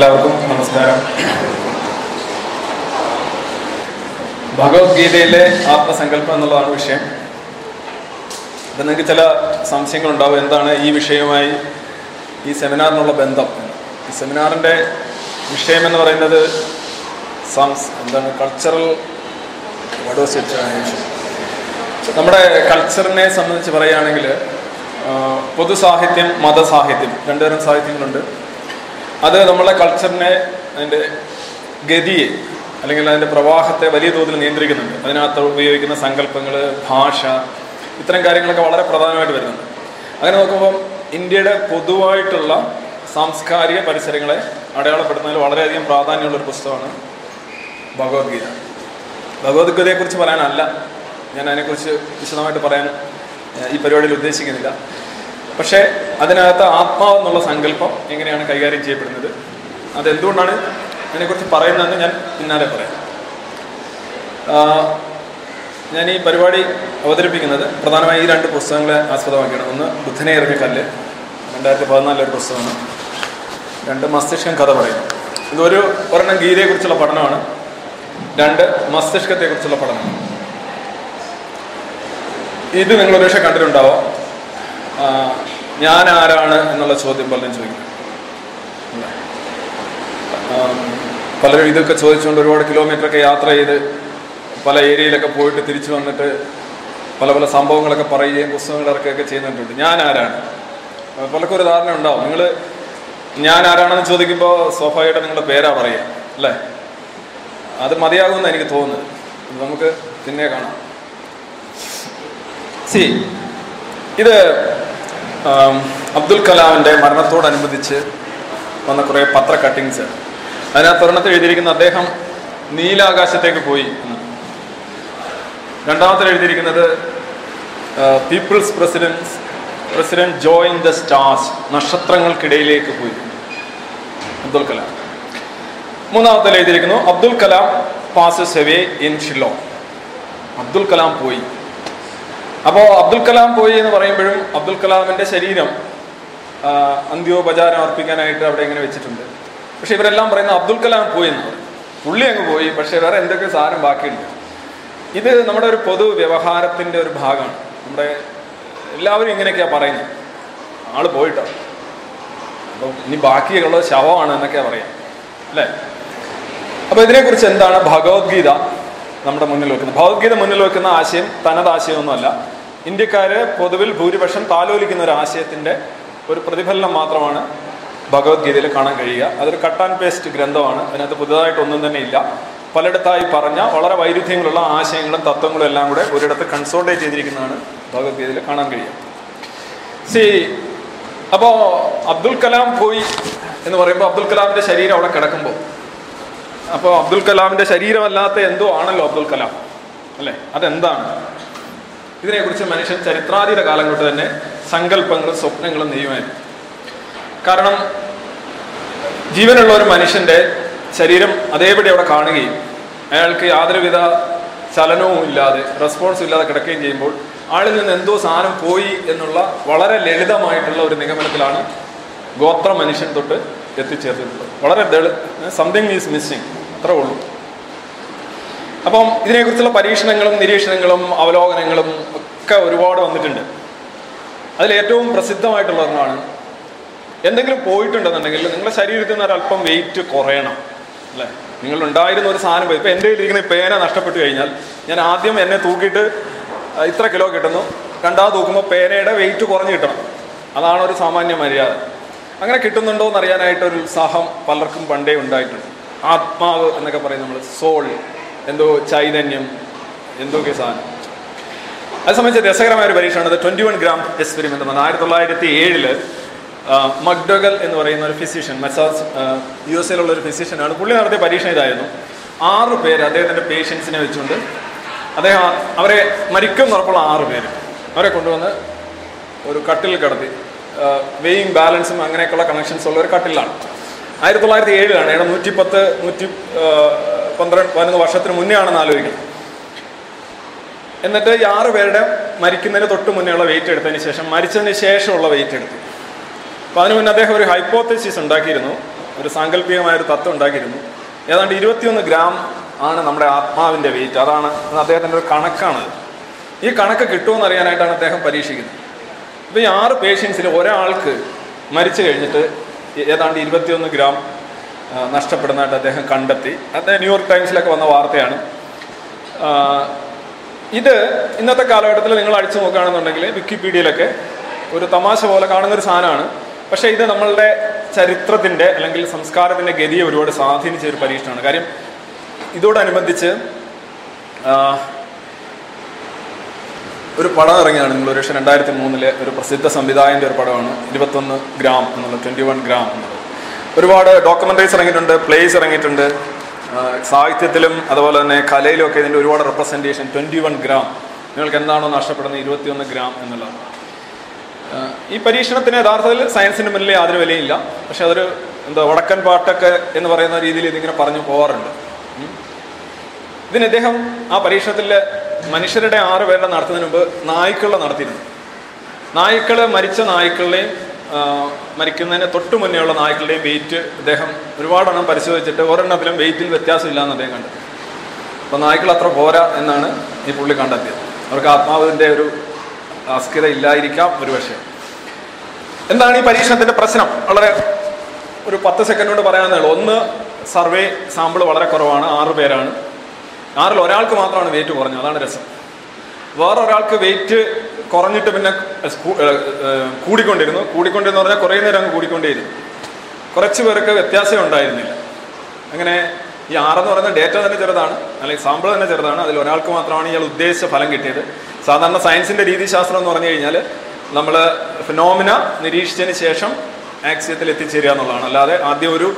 എല്ലാവർക്കും നമസ്കാരം. ഭഗവത്ഗീതയിലെ ആത്മസങ്കല്പം എന്നുള്ളതാണ് വിഷയം. അപ്പം നിങ്ങൾക്ക് ചില സംശയങ്ങളുണ്ടാവും. എന്താണ് ഈ വിഷയവുമായി ഈ സെമിനാറിനുള്ള ബന്ധം? ഈ സെമിനാറിന്റെ വിഷയം എന്ന് പറയുന്നത് സംസ് എന്താണ് കൾച്ചറൽ നമ്മുടെ കൾച്ചറിനെ സംബന്ധിച്ച് പറയുകയാണെങ്കിൽ പൊതുസാഹിത്യം മതസാഹിത്യം രണ്ടുതരം സാഹിത്യങ്ങളുണ്ട്. അത് നമ്മളെ കൾച്ചറിനെ അതിന്റെ ഗതിയെ അല്ലെങ്കിൽ അതിന്റെ പ്രവാഹത്തെ വലിയ തോതിൽ നിയന്ത്രിക്കുന്നുണ്ട്. അതിനകത്ത് ഉപയോഗിക്കുന്ന സങ്കല്പങ്ങൾ ഭാഷ ഇത്തരം കാര്യങ്ങളൊക്കെ വളരെ പ്രധാനമായിട്ട് വരുന്നുണ്ട്. അങ്ങനെ നോക്കുമ്പം ഇന്ത്യയുടെ പൊതുവായിട്ടുള്ള സാംസ്കാരിക പരിസരങ്ങളെ അടയാളപ്പെടുത്തുന്നതിൽ വളരെയധികം പ്രാധാന്യമുള്ളൊരു പുസ്തകമാണ് ഭഗവത്ഗീത. ഭഗവത്ഗീതയെക്കുറിച്ച് പറയാനല്ല. ഞാൻ അതിനെക്കുറിച്ച് വിശദമായിട്ട് പറയാൻ ഈ പരിപാടിയിൽ ഉദ്ദേശിക്കുന്നില്ല. പക്ഷേ അതിനകത്ത് ആത്മാവെന്നുള്ള സങ്കല്പം എങ്ങനെയാണ് കൈകാര്യം ചെയ്യപ്പെടുന്നത്? അതെന്തുകൊണ്ടാണ് അതിനെക്കുറിച്ച് പറയുന്നതെന്ന് ഞാൻ പിന്നാലെ പറയാം. ഞാൻ ഈ പരിപാടി അവതരിപ്പിക്കുന്നത് പ്രധാനമായും ഈ രണ്ട് പുസ്തകങ്ങളെ ആസ്പദമാക്കിയാണ്. ഒന്ന് ബുദ്ധനെ ഇറങ്ങിയ കല്ല്. രണ്ടായിരത്തി പതിനാലിലൊരു പുസ്തകമാണ്. രണ്ട് മസ്തിഷ്കം കഥ പറയുന്നു. ഇതൊരു ഒരെണ്ണം ഗീതയെക്കുറിച്ചുള്ള പഠനമാണ്. രണ്ട് മസ്തിഷ്കത്തെക്കുറിച്ചുള്ള പഠനമാണ്. ഇത് നിങ്ങൾ ഒരുപക്ഷെ കണ്ടിട്ടുണ്ടാവാം. ഞാൻ ആരാണ് എന്നുള്ള ചോദ്യം പലരും ചോദിക്കും. പലരും ഇതൊക്കെ ചോദിച്ചുകൊണ്ട് ഒരുപാട് കിലോമീറ്റർ ഒക്കെ യാത്ര ചെയ്ത് പല ഏരിയയിലൊക്കെ പോയിട്ട് തിരിച്ചു വന്നിട്ട് പല പല സംഭവങ്ങളൊക്കെ പറയുകയും പുസ്തകങ്ങൾ ഇറക്കുകയൊക്കെ ചെയ്യുന്നുണ്ട്. ഞാൻ ആരാണ് പലർക്കും ഒരു ധാരണ ഉണ്ടാവും. നിങ്ങൾ ഞാൻ ആരാണെന്ന് ചോദിക്കുമ്പോൾ സ്വാഭാവികമായിട്ട് നിങ്ങളുടെ പേരാ പറയുക അല്ലേ? അത് മതിയാകുമെന്ന് എനിക്ക് തോന്നുന്നത്. നമുക്ക് പിന്നെ കാണാം. സി ഇത് അബ്ദുൽ കലാമിന്റെ മരണത്തോടനുബന്ധിച്ച് വന്ന കുറേ പത്ര കട്ടിങ്സ് അതിനകത്ത് ഒരെണ്ണത്തിൽ എഴുതിയിരിക്കുന്ന അദ്ദേഹം നീലാകാശത്തേക്ക് പോയി രണ്ടാമത്തെ എഴുതിയിരിക്കുന്നത് people's presidents president join the stars നക്ഷത്രങ്ങൾക്കിടയിലേക്ക് പോയി. അബ്ദുൽ കലാം. മൂന്നാമത്തിൽ എഴുതിയിരിക്കുന്നു Abdul Kalam passes away in Shillong Abdul Kalam പോയി. അപ്പോൾ അബ്ദുൽ കലാം പോയി എന്ന് പറയുമ്പോഴും അബ്ദുൽ കലാമിന്റെ ശരീരം അന്ത്യോപചാരം അർപ്പിക്കാനായിട്ട് അവിടെ ഇങ്ങനെ വെച്ചിട്ടുണ്ട്. പക്ഷെ ഇവരെല്ലാം പറയുന്നത് അബ്ദുൽ കലാം പോയി എന്ന് പുള്ളി അങ്ങ് പോയി പക്ഷെ വേറെ എന്തൊക്കെ സാധനം ബാക്കിയുണ്ട്. ഇത് നമ്മുടെ ഒരു പൊതു വ്യവഹാരത്തിന്റെ ഒരു ഭാഗമാണ്. നമ്മുടെ എല്ലാവരും ഇങ്ങനെയൊക്കെയാണ് പറയുന്നത്. ആൾ പോയിട്ടോ? അപ്പം ഇനി ബാക്കിയുള്ളത് ശവമാണ് എന്നൊക്കെയാണ് പറയാം. അല്ലേ? അപ്പൊ ഇതിനെക്കുറിച്ച് എന്താണ് ഭഗവത്ഗീത? നമ്മുടെ മുന്നിൽ വെക്കുന്നത് ഭഗവത്ഗീത മുന്നിൽ വെക്കുന്ന ആശയം തനത് ആശയമൊന്നുമല്ല ഇന്ത്യക്കാര് പൊതുവിൽ ഭൂരിപക്ഷം താലോലിക്കുന്ന ഒരു ആശയത്തിന്റെ ഒരു പ്രതിഫലനം മാത്രമാണ് ഭഗവത്ഗീതയിൽ കാണാൻ കഴിയുക. അതൊരു കട്ട് ആൻഡ് പേസ്റ്റ് ഗ്രന്ഥമാണ്. അതിനകത്ത് പുതുതായിട്ട് ഒന്നും തന്നെ ഇല്ല. പലയിടത്തായി പറഞ്ഞ വളരെ വൈരുദ്ധ്യങ്ങളുള്ള ആശയങ്ങളും തത്വങ്ങളും എല്ലാം കൂടെ ഒരിടത്ത് കൺസോൾട്ടേറ്റ് ചെയ്തിരിക്കുന്നതാണ് ഭഗവത്ഗീതയിൽ കാണാൻ കഴിയുക. സി അപ്പോൾ അബ്ദുൽ കലാം പോയി എന്ന് പറയുമ്പോൾ അബ്ദുൽ കലാമിന്റെ ശരീരം അവിടെ കിടക്കുമ്പോൾ അപ്പോൾ അബ്ദുൽ കലാമിന്റെ ശരീരമല്ലാത്ത എന്തോ ആണല്ലോ അബ്ദുൽ കലാം അല്ലേ? അതെന്താണ്? ഇതിനെക്കുറിച്ച് മനുഷ്യൻ ചരിത്രാതീത കാലം കൊണ്ട് തന്നെ സങ്കല്പങ്ങളും സ്വപ്നങ്ങളും നെയ്യുമായിരുന്നു. കാരണം ജീവനുള്ള ഒരു മനുഷ്യന്റെ ശരീരം അതേപടി അവിടെ കാണുകയും അയാൾക്ക് യാതൊരുവിധ ചലനവും ഇല്ലാതെ റെസ്പോൺസും ഇല്ലാതെ കിടക്കുകയും ചെയ്യുമ്പോൾ ആളിൽ നിന്ന് എന്തോ സാധനം പോയി എന്നുള്ള വളരെ ലളിതമായിട്ടുള്ള ഒരു നിഗമനത്തിലാണ് ഗോത്ര മനുഷ്യൻ തൊട്ട് എത്തിച്ചേർന്നിട്ടുള്ളത് വളരെ സംതിങ് ഈസ് മിസ്സിങ് അത്രേ ഉള്ളൂ. അപ്പം ഇതിനെക്കുറിച്ചുള്ള പരീക്ഷണങ്ങളും നിരീക്ഷണങ്ങളും അവലോകനങ്ങളും ഒക്കെ ഒരുപാട് വന്നിട്ടുണ്ട്. അതിലേറ്റവും പ്രസിദ്ധമായിട്ടുള്ള ഒന്നാണ് എന്തെങ്കിലും പോയിട്ടുണ്ടെന്നുണ്ടെങ്കിൽ നിങ്ങളുടെ ശരീരത്തിൽ നിന്ന് ഒരല്പം വെയിറ്റ് കുറയണം അല്ലേ? നിങ്ങൾ ഉണ്ടായിരുന്ന ഒരു സാധനം പോയി. ഇപ്പം എന്റെ ഇരിക്കുന്ന പേന നഷ്ടപ്പെട്ടു കഴിഞ്ഞാൽ ഞാൻ ആദ്യം എന്നെ തൂക്കിയിട്ട് ഇത്ര കിലോ കിട്ടുന്നു. രണ്ടാമത് തൂക്കുമ്പോൾ പേനയുടെ വെയിറ്റ് കുറഞ്ഞു കിട്ടണം. അതാണ് ഒരു സാമാന്യ മര്യാദ. അങ്ങനെ കിട്ടുന്നുണ്ടോ എന്ന് അറിയാനായിട്ട് ഒരു ഉത്സാഹം പലർക്കും പണ്ടേ ഉണ്ടായിട്ടുണ്ട്. ആത്മാവ് എന്നൊക്കെ പറയും നമ്മൾ സോൾ എന്തോ ചൈതന്യം എന്തൊക്കെ സാധനം. അത് സംബന്ധിച്ച് രസകരമായ ഒരു പരീക്ഷയാണ്. ട്വന്റി വൺ ഗ്രാം എക്സ്പെരിമെന്റ് വന്നത് ആയിരത്തി തൊള്ളായിരത്തി ഏഴിൽ മക്ഡഗൽ എന്ന് പറയുന്ന ഒരു ഫിസിഷ്യൻ മെസാസ് യു എസ് എയിലുള്ള ഒരു ഫിസിഷ്യനാണ് പുള്ളി നടത്തിയ പരീക്ഷണം ഇതായിരുന്നു. ആറ് പേര് അദ്ദേഹത്തിന്റെ പേഷ്യൻസിനെ വെച്ചുകൊണ്ട് അദ്ദേഹം അവരെ മരിക്കും ഉറപ്പുള്ള ആറ് പേര് അവരെ കൊണ്ടുവന്ന് ഒരു കട്ടിൽ കിടത്തി. വെയിങ് ബാലൻസും അങ്ങനെയൊക്കെയുള്ള കണക്ഷൻസ് ഉള്ള ഒരു കട്ടിലാണ്. ആയിരത്തി തൊള്ളായിരത്തി ഏഴിലാണ് ഏതാ നൂറ്റി പത്ത് നൂറ്റി പന്ത്രണ്ട് പതിനൊന്ന് വർഷത്തിന് മുന്നേ ആണെന്ന് ആലോചിക്കണം എന്നിട്ട് ഈ ആറ് പേരുടെ മരിക്കുന്നതിന് തൊട്ട് മുന്നേ ഉള്ള വെയിറ്റ് എടുത്തതിന് ശേഷം മരിച്ചതിന് ശേഷമുള്ള വെയിറ്റ് എടുത്തു. അപ്പോൾ അതിന് മുന്നേ അദ്ദേഹം ഒരു ഹൈപ്പോത്തസിസ് ഉണ്ടാക്കിയിരുന്നു. ഒരു സാങ്കല്പികമായ ഒരു തത്വം ഉണ്ടാക്കിയിരുന്നു. ഏതാണ്ട് ഇരുപത്തിയൊന്ന് ഗ്രാം ആണ് നമ്മുടെ ആത്മാവിന്റെ വെയിറ്റ് അതാണ് അദ്ദേഹത്തിന്റെ ഒരു കണക്കാണ് ഈ കണക്ക് കിട്ടുമെന്ന് അറിയാനായിട്ടാണ് അദ്ദേഹം പരീക്ഷിക്കുന്നത്. ഇപ്പോൾ ഈ ആറ് പേഷ്യൻസിൽ ഒരാൾക്ക് മരിച്ചു കഴിഞ്ഞിട്ട് ഏതാണ്ട് ഇരുപത്തിയൊന്ന് ഗ്രാം നഷ്ടപ്പെടുന്നതായിട്ട് അദ്ദേഹം കണ്ടെത്തി. അത് ന്യൂയോർക്ക് ടൈംസിലൊക്കെ വന്ന വാർത്തയാണ്. ഇത് ഇന്നത്തെ കാലഘട്ടത്തിൽ നിങ്ങൾ അടിച്ചു നോക്കുകയാണെന്നുണ്ടെങ്കിൽ വിക്കിപീഡിയയിലൊക്കെ ഒരു തമാശ പോലെ കാണുന്ന ഒരു സാധനമാണ്. പക്ഷേ ഇത് നമ്മളുടെ ചരിത്രത്തിന്റെ അല്ലെങ്കിൽ സംസ്കാരത്തിന്റെ ഗതിയെ ഒരുപാട് സ്വാധീനിച്ച ഒരു പരീക്ഷണമാണ്. കാര്യം ഇതോടനുബന്ധിച്ച് ഒരു പടം ഇറങ്ങിയാണ് നിങ്ങൾ ഒരുപക്ഷെ രണ്ടായിരത്തി മൂന്നിലെ ഒരു പ്രസിദ്ധ സംവിധായകന്റെ ഒരു പടമാണ്. ഇരുപത്തൊന്ന് ഗ്രാം എന്നുള്ള ട്വന്റി വൺ ഗ്രാം എന്നുള്ളത്. ഒരുപാട് ഡോക്യുമെന്ററീസ് ഇറങ്ങിയിട്ടുണ്ട് പ്ലേസ് ഇറങ്ങിയിട്ടുണ്ട്. സാഹിത്യത്തിലും അതുപോലെ തന്നെ കലയിലും ഒക്കെ ഇതിന്റെ ഒരുപാട് റെപ്രസെന്റേഷൻ ട്വന്റി വൺ ഗ്രാം. നിങ്ങൾക്ക് എന്താണോ നഷ്ടപ്പെടുന്നത്? ഇരുപത്തിയൊന്ന് ഗ്രാം എന്നുള്ളതാണ് ഈ പരീക്ഷണത്തിന് യഥാർത്ഥത്തിൽ സയൻസിന് മുന്നിൽ യാതൊരു വിലയില്ല പക്ഷെ അതൊരു എന്താ വടക്കൻ പാട്ടൊക്കെ എന്ന് പറയുന്ന രീതിയിൽ ഇതിങ്ങനെ പറഞ്ഞു പോകാറുണ്ട്. ഇതിന് ഇദ്ദേഹം ആ പരീക്ഷണത്തിൽ മനുഷ്യരുടെ ആറ് പേരുടെ നടത്തുന്നതിന് മുമ്പ് നായ്ക്കളെ നടത്തിയിരുന്നു. നായ്ക്കൾ മരിച്ച നായ്ക്കളുടെയും മരിക്കുന്നതിന് തൊട്ട് മുന്നേയുള്ള നായ്ക്കളുടെയും വെയിറ്റ് അദ്ദേഹം ഒരുപാടെണ്ണം പരിശോധിച്ചിട്ട് ഒരെണ്ണത്തിലും വെയിറ്റിൽ വ്യത്യാസമില്ല എന്ന് അദ്ദേഹം കണ്ടു. അപ്പോൾ നായ്ക്കൾ അത്ര പോരാ എന്നാണ് ഈ പുള്ളി കണ്ടെത്തിയത്. അവർക്ക് ആത്മാവിന്റെ ഒരു അസ്ഥിര ഇല്ലായിരിക്കാം ഒരു പക്ഷേ എന്താണ് ഈ പരീക്ഷണത്തിന്റെ പ്രശ്നം? വളരെ ഒരു പത്ത് സെക്കൻഡ് കൊണ്ട് പറയാവുന്നേ ഉള്ളൂ. ഒന്ന് സർവേ സാമ്പിൾ വളരെ കുറവാണ്. ആറ് പേരാണ്. ആറിൽ ഒരാൾക്ക് മാത്രമാണ് വെയിറ്റ് കുറഞ്ഞത്. അതാണ് രസം. വേറെ ഒരാൾക്ക് വെയിറ്റ് കുറഞ്ഞിട്ട് പിന്നെ കൂടിക്കൊണ്ടിരുന്നു. കൂടിക്കൊണ്ടിരുന്നു പറഞ്ഞാൽ കുറേ നേരം അങ്ങ് കൂടിക്കൊണ്ടേയിരുന്നു. കുറച്ച് പേർക്ക് വ്യത്യാസം ഉണ്ടായിരുന്നില്ല. അങ്ങനെ ഈ ആറെന്ന് പറയുന്ന ഡേറ്റ തന്നെ ചെറുതാണ്. അല്ലെങ്കിൽ സാമ്പിൾ തന്നെ ചെറുതാണ്. അതിൽ ഒരാൾക്ക് മാത്രമാണ് ഇയാൾ ഉദ്ദേശിച്ച ഫലം കിട്ടിയത്. സാധാരണ സയൻസിന്റെ രീതിശാസ്ത്രം എന്ന് പറഞ്ഞു കഴിഞ്ഞാൽ നമ്മൾ ഫിനോമിന നിരീക്ഷിച്ചതിന് ശേഷം ആക്സിയത്തിൽ എത്തിച്ചേരുക എന്നുള്ളതാണ്. അല്ലാതെ ആദ്യം ഒരു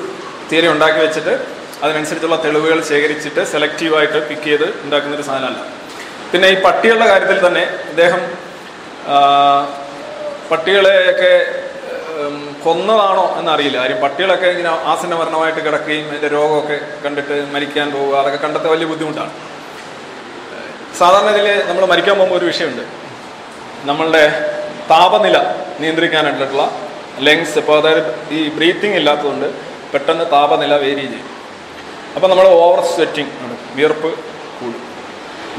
തിയറി ഉണ്ടാക്കി വെച്ചിട്ട് അതിനനുസരിച്ചുള്ള തെളിവുകൾ ശേഖരിച്ചിട്ട് സെലക്റ്റീവായിട്ട് പിക്ക് ചെയ്ത് ഉണ്ടാക്കുന്ന ഒരു സാധനമല്ല. പിന്നെ ഈ പട്ടികളുടെ കാര്യത്തിൽ തന്നെ ഇദ്ദേഹം പട്ടികളെയൊക്കെ കൊന്നതാണോ എന്നറിയില്ല. കാര്യം പട്ടികളൊക്കെ ഇങ്ങനെ ആസന്ന മരണമായിട്ട് കിടക്കുകയും അതിന്റെ രോഗമൊക്കെ കണ്ടിട്ട് മരിക്കാൻ പോവുക അതൊക്കെ കണ്ടെത്ത വലിയ ബുദ്ധിമുട്ടാണ്. സാധാരണ ഇതിൽ നമ്മൾ മരിക്കാൻ പോകുമ്പോൾ ഒരു വിഷയമുണ്ട്. നമ്മളുടെ താപനില നിയന്ത്രിക്കാനായിട്ടുള്ള ലെങ്സ് ഇപ്പോൾ അതായത് ഈ ബ്രീത്തിങ് ഇല്ലാത്തതുകൊണ്ട് പെട്ടെന്ന് താപനില വേരി ചെയ്യും. അപ്പോൾ നമ്മൾ ഓവർ സ്വെറ്റിംഗ് വിയർപ്പ് കൂടും.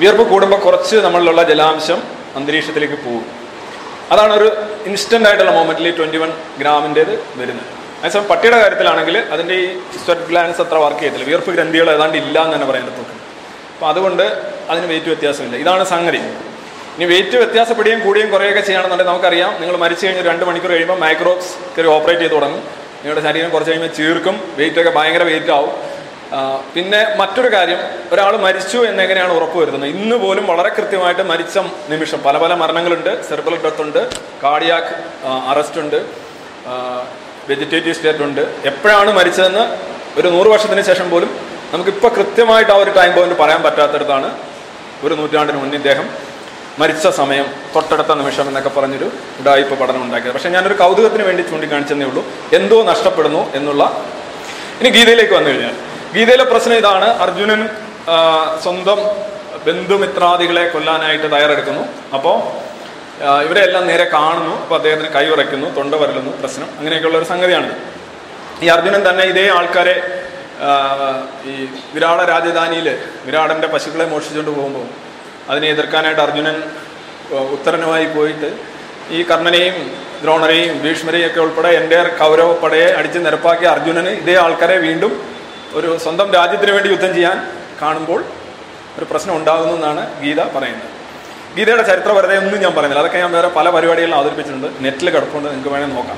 വിയർപ്പ് കൂടുമ്പോൾ കുറച്ച് നമ്മളിലുള്ള ജലാംശം അന്തരീക്ഷത്തിലേക്ക് പോകും. അതാണ് ഒരു ഇൻസ്റ്റന്റ് ആയിട്ടുള്ള മൊമെന്റിൽ ട്വന്റി വൺ ഗ്രാമിന്റെത് വരുന്നത്. അതേസമയം പട്ടിയുടെ കാര്യത്തിലാണെങ്കിൽ അതിന്റെ ഈ സ്വെറ്റ് ഗ്ലാൻസ് അത്ര വർക്ക് ചെയ്യത്തില്ല. വിയർപ്പ് ഗ്രന്ഥികൾ ഏതാണ്ട് ഇല്ല എന്ന് തന്നെ പറയാൻ പറ്റും അപ്പോൾ അതുകൊണ്ട് അതിന് വെയിറ്റ് വ്യത്യാസമില്ല. ഇതാണ് സംഗതി. ഇനി വെയിറ്റ് വ്യത്യാസപ്പെടുകയും കൂടുകയും കുറയുകയൊക്കെ ചെയ്യുകയാണെന്നുണ്ടെങ്കിൽ നമുക്കറിയാം നിങ്ങൾ മരിച്ചു കഴിഞ്ഞ് രണ്ട് മണിക്കൂർ കഴിയുമ്പോൾ മൈക്രോസ് കയറി ഓപ്പറേറ്റ് ചെയ്ത് തുടങ്ങും. നിങ്ങളുടെ ശരീരം കുറച്ച് കഴിയുമ്പോൾ ചീർക്കും വെയിറ്റൊക്കെ ഭയങ്കര വെയിറ്റ് ആവും. പിന്നെ മറ്റൊരു കാര്യം ഒരാൾ മരിച്ചു എന്നെങ്ങനെയാണ് ഉറപ്പ് വരുത്തുന്നത്? ഇന്ന് പോലും വളരെ കൃത്യമായിട്ട് മരിച്ച നിമിഷം പല പല മരണങ്ങളുണ്ട്. സെർബൽ ഡെത്ത് ഉണ്ട് കാർഡിയാക്ക് അറസ്റ്റ് ഉണ്ട് വെജിറ്റേറ്റീവ് സ്റ്റേറ്റ് ഉണ്ട്. എപ്പോഴാണ് മരിച്ചതെന്ന് ഒരു നൂറ് വർഷത്തിന് ശേഷം പോലും നമുക്കിപ്പോൾ കൃത്യമായിട്ട് ആ ഒരു ടൈം പോയിന്റ് പറയാൻ പറ്റാത്തടത്താണ് ഒരു നൂറ്റാണ്ടിന് മുന്നേ ഇദ്ദേഹം മരിച്ച സമയം തൊട്ടടുത്ത നിമിഷം എന്നൊക്കെ പറഞ്ഞൊരു ഉടായ്പ പഠനം ഉണ്ടാക്കിയത്. പക്ഷേ ഞാനൊരു കൗതുകത്തിന് വേണ്ടി ചൂണ്ടിക്കാണിച്ചതേ ഉള്ളൂ. എന്തോ നഷ്ടപ്പെടുന്നു എന്നുള്ള ഇനി ഗീതയിലേക്ക് വന്നു കഴിഞ്ഞാൽ. ഗീതയിലെ പ്രശ്നം ഇതാണ്. അർജുനൻ സ്വന്തം ബന്ധുമിത്രാദികളെ കൊല്ലാനായിട്ട് തയ്യാറെടുക്കുന്നു. അപ്പോൾ ഇവരെല്ലാം നേരെ കാണുന്നു. അപ്പോൾ അദ്ദേഹത്തിന് കൈ ഉറയ്ക്കുന്നു തൊണ്ട വരലുന്നു പ്രശ്നം. അങ്ങനെയൊക്കെയുള്ള ഒരു സംഗതിയാണ് ഈ അർജുനൻ തന്നെ ഇതേ ആൾക്കാരെ ഈ വിരാട രാജധാനിയിൽ വിരാടന്റെ പശുക്കളെ മോഷിച്ചുകൊണ്ട് പോകുമ്പോൾ അതിനെ എതിർക്കാനായിട്ട് അർജുനൻ ഉത്തരനുമായി പോയിട്ട് ഈ കർണനെയും ദ്രോണരെയും ഭീഷ്മരെയും ഒക്കെ ഉൾപ്പെടെ എന്റെ കൗരവപ്പടയെ അടിച്ച് നിരപ്പാക്കിയ അർജുനന് ഇതേ ആൾക്കാരെ വീണ്ടും ഒരു സ്വന്തം രാജ്യത്തിന് വേണ്ടി യുദ്ധം ചെയ്യാൻ കാണുമ്പോൾ ഒരു പ്രശ്നം ഉണ്ടാകുന്നു എന്നാണ് ഗീത പറയുന്നത്. ഗീതയുടെ ചരിത്രപരതയൊന്നും ഞാൻ പറയുന്നില്ല. അതൊക്കെ ഞാൻ വേറെ പല പരിപാടികളിലും അവതരിപ്പിച്ചിട്ടുണ്ട്. നെറ്റിൽ കിടപ്പുണ്ട്. നിങ്ങൾക്ക് വേണമെങ്കിൽ നോക്കാം.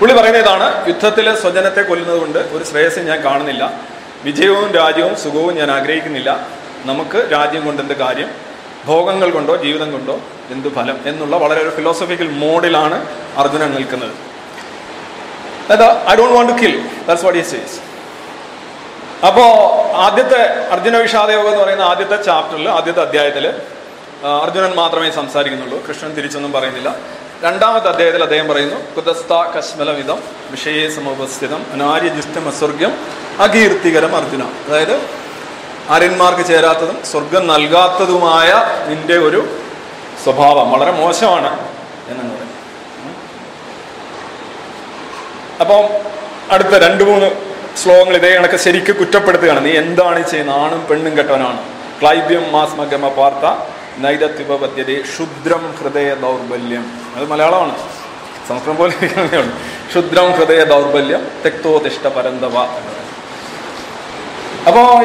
പുള്ളി പറയുന്ന ഇതാണ്. യുദ്ധത്തിൽ സ്വജനത്തെ കൊല്ലുന്നത് കൊണ്ട് ഒരു ശ്രേയസ് ഞാൻ കാണുന്നില്ല. വിജയവും രാജ്യവും സുഖവും ഞാൻ ആഗ്രഹിക്കുന്നില്ല. നമുക്ക് രാജ്യം കൊണ്ട് എന്ത് കാര്യം? ഭോഗങ്ങൾ കൊണ്ടോ ജീവിതം കൊണ്ടോ എന്ത് ഫലം? എന്നുള്ള വളരെ ഒരു ഫിലോസഫിക്കൽ മോഡിലാണ് അർജുനൻ നിൽക്കുന്നത്. അതായത് I don't want to kill that's what he says അപ്പോ ആദ്യത്തെ അർജുന വിഷാദയോഗം എന്ന് പറയുന്ന ആദ്യത്തെ ചാപ്റ്ററിൽ ആദ്യത്തെ അധ്യായത്തിൽ അർജുനൻ മാത്രമേ സംസാരിക്കുന്നുള്ളൂ. കൃഷ്ണൻ തിരിച്ചൊന്നും പറയുന്നില്ല. രണ്ടാമത്തെ അധ്യായത്തിൽ അദ്ദേഹം പറയുന്നു കുതസ്ഥ കശ്മലമിതം വിഷയേ സമുപസ്ഥിതം അനാര്യജിഷ്ടം അസ്വർഗ്യം അകീർത്തികരം അർജുന. അതായത് ആര്യന്മാർക്ക് ചേരാത്തതും സ്വർഗം നൽകാത്തതുമായ നിന്റെ ഒരു സ്വഭാവം വളരെ മോശമാണ് എന്നാണ് പറയുന്നത് അപ്പം അടുത്ത രണ്ട് മൂന്ന് ശ്ലോകങ്ങൾ ഇതേ കണക്ക് ശരിക്ക് കുറ്റപ്പെടുത്തുകയാണ്. നീ എന്താണ് ചെയ്യുന്ന ആണും പെണ്ണും കെട്ടവനാണ്. ക്ലൈബ്യം മാസ്മഗമ പാർത്ത നൈതത്വപദ്ധ്യതി ക്ഷുദ്രം ഹൃദയ ദൗർബല്യം. അത് മലയാളമാണ്. സംസ്കൃതം പോലെ ക്ഷുദ്രം ഹൃദയ ദൗർബല്യം തെക്തോതിഷ്ട പരന്തവ. അപ്പോൾ അപ്പോ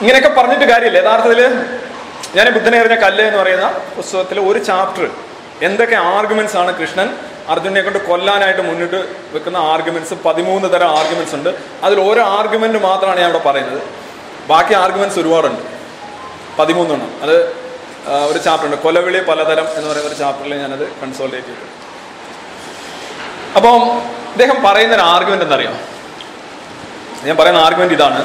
ഇങ്ങനെയൊക്കെ പറഞ്ഞിട്ട് കാര്യമില്ല. യഥാർത്ഥത്തിൽ ഞാൻ ബുദ്ധനെ എറിഞ്ഞ കല്ല് എന്ന് പറയുന്ന പുസ്തകത്തിലെ ഒരു ചാപ്റ്റർ എന്തൊക്കെ ആർഗ്യുമെന്റ്സ് ആണ് കൃഷ്ണൻ അർജുനെ കൊണ്ട് കൊല്ലാനായിട്ട് മുന്നിട്ട് വെക്കുന്ന ആർഗ്യുമെന്റ്സ് പതിമൂന്ന് തരം ആർഗ്യുമെന്റ്സ് ഉണ്ട്. അതിൽ ഓരോ ആർഗ്യുമെന്റ് മാത്രമാണ് ഞാൻ ഇവിടെ പറയുന്നത്. ബാക്കി ആർഗ്യുമെന്റ്സ് ഒരുപാടുണ്ട്. പതിമൂന്നെണ്ണം. അത് ഒരു ചാപ്റ്റർ ഉണ്ട്. കൊലവിളി പലതരം എന്ന് പറയുന്ന ഒരു ചാപ്റ്ററിൽ ഞാനത് കൺസോൾട്ടേറ്റ് ചെയ്തു. അപ്പം ഇദ്ദേഹം പറയുന്ന ഒരു ആർഗ്യുമെന്റ് എന്തറിയോ ഞാൻ പറയുന്ന ആർഗ്യുമെന്റ് ഇതാണ്.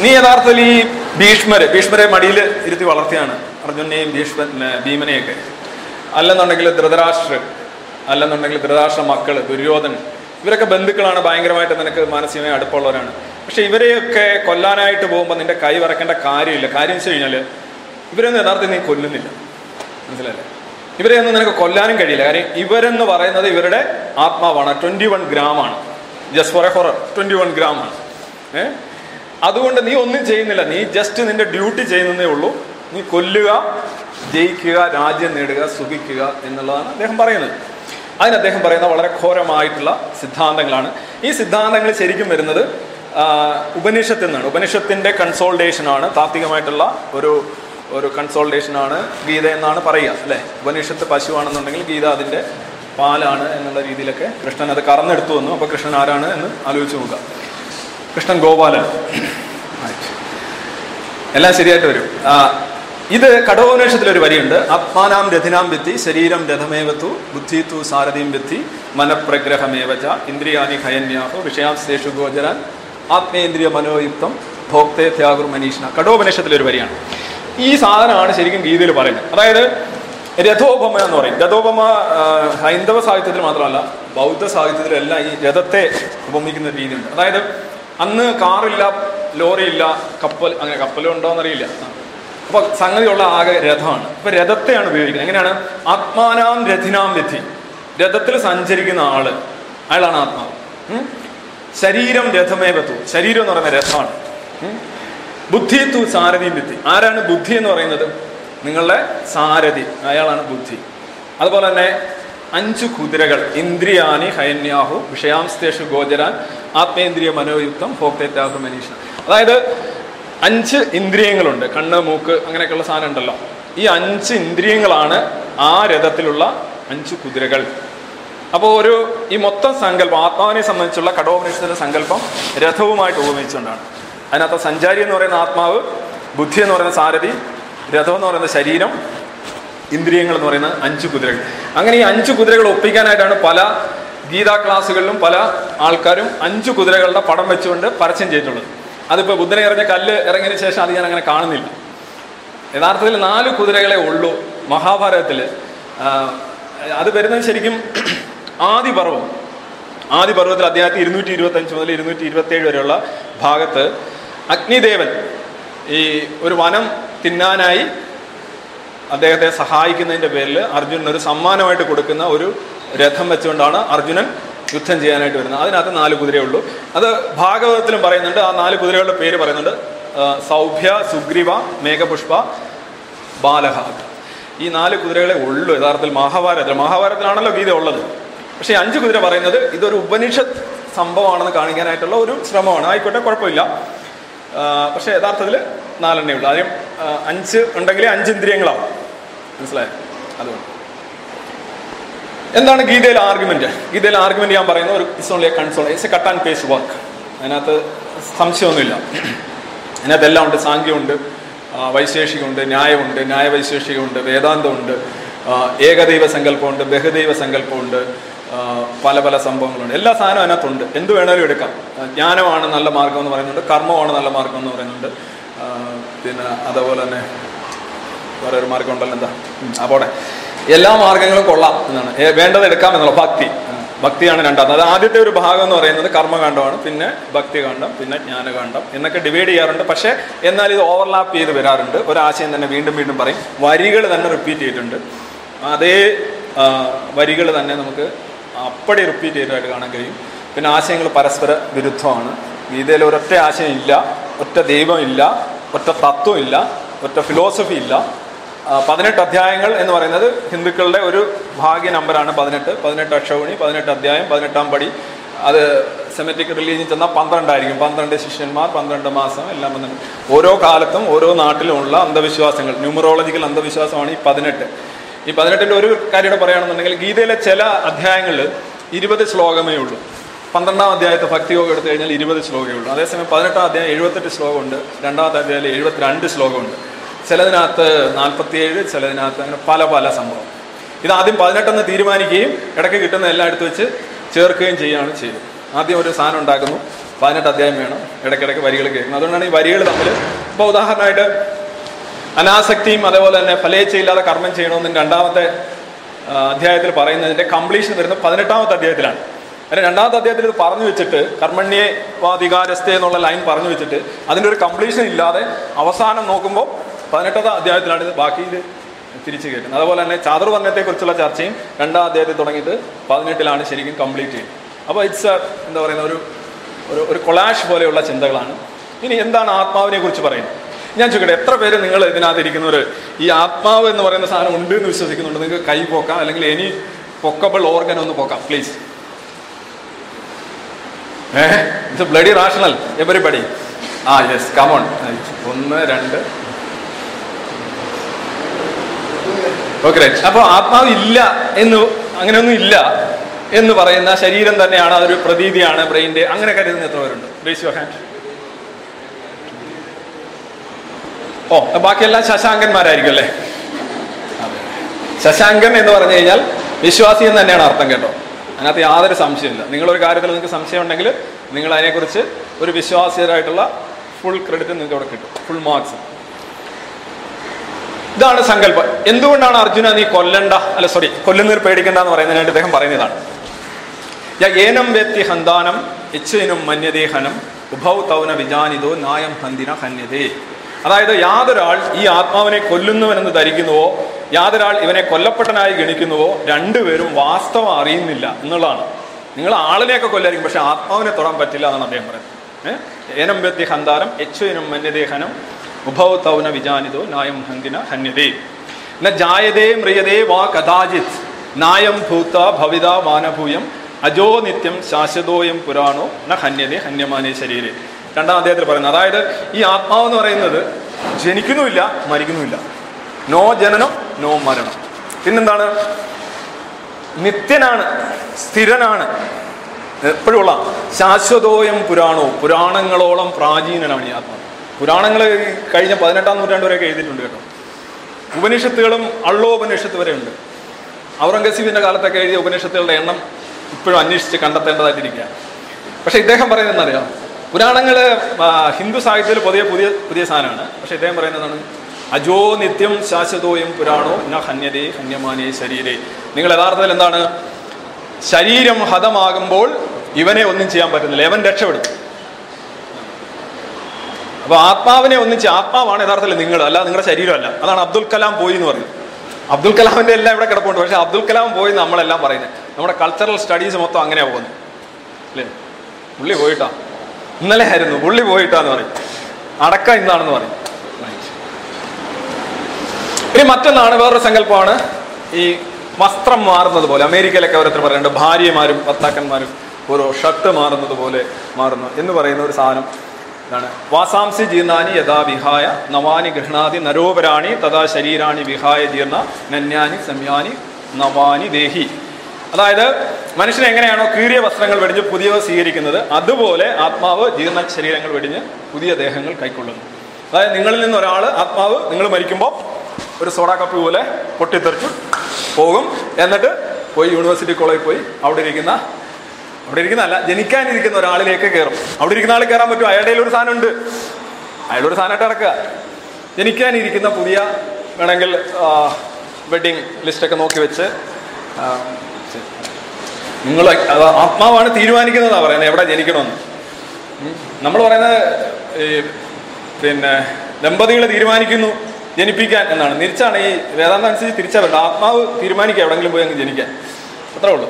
നീ യഥാർത്ഥത്തിൽ ഈ ഭീഷ്മര് ഭീഷ്മരെ മടിയിൽ ഇരുത്തി വളർത്തിയാണ് അർജുനെയും ഭീഷ്മ ഭീമനെയൊക്കെ അല്ലെന്നുണ്ടെങ്കിൽ ധൃതരാഷ്ട്രൻ അല്ലെന്നുണ്ടെങ്കിൽ ധൃതരാഷ്ട്ര മക്കൾ ദുര്യോധനൻ ഇവരൊക്കെ ബന്ധുക്കളാണ് ഭയങ്കരമായിട്ട് നിനക്ക് മാനസികമായി അടുപ്പമുള്ളവരാണ്. പക്ഷെ ഇവരെയൊക്കെ കൊല്ലാനായിട്ട് പോകുമ്പോൾ നിന്റെ കൈ വറക്കേണ്ട കാര്യമില്ല. കാര്യം വെച്ച് കഴിഞ്ഞാൽ ഇവരൊന്നും യഥാർത്ഥത്തിൽ നീ കൊല്ലുന്നില്ല. മനസ്സിലല്ലേ ഇവരെ ഒന്നും നിനക്ക് കൊല്ലാനും കഴിയില്ല. കാര്യം ഇവരെന്ന് പറയുന്നത് ഇവരുടെ ആത്മാവാണ്. ട്വന്റി വൺ ഗ്രാമാണ്. Just for a horror twenty one ഗ്രാമാണ്. ഏ? അതുകൊണ്ട് നീ ഒന്നും ചെയ്യുന്നില്ല. നീ ജസ്റ്റ് നിന്റെ ഡ്യൂട്ടി ചെയ്യുന്നതേ ഉള്ളൂ. നീ കൊല്ലുക ജയിക്കുക രാജ്യം നേടുക സുഖിക്കുക എന്നുള്ളതാണ് അദ്ദേഹം പറയുന്നത്. അതിന് അദ്ദേഹം പറയുന്ന വളരെ ഘോരമായിട്ടുള്ള സിദ്ധാന്തങ്ങളാണ്. ഈ സിദ്ധാന്തങ്ങൾ ശരിക്കും വരുന്നത് ഉപനിഷത്തിൽ നിന്നാണ്. ഉപനിഷത്തിന്റെ കൺസോൾട്ടേഷൻ ആണ് താത്വികമായിട്ടുള്ള ഒരു ഒരു കൺസോൾട്ടേഷൻ ആണ് ഗീത എന്നാണ് പറയുക അല്ലെ? ഉപനിഷത്ത് പശുവാണെന്നുണ്ടെങ്കിൽ ഗീത അതിന്റെ പാലാണ് എന്നുള്ള രീതിയിലൊക്കെ കൃഷ്ണൻ അത് കറന്നെടുത്തു വന്നു. അപ്പൊ കൃഷ്ണൻ ആരാണ് എന്ന് ആലോചിച്ച് നോക്കുക. കൃഷ്ണൻ ഗോപാലൻ. എല്ലാം ശരിയായിട്ട് വരും. ഇത് കടോപനേഷത്തിൽ ഒരു വരിയുണ്ട്. ആത്മാനാം രഥിനാം വ്യക്തി ശരീരം രഥമേവത്തു ബുദ്ധി തു സാരഥിയും വ്യക്തി മനഃപ്രഗ്രഹമേവച ഇന്ദ്രിയാനി ഹയന്യാഹോ വിഷയാംശേഷു ഗോചരാൻ ആത്മേന്ദ്രിയ മനോയുക്തം ഭോക്തേ ത്യാഗുർ മനീഷ്ണ. കടോപനിഷത്തിൽ ഒരു വരിയാണ്. ഈ സാധനമാണ് ശരിക്കും ഗീതയിൽ പറയുന്നത്. അതായത് രഥോപമ എന്ന് പറയും. രഥോപമ ഹൈന്ദവ സാഹിത്യത്തിൽ മാത്രമല്ല ബൗദ്ധ സാഹിത്യത്തിലെല്ലാം ഈ രഥത്തെ ഉപമിക്കുന്ന ഒരു രീതിയുണ്ട്. അതായത് അന്ന് കാറില്ല ലോറിയില്ല കപ്പൽ അങ്ങനെ കപ്പലും ഉണ്ടോ എന്നറിയില്ല അപ്പൊ സംഗതിയുള്ള ആകെ രഥമാണ്. അപ്പൊ രഥത്തെയാണ് ഉപയോഗിക്കുന്നത്. എങ്ങനെയാണ്? ആത്മാനാം രഥിനാം രഥി. രഥത്തിൽ സഞ്ചരിക്കുന്ന ആൾ. അയാളാണ് ആത്മാവ് ശരീരം രഥമേവത്തു. ശരീരം എന്ന് പറയുന്ന രഥമാണ്? ബുദ്ധി തു സാരഥിയും ബുദ്ധി ആരാണ് ബുദ്ധി എന്ന് പറയുന്നത്? നിങ്ങളുടെ സാരഥി. അയാളാണ് ബുദ്ധി. അതുപോലെ തന്നെ അഞ്ചു കുതിരകൾ. ഇന്ദ്രിയാനി ഹൈന്യാഹു വിഷയാംസ്തേഷു ഗോചരാൻ ആത്മേന്ദ്രിയ മനോയുക്തം ഭോക്തേറ്റാഹു മനീഷ അതായത് അഞ്ച് ഇന്ദ്രിയങ്ങളുണ്ട്. കണ്ണ് മൂക്ക് അങ്ങനെയൊക്കെയുള്ള സാധനം ഉണ്ടല്ലോ. ഈ അഞ്ച് ഇന്ദ്രിയങ്ങളാണ് ആ രഥത്തിലുള്ള അഞ്ച് കുതിരകൾ. അപ്പോൾ ഒരു ഈ മൊത്തം സങ്കല്പം ആത്മാവിനെ സംബന്ധിച്ചുള്ള കടോപനിഷത്തിന്റെ സങ്കല്പം രഥവുമായിട്ട് ഉപമിച്ചുകൊണ്ടാണ്. അതിനകത്ത് സഞ്ചാരി എന്ന് പറയുന്ന ആത്മാവ് ബുദ്ധി എന്ന് പറയുന്ന സാരഥി രഥം എന്ന് പറയുന്ന ശരീരം ഇന്ദ്രിയങ്ങൾ എന്ന് പറയുന്ന അഞ്ച് കുതിരകൾ. അങ്ങനെ ഈ അഞ്ച് കുതിരകൾ ഒപ്പിക്കാനായിട്ടാണ് പല ഗീതാ ക്ലാസ്സുകളിലും പല ആൾക്കാരും അഞ്ച് കുതിരകളുടെ പടം വെച്ചുകൊണ്ട് പരസ്യം ചെയ്തിട്ടുള്ളത്. അതിപ്പോൾ ബുദ്ധനെ ഇറങ്ങിയ കല്ല് ഇറങ്ങിയ ശേഷം അത് ഞാൻ അങ്ങനെ കാണുന്നില്ല. യഥാർത്ഥത്തിൽ നാല് കുതിരകളെ ഉള്ളൂ മഹാഭാരതത്തിൽ അത് വരുന്നത് ശരിക്കും ആദിപർവം ആദിപർവത്തിൽ അദ്ദേഹത്തെ ഇരുന്നൂറ്റി ഇരുപത്തി അഞ്ച് മുതൽ ഇരുന്നൂറ്റി ഇരുപത്തി ഏഴ് വരെയുള്ള ഭാഗത്ത് അഗ്നിദേവൻ ഈ ഒരു വനം തിന്നാനായി അദ്ദേഹത്തെ സഹായിക്കുന്നതിന്റെ പേരിൽ അർജുനൻ ഒരു സമ്മാനമായിട്ട് കൊടുക്കുന്ന ഒരു രഥം വെച്ചുകൊണ്ടാണ് അർജുനൻ യുദ്ധം ചെയ്യാനായിട്ട് വരുന്നത്. അതിനകത്ത് നാല് കുതിരയേ ഉള്ളൂ. അത് ഭാഗവതത്തിലും പറയുന്നുണ്ട്. ആ നാല് കുതിരകളുടെ പേര് പറയുന്നുണ്ട്. സൗഭ്യ സുഗ്രീവ മേഘപുഷ്പ ബാലഹ. ഈ നാല് കുതിരകളെ ഉള്ളൂ. യഥാർത്ഥത്തിൽ മഹാഭാരതത്തിൽ. മഹാഭാരതത്തിലാണല്ലോ ഗീത ഉള്ളത്. പക്ഷേ അഞ്ച് കുതിര പറയുന്നത് ഇതൊരു ഉപനിഷത്ത് സംഭവമാണെന്ന് കാണിക്കാനായിട്ടുള്ള ഒരു ശ്രമമാണ്. ആയിക്കോട്ടെ കുഴപ്പമില്ല. പക്ഷെ യഥാർത്ഥത്തിൽ നാലെണ്ണേ ഉള്ളൂ. ആദ്യം അഞ്ച് ഉണ്ടെങ്കിലേ അഞ്ച് ഇന്ദ്രിയങ്ങളാവും. മനസ്സിലായോ? അതുകൊണ്ട്. എന്താണ് ഗീതയിലെ ആർഗ്യുമെന്റ് ഗീതയിലെ ആർഗ്യുമെന്റ് ഞാൻ പറയുന്ന ഒരു it's console it's a cut and paste work അതിനകത്ത് സംശയമൊന്നുമില്ല. അതിനകത്ത് എല്ലാം ഉണ്ട് സാങ്കിയുണ്ട് വൈശേഷികമുണ്ട് ന്യായമുണ്ട് ന്യായവൈശേഷികമുണ്ട് വേദാന്തമുണ്ട് ഏകദൈവ സങ്കല്പമുണ്ട് ബഹുദൈവ സങ്കല്പമുണ്ട് പല പല സംഭവങ്ങളുണ്ട്. എല്ലാ സാധനവും അതിനകത്തുണ്ട്. എന്ത് വേണേലും എടുക്കാം. ജ്ഞാനമാണ് നല്ല മാർഗം എന്ന് പറയുന്നുണ്ട് കർമ്മമാണ് നല്ല മാർഗം എന്ന് പറയുന്നുണ്ട് പിന്നെ അതേപോലെ തന്നെ വേറെ ഒരു മാർഗം ഉണ്ടല്ലോ എന്താ അപ്പോടെ എല്ലാ മാർഗങ്ങളും കൊള്ളാം എന്നാണ്. വേണ്ടത് എടുക്കാം എന്നുള്ള ഭക്തി. ഭക്തിയാണ് രണ്ടാമത്. അത് ആദ്യത്തെ ഒരു ഭാഗം എന്ന് പറയുന്നത് കർമ്മകാന്ഡമാണ്. പിന്നെ ഭക്തികാന്ഡം പിന്നെ ജ്ഞാനകാന്ഡം എന്നൊക്കെ ഡിവൈഡ് ചെയ്യാറുണ്ട്. പക്ഷേ എന്നാൽ ഇത് ഓവർലാപ്പ് ചെയ്ത് വരാറുണ്ട്. ഒരാശയം തന്നെ വീണ്ടും വീണ്ടും പറയും. വരികൾ തന്നെ റിപ്പീറ്റ് ചെയ്തിട്ടുണ്ട്. അതേ വരികൾ തന്നെ നമുക്ക് അപ്പടി റിപ്പീറ്റ് ചെയ്തതായിട്ട് കാണാൻ കഴിയും. പിന്നെ ആശയങ്ങൾ പരസ്പര വിരുദ്ധമാണ്. ഗീതയിൽ ഒരൊറ്റ ആശയം ഇല്ല. ഒറ്റ ദൈവം ഇല്ല. ഒറ്റ തത്വം ഇല്ല. ഒറ്റ ഫിലോസഫി ഇല്ല. പതിനെട്ട് അധ്യായങ്ങൾ എന്ന് പറയുന്നത് ഹിന്ദുക്കളുടെ ഒരു ഭാഗ്യ നമ്പറാണ് പതിനെട്ട്. പതിനെട്ട് അക്ഷൗണി പതിനെട്ട് അധ്യായം പതിനെട്ടാം പടി. അത് സെമറ്റിക് റിലീജിയൻ ചെന്നാൽ പന്ത്രണ്ടായിരിക്കും. പന്ത്രണ്ട് ശിഷ്യന്മാർ പന്ത്രണ്ട് മാസം എല്ലാം പന്ത്രണ്ട് ഓരോ കാലത്തും ഓരോ നാട്ടിലുമുള്ള അന്ധവിശ്വാസങ്ങൾ. ന്യൂമറോളജിക്കൽ അന്ധവിശ്വാസമാണ് ഈ പതിനെട്ട്. ഈ പതിനെട്ടിന്റെ ഒരു കാര്യം കൂടെ പറയുകയാണെന്നുണ്ടെങ്കിൽ ഗീതയിലെ ചില അധ്യായങ്ങളിൽ ഇരുപത് ശ്ലോകമേ ഉള്ളൂ. പന്ത്രണ്ടാം അധ്യായത്തെ ഭക്തിയോഗം എടുത്തു കഴിഞ്ഞാൽ ഇരുപത് ശ്ലോകമേ ഉള്ളൂ. അതേസമയം പതിനെട്ടാം അധ്യായം എഴുപത്തെട്ട് ശ്ലോകമുണ്ട്. രണ്ടാമത്തെ അധ്യായത്തിൽ എഴുപത്തിരണ്ട് ശ്ലോകമുണ്ട്. ചിലതിനകത്ത് നാൽപ്പത്തിയേഴ് ചിലതിനകത്ത് അങ്ങനെ പല പല സംഭവം. ഇത് ആദ്യം പതിനെട്ടെന്ന് തീരുമാനിക്കുകയും ഇടയ്ക്ക് കിട്ടുന്ന എല്ലാം എടുത്ത് വെച്ച് ചേർക്കുകയും ചെയ്യുകയാണ് ചെയ്തത്. ആദ്യം ഒരു സാധനം ഉണ്ടാക്കുന്നു. പതിനെട്ട് അധ്യായം വേണം. ഇടയ്ക്കിടയ്ക്ക് വരികൾ കേൾക്കുന്നത് അതുകൊണ്ടാണ് ഈ വരികൾ തമ്മിൽ ഇപ്പോൾ ഉദാഹരണമായിട്ട് അനാസക്തിയും അതേപോലെ തന്നെ ഫലേച്ഛയില്ലാതെ കർമ്മം ചെയ്യണമെന്നും രണ്ടാമത്തെ അധ്യായത്തിൽ പറയുന്നതിന്റെ കംപ്ലീഷൻ വരുന്നത് പതിനെട്ടാമത്തെ അധ്യായത്തിലാണ്. അതിന് രണ്ടാമത്തെ അധ്യായത്തിൽ ഇത് പറഞ്ഞു വെച്ചിട്ട് കർമ്മണ്യെ വാധികാരസ്ഥ എന്നുള്ള ലൈൻ പറഞ്ഞു വെച്ചിട്ട് അതിന്റെ ഒരു കംപ്ലീഷൻ ഇല്ലാതെ അവസാനം നോക്കുമ്പോൾ പതിനെട്ടാമത്തെ അധ്യായത്തിലാണ് ഇത് ബാക്കിയിൽ തിരിച്ചു കേൾക്കുന്നത്. അതുപോലെ തന്നെ ചാതുർവർണത്തെക്കുറിച്ചുള്ള ചർച്ചയും രണ്ടാം അധ്യായത്തിൽ തുടങ്ങിയിട്ട് പതിനെട്ടിലാണ് ശരിക്കും കംപ്ലീറ്റ് ചെയ്യുന്നത് അപ്പോൾ ഇറ്റ്സ് എന്താ പറയുന്ന ഒരു ഒരു ഒരു കൊളാഷ് പോലെയുള്ള ചിന്തകളാണ്. ഇനി എന്താണ് ആത്മാവിനെ കുറിച്ച് പറയുന്നത്? ഞാൻ ചോദിക്കട്ടെ എത്ര പേര് നിങ്ങൾ ഇതിനകത്ത് ഇരിക്കുന്നവർ ഈ ആത്മാവ് എന്ന് പറയുന്ന സാധനം ഉണ്ട് എന്ന് വിശ്വസിക്കുന്നുണ്ട്. നിങ്ങൾക്ക് കൈ പോക്കാം അല്ലെങ്കിൽ എനി പൊക്കബിൾ ഓർഗൻ ഒന്ന് പോക്കാം പ്ലീസ് ഏഹ് ഇറ്റ്സ് ബ്ലഡി റാഷണൽ എവരിബഡി ആ യെസ് കമോൺ ഒന്ന് രണ്ട് ഓക്കെ. അപ്പോൾ ആത്മാവ് ഇല്ല എന്ന് അങ്ങനെയൊന്നും ഇല്ല എന്ന് പറയുന്ന ശരീരം തന്നെയാണ് അതൊരു പ്രതീതിയാണ് ബ്രെയിന്റെ. അങ്ങനെ കരുതുന്ന എത്ര പേരുണ്ട്? ഹാൻഡ് ഓ ബാക്കിയെല്ലാം ശശാങ്കന്മാരായിരിക്കും അല്ലേ. ശശാങ്കൻ എന്ന് പറഞ്ഞു കഴിഞ്ഞാൽ വിശ്വാസി എന്ന് തന്നെയാണ് അർത്ഥം കേട്ടോ. അതിനകത്ത് യാതൊരു സംശയമില്ല നിങ്ങളൊരു കാര്യത്തിൽ നിങ്ങൾക്ക് സംശയം ഉണ്ടെങ്കിൽ നിങ്ങൾ അതിനെക്കുറിച്ച് ഒരു വിശ്വാസിയരായിട്ടുള്ള ഫുൾ ക്രെഡിറ്റ് നിങ്ങൾക്ക് അവിടെ കിട്ടും. ഫുൾ മാർക്സ് ഇതാണ് സങ്കല്പം. എന്തുകൊണ്ടാണ് അർജുന നീ കൊല്ലണ്ട? അല്ല സോറി കൊല്ലുന്നതിൽ പേടിക്കണ്ട എന്ന് പറയുന്നതിനായിട്ട് അദ്ദേഹം പറയുന്നതാണ്. ഏനം വ്യക്തി ഹന്താനം ഇച്ഛനും മന്യദേഹനം ഉഭൗ തൗന വിജാനിതോ നായം ഹന്തിന ഹന്യതേ. അതായത് യാതൊരാൾ ഈ ആത്മാവിനെ കൊല്ലുന്നവനെന്ന് ധരിക്കുന്നുവോ യാതൊരാൾ ഇവനെ കൊല്ലപ്പെട്ടനായി ഗണിക്കുന്നുവോ രണ്ടുപേരും വാസ്തവം അറിയുന്നില്ല എന്നുള്ളതാണ്. നിങ്ങൾ ആളിനെയൊക്കെ കൊല്ലായിരിക്കും പക്ഷെ ആത്മാവിനെ തൊടാൻ പറ്റില്ല എന്നാണ് അദ്ദേഹം പറയുന്നത്. ഏനം വ്യക്തി ഹന്താരം യച്ഛനും മന്യദേഹനം ഉഭൗ തൗന വിജാനിതോ നായം ഹന്തിന ഹന്യതേ. ന ജായതേ മ്രിയതേ വാ കഥാചിത്. നായം ഭൂത്ത ഭവിത വാനഭൂയം. അജോ നിത്യം ശാശ്വതോയം പുരാണോ. ന ഹന്യതേ ഹന്യമാനേ ശരീരേ. രണ്ടാം അദ്ദേഹത്തിൽ പറയുന്നത് അതായത് ഈ ആത്മാവ് എന്ന് പറയുന്നത് ജനിക്കുന്നുമില്ല മരിക്കുന്നുമില്ല. നോ ജനനം നോ മരണം. പിന്നെന്താണ്? നിത്യനാണ് സ്ഥിരനാണ്. എപ്പോഴുള്ള ശാശ്വതോയം പുരാണോ. പുരാണങ്ങളോളം പ്രാചീനനാണ് ഈ ആത്മാവ്. പുരാണങ്ങൾ കഴിഞ്ഞ പതിനെട്ടാം നൂറ്റാണ്ട് വരെയൊക്കെ എഴുതിയിട്ടുണ്ട് കേട്ടോ. ഉപനിഷത്തുകളും അള്ളോ ഉപനിഷത്ത് വരെയുണ്ട് ഔറംഗസീബിന്റെ കാലത്തൊക്കെ എഴുതിയ ഉപനിഷത്തുകളുടെ എണ്ണം ഇപ്പോഴും അന്വേഷിച്ച് കണ്ടെത്തേണ്ടതായിട്ടിരിക്കുക പക്ഷേ ഇദ്ദേഹം പറയുന്നത് എന്നറിയാം പുരാണങ്ങൾ ഹിന്ദു സാഹിത്യത്തിൽ പുതിയ പുതിയ പുതിയ സാധനമാണ്. പക്ഷേ ഇദ്ദേഹം പറയുന്നതാണ് അജോ നിത്യം ശാശ്വതോയും പുരാണോ ന ഹന്യതേ ഹന്യമാനേ ശരീരേ. നിങ്ങൾ യഥാർത്ഥത്തിൽ എന്താണ്? ശരീരം ഹതമാകുമ്പോൾ ഇവനെ ഒന്നും ചെയ്യാൻ പറ്റുന്നില്ല. ഇവൻ രക്ഷപ്പെടും. അപ്പൊ ആത്മാവിനെ ഒന്നിച്ച് ആത്മാവാണ് യഥാർത്ഥത്തിൽ നിങ്ങൾ അല്ല നിങ്ങളുടെ ശരീരമല്ല. അതാണ് അബ്ദുൽ കലാം പോയി എന്ന് പറയുന്നത്. അബ്ദുൽ കലാമിന്റെ എല്ലാം ഇവിടെ കിടപ്പുണ്ട്. പക്ഷെ അബ്ദുൽ കലാം പോയി നമ്മളെല്ലാം പറയുന്നത്. നമ്മുടെ കൾച്ചറൽ സ്റ്റഡീസ് മൊത്തം അങ്ങനെയാ പോകുന്നത്. അല്ലേ? പുള്ളി പോയിട്ടാ? ഇന്നലെ ആയിരുന്നു പുള്ളി പോയിട്ടാന്ന് പറയും. അടക്ക ഇന്നാണെന്ന് പറയും. ഇനി മറ്റൊന്നാണ് വേറൊരു സങ്കല്പമാണ്. ഈ വസ്ത്രം മാറുന്നത് പോലെ അമേരിക്കയിലൊക്കെ ഓരോരുത്തർ പറയുന്നുണ്ട് ഭാര്യമാരും ഭർത്താക്കന്മാരും ഓരോ ഷർട്ട് മാറുന്നത് പോലെ മാറുന്നു എന്ന് പറയുന്ന ഒരു സാധനം ഇതാണ്. വാസാംസി ജീർണാനി യഥാ വിഹായ നവാനി ഗൃഹണാതി നരോപരാണി തഥാ ശരീരാണി വിഹായ ജീർണ നന്യാനി സംയാനി നവാനി ദേഹി. അതായത് മനുഷ്യൻ എങ്ങനെയാണോ കീറിയ വസ്ത്രങ്ങൾ വെടിഞ്ഞ് പുതിയവ സ്വീകരിക്കുന്നത് അതുപോലെ ആത്മാവ് ജീർണ ശരീരങ്ങൾ വെടിഞ്ഞ് പുതിയ ദേഹങ്ങൾ കൈക്കൊള്ളുന്നു. അതായത് നിങ്ങളിൽ നിന്ന് ഒരാൾ ആത്മാവ് നിങ്ങൾ മരിക്കുമ്പോൾ ഒരു സോഡാ കപ്പ് പോലെ പൊട്ടിത്തെറിച്ചു പോകും. എന്നിട്ട് പോയി യൂണിവേഴ്സിറ്റി കോളേജിൽ പോയി അവിടെ ഇരിക്കുന്ന അവിടെ ഇരിക്കുന്നതല്ല ജനിക്കാനിരിക്കുന്ന ഒരാളിലേക്ക് കയറും അവിടെ ഇരിക്കുന്ന ആൾ കയറാൻ പറ്റും അയാളുടെ ഒരു സാധനം ഉണ്ട് അയാളുടെ ഒരു സാധനമായിട്ട് ഇറക്കുക ജനിക്കാനിരിക്കുന്ന പുതിയ വേണമെങ്കിൽ വെഡിങ് ലിസ്റ്റൊക്കെ നോക്കി വെച്ച് നിങ്ങൾ ആത്മാവാണ് തീരുമാനിക്കുന്നതാണ് പറയുന്നത് എവിടെ ജനിക്കണമെന്ന്. നമ്മൾ പറയുന്നത് ഈ പിന്നെ ദമ്പതികൾ തീരുമാനിക്കുന്നു ജനിപ്പിക്കാൻ എന്നാണ്. തിരിച്ചാണ് ഈ വേദാന്തം അനുസരിച്ച് തിരിച്ചാ വേണ്ട ആത്മാവ് തീരുമാനിക്കുക എവിടെങ്കിലും പോയി അങ്ങ് ജനിക്കാൻ. അത്രേ ഉള്ളൂ.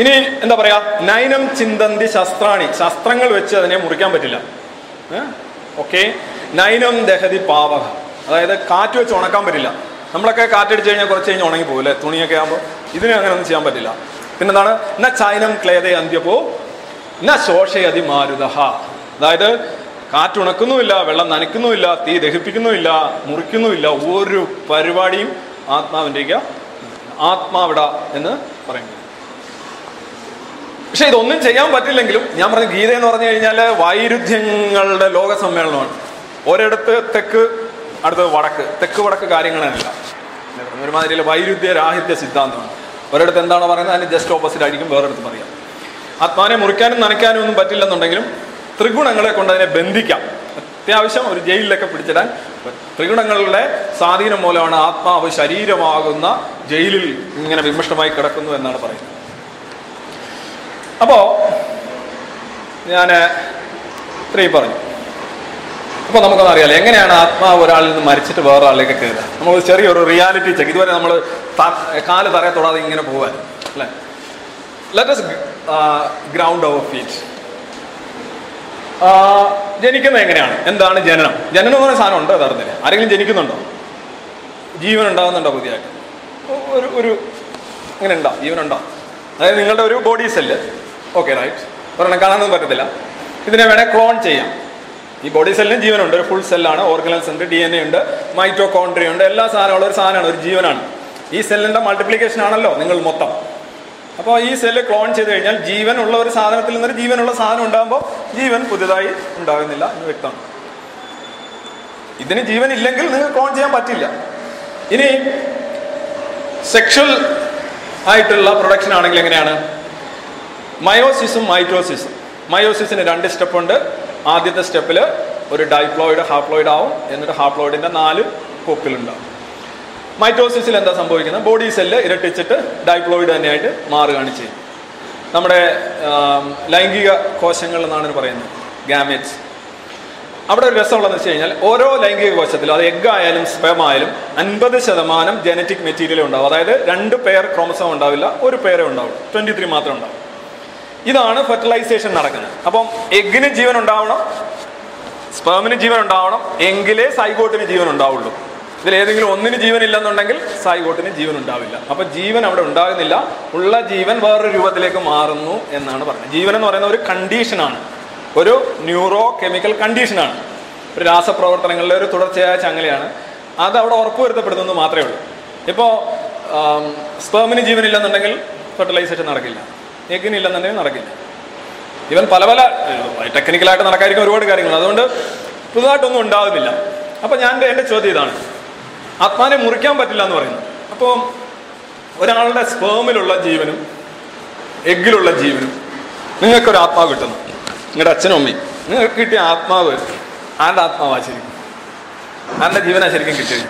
ഇനി എന്താ പറയാ? നൈനം ചിന്തന്തി ശസ്ത്രാണി. ശസ്ത്രങ്ങൾ വെച്ച് അതിനെ മുറിക്കാൻ പറ്റില്ല. ഓക്കെ? നൈനം ദഹതി പാവക അതായത് കാറ്റ് വെച്ച് ഉണക്കാൻ പറ്റില്ല. നമ്മളൊക്കെ കാറ്റടിച്ച് കഴിഞ്ഞാൽ കുറച്ച് കഴിഞ്ഞ് ഉണങ്ങി പോകും തുണിയൊക്കെ ആകുമ്പോൾ ഇതിനെ അങ്ങനെ ഒന്നും ചെയ്യാൻ പറ്റില്ല. പിന്നെന്താണ്? ന ചൈനം ക്ലേദേ അന്ത്യപ്പോ ന ശോഷയതി മാരുതഹ. അതായത് കാറ്റുണക്കുന്നുമില്ല വെള്ളം നനയ്ക്കുന്നുമില്ല തീ ദഹിപ്പിക്കുന്നുമില്ല മുറിക്കുന്നുമില്ല. ഒരു പരിപാടിയും ആത്മാവിന്റെ ആത്മാവിട എന്ന് പറയുന്നു പക്ഷെ ഇതൊന്നും ചെയ്യാൻ പറ്റില്ലെങ്കിലും ഞാൻ പറഞ്ഞ ഗീത എന്ന് പറഞ്ഞു കഴിഞ്ഞാൽ വൈരുദ്ധ്യങ്ങളുടെ ലോക സമ്മേളനമാണ് ഒരിടത്ത് തെക്ക് അടുത്തത് വടക്ക്. തെക്ക് വടക്ക് കാര്യങ്ങളല്ല ഒരുമാതിരി വൈരുദ്ധ്യ രാഹിത്യ സിദ്ധാന്തമാണ്. ഒരിടത്ത് എന്താണോ പറയുന്നത്? അതിന് ജസ്റ്റ് ഓപ്പോസിറ്റ് ആയിരിക്കും വേറൊരിടത്ത് പറയാം. ആത്മാനെ മുറിക്കാനും നനയ്ക്കാനും ഒന്നും പറ്റില്ലെന്നുണ്ടെങ്കിലും ത്രിഗുണങ്ങളെ കൊണ്ട് അതിനെ ബന്ധിക്കാം. അത്യാവശ്യം ഒരു ജയിലിലൊക്കെ പിടിച്ചിടാൻ ത്രിഗുണങ്ങളുടെ സ്വാധീനം മൂലമാണ് ആത്മാവ് ശരീരമാകുന്ന ജയിലിൽ ഇങ്ങനെ വിമിഷ്ടമായി കിടക്കുന്നു എന്നാണ് പറയുന്നത്. അപ്പോ ഞാൻ ഇത്രയും പറഞ്ഞു. അപ്പോൾ നമുക്കൊന്ന് അറിയാലോ എങ്ങനെയാണ് ആത്മാവ് ഒരാളിൽ നിന്ന് മരിച്ചിട്ട് വേറെ ആളിലേക്ക് കയറുക? നമ്മൾ ചെറിയൊരു റിയാലിറ്റി ചെക്ക് ഇതുവരെ നമ്മൾ കാൽ തറയെ തൊടാതെ ഇങ്ങനെ പോകാൻ അല്ലേ? ലെറ്റസ് ഗ്രൗണ്ട് ഓഫ് ഫീറ്റ് ജനിക്കുന്നത് എങ്ങനെയാണ്? എന്താണ് ജനനം? ജനനം എന്ന് പറയുന്ന സാധനം ഉണ്ടോ യഥാർത്ഥത്തിൽ ആരെങ്കിലും ജനിക്കുന്നുണ്ടോ? ജീവൻ ഉണ്ടാകുന്നുണ്ടോ പുതിയതായിട്ട്? ഒരു ഒരു അങ്ങനെ ഉണ്ടോ ജീവൻ അതായത് നിങ്ങളുടെ ഒരു ബോഡി സെല്ല് ഓക്കെ റൈറ്റ് ഒരെണ്ണം കാണാനൊന്നും പറ്റത്തില്ല. ഇതിനെ വേണേൽ ക്ലോൺ ചെയ്യാം. ഈ ബോഡി സെല്ലിന് ജീവനുണ്ട്. ഒരു ഫുൾ സെല്ലാണ് ഓർഗനൽസ് ഉണ്ട് ഡി എൻ എ ഉണ്ട് മൈറ്റോകോൺട്രി ഉണ്ട്. എല്ലാ സാധനങ്ങളും ഒരു സാധനമാണ് ഒരു ജീവനാണ്. ഈ സെല്ലിന്റെ മൾട്ടിപ്ലിക്കേഷൻ ആണല്ലോ നിങ്ങൾ മൊത്തം. അപ്പോൾ ഈ സെല്ല് ക്ലോൺ ചെയ്ത് കഴിഞ്ഞാൽ ജീവൻ ഉള്ള ഒരു സാധനത്തിൽ നിന്നൊരു ജീവനുള്ള സാധനം ഉണ്ടാകുമ്പോൾ ജീവൻ പുതുതായി ഉണ്ടാകുന്നില്ല എന്ന് വ്യക്തമാണ്. ഇതിന് ജീവൻ ഇല്ലെങ്കിൽ നിങ്ങൾക്ക് ക്ലോൺ ചെയ്യാൻ പറ്റില്ല. ഇനി സെക്ഷൽ ആയിട്ടുള്ള പ്രൊഡക്ഷൻ ആണെങ്കിൽ എങ്ങനെയാണ്? മയോസിസും മൈറ്റോസിസും. മയോസിസിന് രണ്ട് സ്റ്റെപ്പുണ്ട്. ആദ്യത്തെ സ്റ്റെപ്പിൽ ഒരു ഡൈപ്ലോയിഡ് ഹാപ്ലോയിഡ് ആവും എന്നിട്ട് ഹാപ്ലോയിഡിന്റെ നാല് കൊക്കിലുണ്ടാവും. മൈറ്റോസിസിൽ എന്താ സംഭവിക്കുന്നത്? ബോഡി സെല്ല് ഇരട്ടിച്ചിട്ട് ഡൈപ്ലോയിഡ് തന്നെയായിട്ട് മാറുകയാണ് ചെയ്യും നമ്മുടെ ലൈംഗിക കോശങ്ങൾ എന്നാണ് പറയുന്നത്. ഗാമേറ്റ്സ്. അവിടെ ഒരു രസമുള്ളതെന്ന് വെച്ച് കഴിഞ്ഞാൽ ഓരോ ലൈംഗിക കോശത്തിലും അത് എഗ് ആയാലും സ്പെം ആയാലും അൻപത് ശതമാനം ജനറ്റിക് മെറ്റീരിയൽ ഉണ്ടാവും. അതായത് രണ്ട് പേർ ക്രോമസോം ഉണ്ടാവില്ല ഒരു പേരേ ഉണ്ടാവും ട്വന്റി ത്രീ മാത്രം ഉണ്ടാവും ഇതാണ് ഫെർട്ടിലൈസേഷൻ നടക്കുന്നത്. അപ്പം എഗ്ഗിന് ജീവൻ ഉണ്ടാവണം സ്പേമിന് ജീവൻ ഉണ്ടാവണം എങ്കിലേ സൈഗോട്ടിന് ജീവൻ ഉണ്ടാവുള്ളൂ. ഇതിൽ ഏതെങ്കിലും ഒന്നിന് ജീവൻ ഇല്ലെന്നുണ്ടെങ്കിൽ സൈഗോട്ടിന് ജീവൻ ഉണ്ടാവില്ല. അപ്പൊ ജീവൻ അവിടെ ഉണ്ടാകുന്നില്ല. ഉള്ള ജീവൻ വേറൊരു രൂപത്തിലേക്ക് മാറുന്നു എന്നാണ് പറയുന്നത് ജീവൻ എന്ന് പറയുന്ന ഒരു കണ്ടീഷനാണ് ഒരു ന്യൂറോ കെമിക്കൽ കണ്ടീഷനാണ് ഒരു രാസപ്രവർത്തനങ്ങളിലെ ഒരു തുടർച്ചയായ ചങ്ങലയാണ്. അത് അവിടെ ഉറപ്പുവരുത്തപ്പെടുന്നു മാത്രമേ ഉള്ളൂ. ഇപ്പോൾ സ്പേമിന് ജീവനില്ലെന്നുണ്ടെങ്കിൽ ഫെർട്ടിലൈസേഷൻ നടക്കില്ല. എഗ്ഗിന് ഇല്ലെന്നുണ്ടെങ്കിൽ നടക്കില്ല. ഇവൻ പല പല ടെക്നിക്കലായിട്ട് നടക്കാതിരിക്കുന്ന ഒരുപാട് കാര്യങ്ങൾ അതുകൊണ്ട് പുതുതായിട്ടൊന്നും ഉണ്ടാവുന്നില്ല. അപ്പൊ ഞാൻ എന്റെ ചോദ്യം ഇതാണ്. ആത്മാനെ മുറിക്കാൻ പറ്റില്ല എന്ന് പറയുന്നു അപ്പോൾ ഒരാളുടെ സ്പേമിലുള്ള ജീവനും എഗ്ഗിലുള്ള ജീവനും നിങ്ങൾക്കൊരു ആത്മാവ് കിട്ടുന്നു. നിങ്ങളുടെ അച്ഛനും അമ്മയും. നിങ്ങൾക്ക് കിട്ടിയ ആത്മാവ് ആരുടെ ആത്മാവാ ശരിക്കും? ആരുടെ ജീവനാ ശരിക്കും കിട്ടിയത്?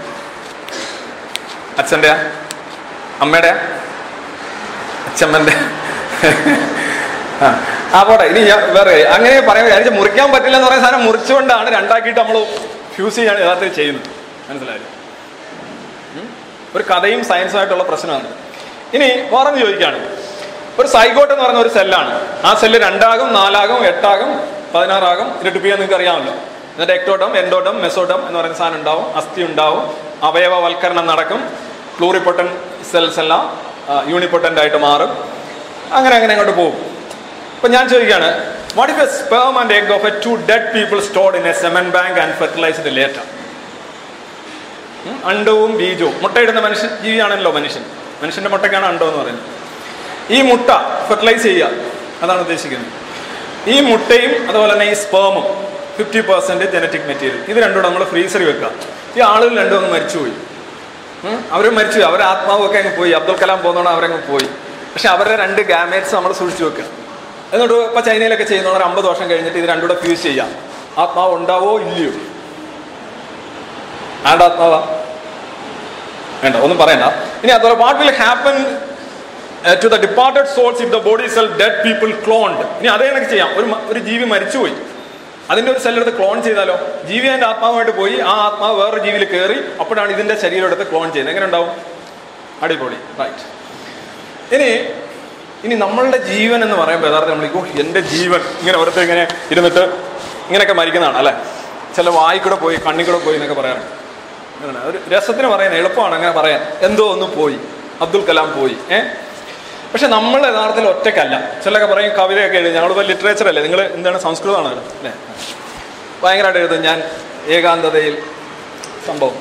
അച്ഛന്റെയാ അമ്മയുടെയാ? അച്ഛമ്മന്റെ? ആ, പോട്ടെ ഇനി ഞാൻ വേറെ അങ്ങനെ പറയാൻ വിചാരിച്ച മുറിക്കാൻ പറ്റില്ല എന്ന് പറയുന്ന സാധനം മുറിച്ചുകൊണ്ടാണ് രണ്ടാക്കിയിട്ട് നമ്മൾ ഫ്യൂസ് ചെയ്യാണ് യഥാർത്ഥത്തിൽ ചെയ്യുന്നത്. മനസ്സിലായി? ഒരു കഥയും സയൻസുമായിട്ടുള്ള പ്രശ്നമാണ്. ഇനി വേറൊന്ന് ചോദിക്കുകയാണ് ഒരു സൈഗോട്ട് എന്ന് പറയുന്ന ഒരു സെല്ലാണ് ആ സെല്ല് രണ്ടാകും നാലാകും എട്ടാകും പതിനാറാകും. ഇരട്ടിപ്പി നിങ്ങൾക്ക് അറിയാമല്ലോ എന്നിട്ട് എക്ടോട്ടം എൻഡോട്ടം മെസോട്ടം എന്ന് പറയുന്ന സാധനം ഉണ്ടാവും. അസ്ഥി ഉണ്ടാവും. അവയവവൽക്കരണം നടക്കും. പ്ലൂറിപ്പൊട്ടൻ സെൽസ് എല്ലാം യൂണിപ്പൊട്ടന്റ് ആയിട്ട് മാറും. അങ്ങനെ അങ്ങനെ അങ്ങോട്ട് പോകും. അപ്പൊ ഞാൻ ചോദിക്കുകയാണ് what if a sperm and egg of a two dead people stored in a semen bank and fertilised later അണ്ടവും ബീജവും. മുട്ടയിടുന്ന മനുഷ്യൻ ജീവിയാണല്ലോ മനുഷ്യൻ. മനുഷ്യന്റെ മുട്ടയ്ക്കാണ് അണ്ടോ എന്ന് പറയുന്നത്. ഈ മുട്ട ഫെർട്ടിലൈസ് ചെയ്യുക. അതാണ് ഉദ്ദേശിക്കുന്നത്. ഈ മുട്ടയും അതുപോലെ തന്നെ ഈ സ്പേമും ഫിഫ്റ്റി പെർസെന്റ് ജനറ്റിക് മെറ്റീരിയൽ ഇത് രണ്ടും നമ്മൾ ഫ്രീസറി വെക്കുക. ഈ ആളുകൾ രണ്ടും അങ്ങ് മരിച്ചുപോയി. അവരും മരിച്ചു അവരെ ആത്മാവൊക്കെ അങ്ങ് പോയി. അബ്ദുൽ കലാം പോകുന്നതുകൊണ്ട് അവരങ്ങ് പോയി. പക്ഷെ അവരുടെ രണ്ട് ഗാമേറ്റ്സ് നമ്മൾ സൂക്ഷിച്ചു വെക്കുക എന്നിട്ട് ഇപ്പൊ ചൈനയിലൊക്കെ ചെയ്യുന്ന അമ്പത് വർഷം കഴിഞ്ഞിട്ട് ഇത് രണ്ടുകൂടെ ഫ്യൂസ് ചെയ്യാം. ആത്മാവ് ഉണ്ടാവോ ഇല്ലയോ? ആരുടെ ആത്മാവാ? വേണ്ട ഒന്നും പറയണ്ട. ഇനി അതുപോലെ what will happen to the departed souls if the body cell dead people cloned ഇനി അതേ കണക്ക് ചെയ്യാം. ഒരു ഒരു ജീവി മരിച്ചുപോയി. അതിന്റെ ഒരു സെല്ലെടുത്ത് ക്ലോൺ ചെയ്താലോ? ജീവി അതിന്റെ ആത്മാവുമായിട്ട് പോയി. ആ ആത്മാവ് വേറൊരു ജീവിയിൽ കയറി അപ്പോഴാണ് ഇതിന്റെ ശരീരം എടുത്ത് ക്ലോൺ ചെയ്യുന്നത്. എങ്ങനെ ഉണ്ടാവും? അടിപൊളി. റൈറ്റ് ഇനി ഇനി നമ്മളുടെ ജീവൻ എന്ന് പറയുമ്പോൾ യഥാർത്ഥം നമ്മൾ ഓ എന്റെ ജീവൻ ഇങ്ങനെ ഓരോരുത്തർ ഇങ്ങനെ ഇരുന്നിട്ട് ഇങ്ങനെയൊക്കെ മരിക്കുന്നതാണ് അല്ലേ? ചില വായിക്കൂടെ കൂടെ പോയി കണ്ണിക്കൂടെ കൂടെ പോയി എന്നൊക്കെ പറയാറുണ്ട്. ഒരു രസത്തിന് പറയുന്നത് എളുപ്പമാണ് അങ്ങനെ പറയാൻ. എന്തോ ഒന്ന് പോയി. അബ്ദുൽ കലാം പോയി ഏ? പക്ഷെ നമ്മൾ യഥാർത്ഥത്തിൽ ഒറ്റക്കല്ല ചിലൊക്കെ പറയും കവിതയൊക്കെ എഴുതി. ഞങ്ങളിപ്പോൾ ലിറ്ററേച്ചർ അല്ലേ? നിങ്ങൾ എന്താണ് സംസ്കൃതമാണ്? അല്ലേ? ഭയങ്കരമായിട്ട് എഴുതും. ഞാൻ ഏകാന്തതയിൽ സംഭവം.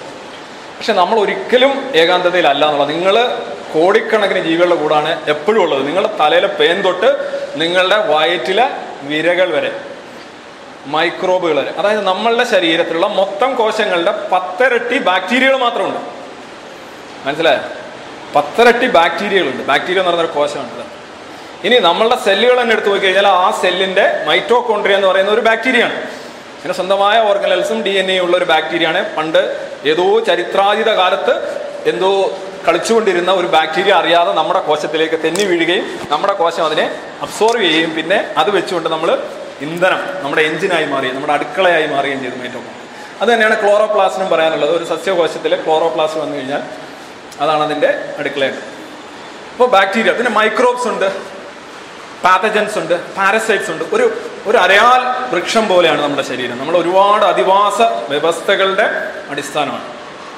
പക്ഷെ നമ്മൾ ഒരിക്കലും ഏകാന്തതയിലല്ല എന്നുള്ളത്. നിങ്ങൾ കോടിക്കണക്കിന് ജീവികളുടെ കൂടാണ് എപ്പോഴും ഉള്ളത്. നിങ്ങളുടെ തലയിലെ പേൻ തൊട്ട് നിങ്ങളുടെ വയറ്റിലെ വിരകൾ വരെ മൈക്രോബുകൾ വരെ അതായത് നമ്മളുടെ ശരീരത്തിലുള്ള മൊത്തം കോശങ്ങളുടെ പത്തരട്ടി ബാക്ടീരിയകൾ മാത്രമുണ്ട് മനസ്സിലായോ? പത്തരട്ടി ബാക്ടീരിയകളുണ്ട് ബാക്ടീരിയ എന്ന് പറയുന്ന ഒരു ഇനി നമ്മളുടെ സെല്ലുകൾ തന്നെ എടുത്തു നോക്കി കഴിഞ്ഞാൽ ആ സെല്ലിന്റെ മൈറ്റോകോൺട്രിയ എന്ന് പറയുന്ന ഒരു ബാക്ടീരിയയാണ് അതിന് സ്വന്തമായ ഓർഗനൽസും ഡി എൻ എ ഉള്ള ഒരു ബാക്ടീരിയയാണ് പണ്ട് ഏതോ ചരിത്രാതീത കാലത്ത് എന്തോ കളിച്ചുകൊണ്ടിരുന്ന ഒരു ബാക്ടീരിയ അറിയാതെ നമ്മുടെ കോശത്തിലേക്ക് തെന്നി വീഴുകയും നമ്മുടെ കോശം അതിനെ അബ്സോർവ് ചെയ്യുകയും പിന്നെ അത് വെച്ചുകൊണ്ട് നമ്മൾ ഇന്ധനം നമ്മുടെ എഞ്ചിനായി മാറുകയും നമ്മുടെ അടുക്കളയായി മാറുകയും ചെയ്തു മൈറ്റോകോൺ അത് തന്നെയാണ് ക്ലോറോപ്ലാസ്റ്റിനും പറയാനുള്ളത്. ഒരു സസ്യകോശത്തിൽ ക്ലോറോപ്ലാസ്റ്റ് വന്നു കഴിഞ്ഞാൽ അതാണ് അതിന്റെ അടുക്കളയായിട്ട് അപ്പോൾ ബാക്ടീരിയ പിന്നെ മൈക്രോബ്സ് ഉണ്ട് പാത്തജൻസ് ഉണ്ട് പാരസൈറ്റ്സ് ഉണ്ട്. ഒരു ഒരു അരയാൽ വൃക്ഷം പോലെയാണ് നമ്മുടെ ശരീരം. നമ്മൾ ഒരുപാട് അധിവാസ വ്യവസ്ഥകളുടെ അടിസ്ഥാനമാണ്.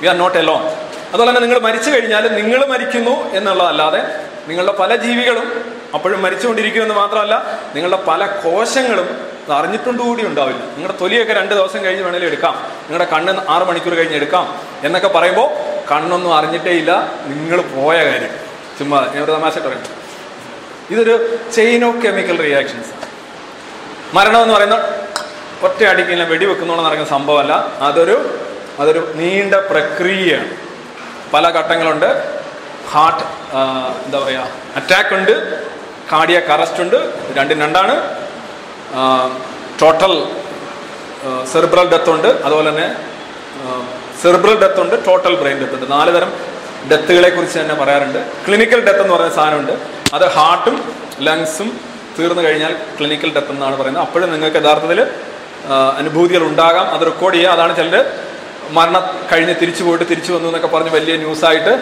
വി ആർ നോട്ട് എലോൺ അതുപോലെ തന്നെ നിങ്ങൾ മരിച്ചു കഴിഞ്ഞാൽ നിങ്ങൾ മരിക്കുന്നു എന്നുള്ളതല്ലാതെ നിങ്ങളുടെ പല ജീവികളും അപ്പോഴും മരിച്ചുകൊണ്ടിരിക്കുമെന്ന് മാത്രമല്ല നിങ്ങളുടെ പല കോശങ്ങളും അത് അറിഞ്ഞിട്ടുണ്ട് കൂടി ഉണ്ടാവില്ല. നിങ്ങളുടെ തൊലിയൊക്കെ രണ്ട് ദിവസം കഴിഞ്ഞ് വേണേലും എടുക്കാം. നിങ്ങളുടെ കണ്ണ് ആറ് മണിക്കൂർ കഴിഞ്ഞ് എടുക്കാം. എന്നൊക്കെ പറയുമ്പോൾ കണ്ണൊന്നും അറിഞ്ഞിട്ടേ ഇല്ല. നിങ്ങൾ പോയ കാര്യം. ചുമ്മാ ഞാൻ ഒരു തമാശ പറയും. ഇതൊരു ചെയിൻ ഓഫ് കെമിക്കൽ റിയാക്ഷൻസ് മരണം എന്ന് പറയുന്ന ഒറ്റയടിക്ക് ഇങ്ങനെ വെടിവെക്കുന്നോണ്ട് നടക്കുന്ന സംഭവമല്ല. അതൊരു അതൊരു നീണ്ട പ്രക്രിയയാണ്. പല ഘട്ടങ്ങളുണ്ട്. ഹാർട്ട് എന്താ പറയുക അറ്റാക്ക് ഉണ്ട് കാടിയ കറസ്റ്റ് ഉണ്ട് രണ്ടും രണ്ടാണ്. ടോട്ടൽ സെറിബ്രൽ ഡെത്ത് ഉണ്ട് അതുപോലെ തന്നെ സെറിബ്രൽ ഡെത്ത് ഉണ്ട് ടോട്ടൽ ബ്രെയിൻ ഡെത്ത് ഉണ്ട്. നാല് തരം ഡെത്തുകളെ കുറിച്ച് തന്നെ പറയാറുണ്ട്. ക്ലിനിക്കൽ ഡെത്ത് എന്ന് പറയുന്ന സാധനമുണ്ട്. അത് ഹാർട്ടും ലങ്സും തീർന്നു കഴിഞ്ഞാൽ ക്ലിനിക്കൽ ഡെത്ത് എന്നാണ് പറയുന്നത്. അപ്പോഴും നിങ്ങൾക്ക് യഥാർത്ഥത്തിൽ അനുഭൂതികൾ ഉണ്ടാകാം. അത് റെക്കോർഡ് ചെയ്യുക. അതാണ് ചിലർ മരണം കഴിഞ്ഞ് തിരിച്ചു പോയിട്ട് തിരിച്ചു വന്നു എന്നൊക്കെ പറഞ്ഞ് വലിയ ന്യൂസായിട്ട്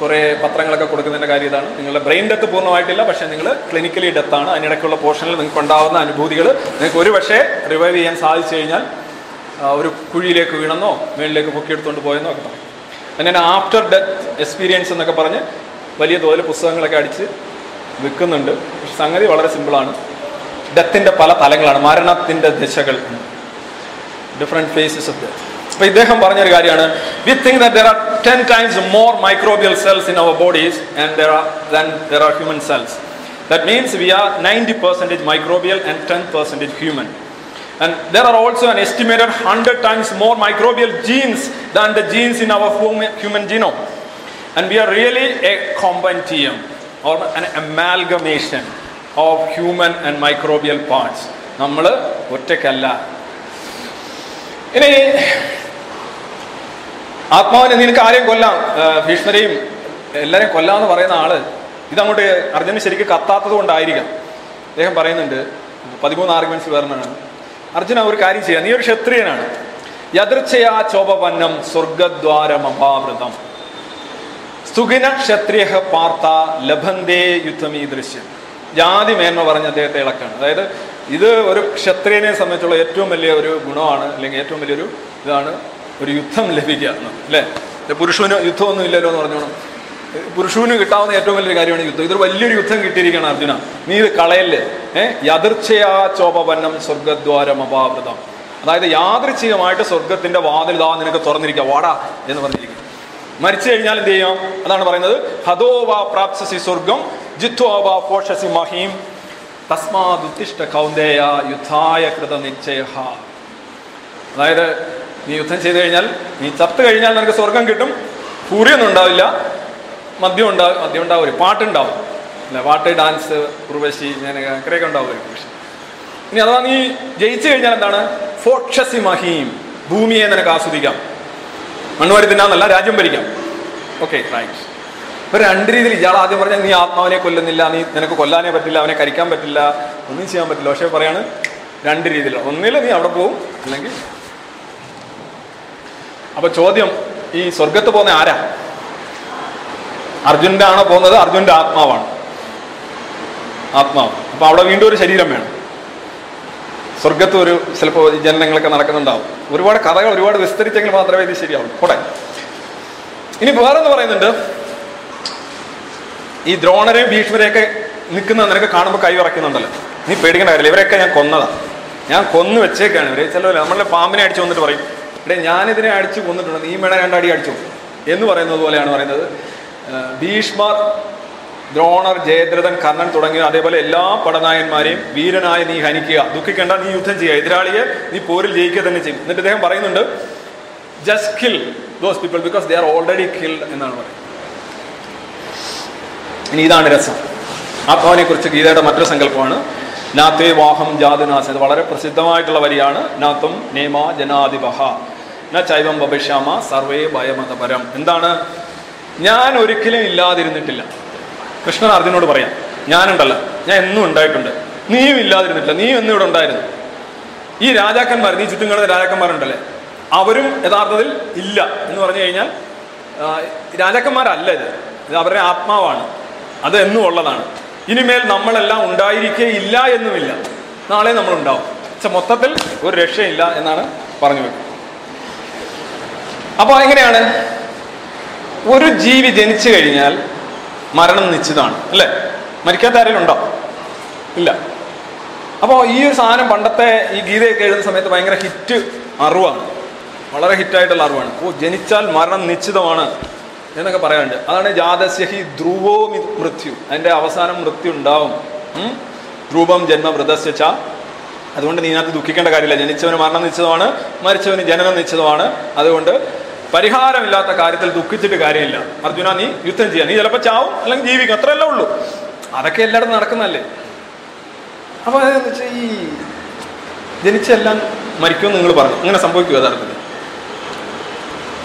കുറേ പത്രങ്ങളൊക്കെ കൊടുക്കുന്നതിന്റെ കാര്യം ഇതാണ്. നിങ്ങളുടെ ബ്രെയിൻ ഡെത്ത് പൂർണമായിട്ടില്ല പക്ഷേ നിങ്ങൾ ക്ലിനിക്കലി ഡെത്താണ്. അതിനിടയ്ക്കുള്ള പോർഷനിൽ നിങ്ങൾക്ക് ഉണ്ടാകുന്ന അനുഭൂതികൾ നിങ്ങൾക്ക് ഒരു പക്ഷേ റിവൈവ് ചെയ്യാൻ സാധിച്ചു കഴിഞ്ഞാൽ ഒരു കുഴിയിലേക്ക് വീണെന്നോ മേളിലേക്ക് പൊക്കിയെടുത്തുകൊണ്ട് പോയെന്നോ ഒക്കെ പറയും. അങ്ങനെ ആഫ്റ്റർ ഡെത്ത് എക്സ്പീരിയൻസ് എന്നൊക്കെ പറഞ്ഞ് വലിയ തോതിൽ പുസ്തകങ്ങളൊക്കെ അടിച്ച് വിൽക്കുന്നുണ്ട് പക്ഷെ സംഗതി വളരെ സിമ്പിളാണ്. ഡെത്തിന്റെ പല തലങ്ങളാണ്. മരണത്തിന്റെ ദിശകൾ. Different phases of death അപ്പോൾ ഇദ്ദേഹം പറഞ്ഞൊരു കാര്യമാണ് we think that there are ten times more microbial cells in our bodies and there are than there are human cells that means we are ninety percentage microbial and ten percentage human And there are also an estimated 100 times more microbial genes than the genes in our hum- human genome. And we are really a compendium or an amalgamation of human and microbial parts. നമ്മൾ ഒറ്റക്കല്ല ഇനി ആത്മാവിനെ നിനക്ക് ആരെയും കൊല്ലാം? ഭീഷ്മരെയും എല്ലാരെയും കൊല്ലാന്ന് പറയുന്ന ആൾ ഇതങ്ങോട്ട് അർജുന് ശരിക്കും കത്താത്തത് കൊണ്ടായിരിക്കാം. അദ്ദേഹം പറയുന്നുണ്ട് പതിമൂന്ന് ആർഗ്യുമെന്റ്സ് വേറെന്നാണ്. അർജുന ഒരു കാര്യം ചെയ്യാം. നീ ഒരു ക്ഷത്രിയനാണ്. യദൃച്ഛയാ ചോപന്നം സ്വർഗദ്വാരമഭാവൃതം സുഖിന ക്ഷത്രിയ പാർത്ത ലഭന്തേ യുദ്ധം ഈ ദൃശ്യം. ജാതി മേന്മ പറഞ്ഞ അദ്ദേഹത്തെ ഇളക്കാണ്. അതായത് ഇത് ഒരു ക്ഷത്രിയനെ സംബന്ധിച്ചുള്ള ഏറ്റവും വലിയ ഒരു ഗുണമാണ് അല്ലെങ്കിൽ ഏറ്റവും വലിയൊരു ഇതാണ് ഒരു യുദ്ധം ലഭിക്കുക അല്ലേ? പുരുഷന് യുദ്ധമൊന്നും ഇല്ലല്ലോ എന്ന് പറഞ്ഞോണം. പുരുഷന് കിട്ടാവുന്ന ഏറ്റവും വലിയൊരു കാര്യമാണ് യുദ്ധം. ഇതൊരു വലിയൊരു യുദ്ധം കിട്ടിയിരിക്കണം അർജുന. നീ ഇത് കളയല്ലേ? ഏഹ് യദർച്ഛയാ ചോപവന്നം സ്വർഗദ്വാരം അപാവൃതം അതായത് യാദൃച്ഛികമായിട്ട് സ്വർഗത്തിന്റെ വാതിൽ ദാ നിനക്ക് തുറന്നിരിക്കുക. വാടാ എന്ന് പറഞ്ഞിരിക്കും മരിച്ചു കഴിഞ്ഞാൽ എന്ത് ചെയ്യാം? അതാണ് പറയുന്നത്. ഹതോവാ പ്രാപ്സസി സ്വർഗം ജിത്വാവാ പോഷസി മഹീം. തസ്മാദുത്തിഷ്ട കൗന്ദേയ യുദ്ധായ കൃത നിശ്ചയ അതായത് നീ യുദ്ധം ചെയ്തു കഴിഞ്ഞാൽ നീ ചത്തു കഴിഞ്ഞാൽ നിനക്ക് സ്വർഗം കിട്ടും. പൂരിയൊന്നും ഉണ്ടാവില്ല. മദ്യം ഉണ്ടാവും മദ്യം ഉണ്ടാവും. പാട്ടുണ്ടാവും. അല്ല പാട്ട് ഡാൻസ് ഉർവശി ഞാൻ അങ്ങനെയൊക്കെ ഉണ്ടാവും പക്ഷെ. ഇനി അഥവാ നീ ജയിച്ചു കഴിഞ്ഞാൽ എന്താണ്? ഫോക്ഷസി മഹീം. ഭൂമിയെ നിനക്ക് ആസ്വദിക്കാം. മണ്ണുവാരി തിന്നാന്നല്ല രാജ്യം ഭരിക്കാം. ഓക്കെ താങ്ക്സ് ഇപ്പൊ രണ്ട് രീതിയിൽ ഇയാൾ ആദ്യം പറഞ്ഞാൽ നീ ആത്മാവിനെ കൊല്ലുന്നില്ല നീ നിനക്ക് കൊല്ലാനേ പറ്റില്ല അവനെ കരിക്കാൻ പറ്റില്ല ഒന്നും ചെയ്യാൻ പറ്റില്ല. പക്ഷെ പറയാണ് രണ്ട് രീതിയിൽ ഒന്നിൽ നീ അവിടെ പോവും അല്ലെങ്കിൽ അപ്പൊ ചോദ്യം ഈ സ്വർഗത്ത് പോകുന്ന ആരാ? അർജുനന്റെ ആണോ പോകുന്നത്? അർജുനന്റെ ആത്മാവാണ്. ആത്മാവ്. അപ്പൊ അവിടെ വീണ്ടും ഒരു ശരീരം വേണം. സ്വർഗത്ത് ഒരു ചിലപ്പോൾ ജനനങ്ങളൊക്കെ നടക്കുന്നുണ്ടാവും. ഒരുപാട് കഥകൾ ഒരുപാട് വിസ്തരിച്ചെങ്കിൽ മാത്രമേ ഇത് ശരിയാവും പോട്ടെ. ഇനി വേറെന്ന് പറയുന്നുണ്ട്. ഈ ദ്രോണരെയും ഭീഷ്മരെയൊക്കെ നിൽക്കുന്ന നിനക്ക് കാണുമ്പോൾ കൈ ഉറക്കുന്നുണ്ടല്ലോ നീ പേടിക്കേണ്ട കാര്യമില്ല. ഇവരെയൊക്കെ ഞാൻ കൊന്നതാണ് ഞാൻ കൊന്നു വെച്ചേക്കാണ് ഇവരെ. ചില നമ്മളെ പാമ്പിനെ അടിച്ചു വന്നിട്ട് പറയും ഇവിടെ ഞാനിതിനെ അടിച്ചു കൊന്നിട്ടുണ്ട്. നീ മേട രണ്ടടി അടിച്ചു. എന്ന് പറയുന്നത് പോലെയാണ് പറയുന്നത്. ഭീഷ്മർ ദ്രോണർ ജയദ്രഥൻ കർണൻ തുടങ്ങിയ അതേപോലെ എല്ലാ പടനായന്മാരെയും വീരനായ നീ ഹനിക്കുക. ദുഃഖിക്കേണ്ട നീ യുദ്ധം ചെയ്യുക. എതിരാളിയെ നീ പോരിൽ ജയിക്കുക തന്നെ ചെയ്യും. എന്നിട്ട് അദ്ദേഹം പറയുന്നുണ്ട് just kill those people because they are already killed എന്നാണ് പറയുന്നത്. ഇനി ഇതാണ് രസം. ആത്മാവിനെ കുറിച്ച് ഗീതയുടെ മറ്റൊരു സങ്കല്പമാണ്. നാത്തേ വാഹം ജാതുനാസ ഇത് വളരെ പ്രസിദ്ധമായിട്ടുള്ള വരിയാണ്. നാത്തും നേമ ജനാധിപഹ ന ചൈവം ബബിഷാമ സർവേ ഭയമതപരം. എന്താണ്? ഞാൻ ഒരിക്കലും ഇല്ലാതിരുന്നിട്ടില്ല. കൃഷ്ണൻ അർജുനോട് പറയാം ഞാനുണ്ടല്ലോ ഞാൻ എന്നും ഉണ്ടായിട്ടുണ്ട്. നീയും ഇല്ലാതിരുന്നിട്ടില്ല നീയും എന്നും ഇവിടെ ഉണ്ടായിരുന്നു. ഈ രാജാക്കന്മാർ നീ ചുറ്റും കിടന്ന രാജാക്കന്മാരുണ്ടല്ലേ? അവരും യഥാർത്ഥത്തിൽ ഇല്ല എന്ന് പറഞ്ഞു കഴിഞ്ഞാൽ രാജാക്കന്മാരല്ല ഇത്. ഇത് അവരുടെ ആത്മാവാണ്. അത് എന്നും ഉള്ളതാണ്. ഇനിമേൽ നമ്മളെല്ലാം ഉണ്ടായിരിക്കേ ഇല്ല എന്നുമില്ല. നാളെ നമ്മൾ ഉണ്ടാവും പക്ഷെ മൊത്തത്തിൽ ഒരു രക്ഷയില്ല എന്നാണ് പറഞ്ഞു വെക്കുന്നത്. അപ്പോൾ എങ്ങനെയാണ്? ഒരു ജീവി ജനിച്ചു കഴിഞ്ഞാൽ മരണം നിശ്ചിതമാണ് അല്ലേ? മരിക്കാത്ത ആരെങ്കിലും ഉണ്ടോ? ഇല്ല. അപ്പോൾ ഈ ഒരു സാധനം പണ്ടത്തെ ഈ ഗീതയൊക്കെ എഴുതുന്ന സമയത്ത് ഭയങ്കര ഹിറ്റ് അറിവാണ്. വളരെ ഹിറ്റായിട്ടുള്ള അറിവാണ്. ഓ ജനിച്ചാൽ മരണം നിശ്ചിതമാണ് എന്നൊക്കെ പറയാറുണ്ട് അതാണ് ജാതസ്യ ഹി ധ്രുവോ മൃത്യു. അതിന്റെ അവസാനം മൃത്യു ഉണ്ടാവും. ധ്രുവം ജന്മ വൃതസ്യച്ച അതുകൊണ്ട് നീ ഇതിനകത്ത് ദുഃഖിക്കേണ്ട കാര്യമില്ല. ജനിച്ചവന് മരണം നിശ്ചിതമാണ് മരിച്ചവന് ജനനം നിശ്ചിതമാണ്. അതുകൊണ്ട് പരിഹാരമില്ലാത്ത കാര്യത്തിൽ ദുഃഖിച്ചിട്ട് കാര്യമില്ല. അർജുന നീ യുദ്ധം ചെയ്യാം. നീ ചിലപ്പോൾ ചാവും അല്ലെങ്കിൽ ജീവിക്കും. അത്രയല്ലേ ഉള്ളൂ. അതൊക്കെ എല്ലായിടത്തും നടക്കുന്നല്ലേ അപ്പൊ അതെന്ന് വെച്ചാൽ ഈ ജനിച്ചെല്ലാം മരിക്കുമെന്ന് നിങ്ങൾ പറഞ്ഞു. അങ്ങനെ സംഭവിക്കുക യഥാർത്ഥത്തിൽ?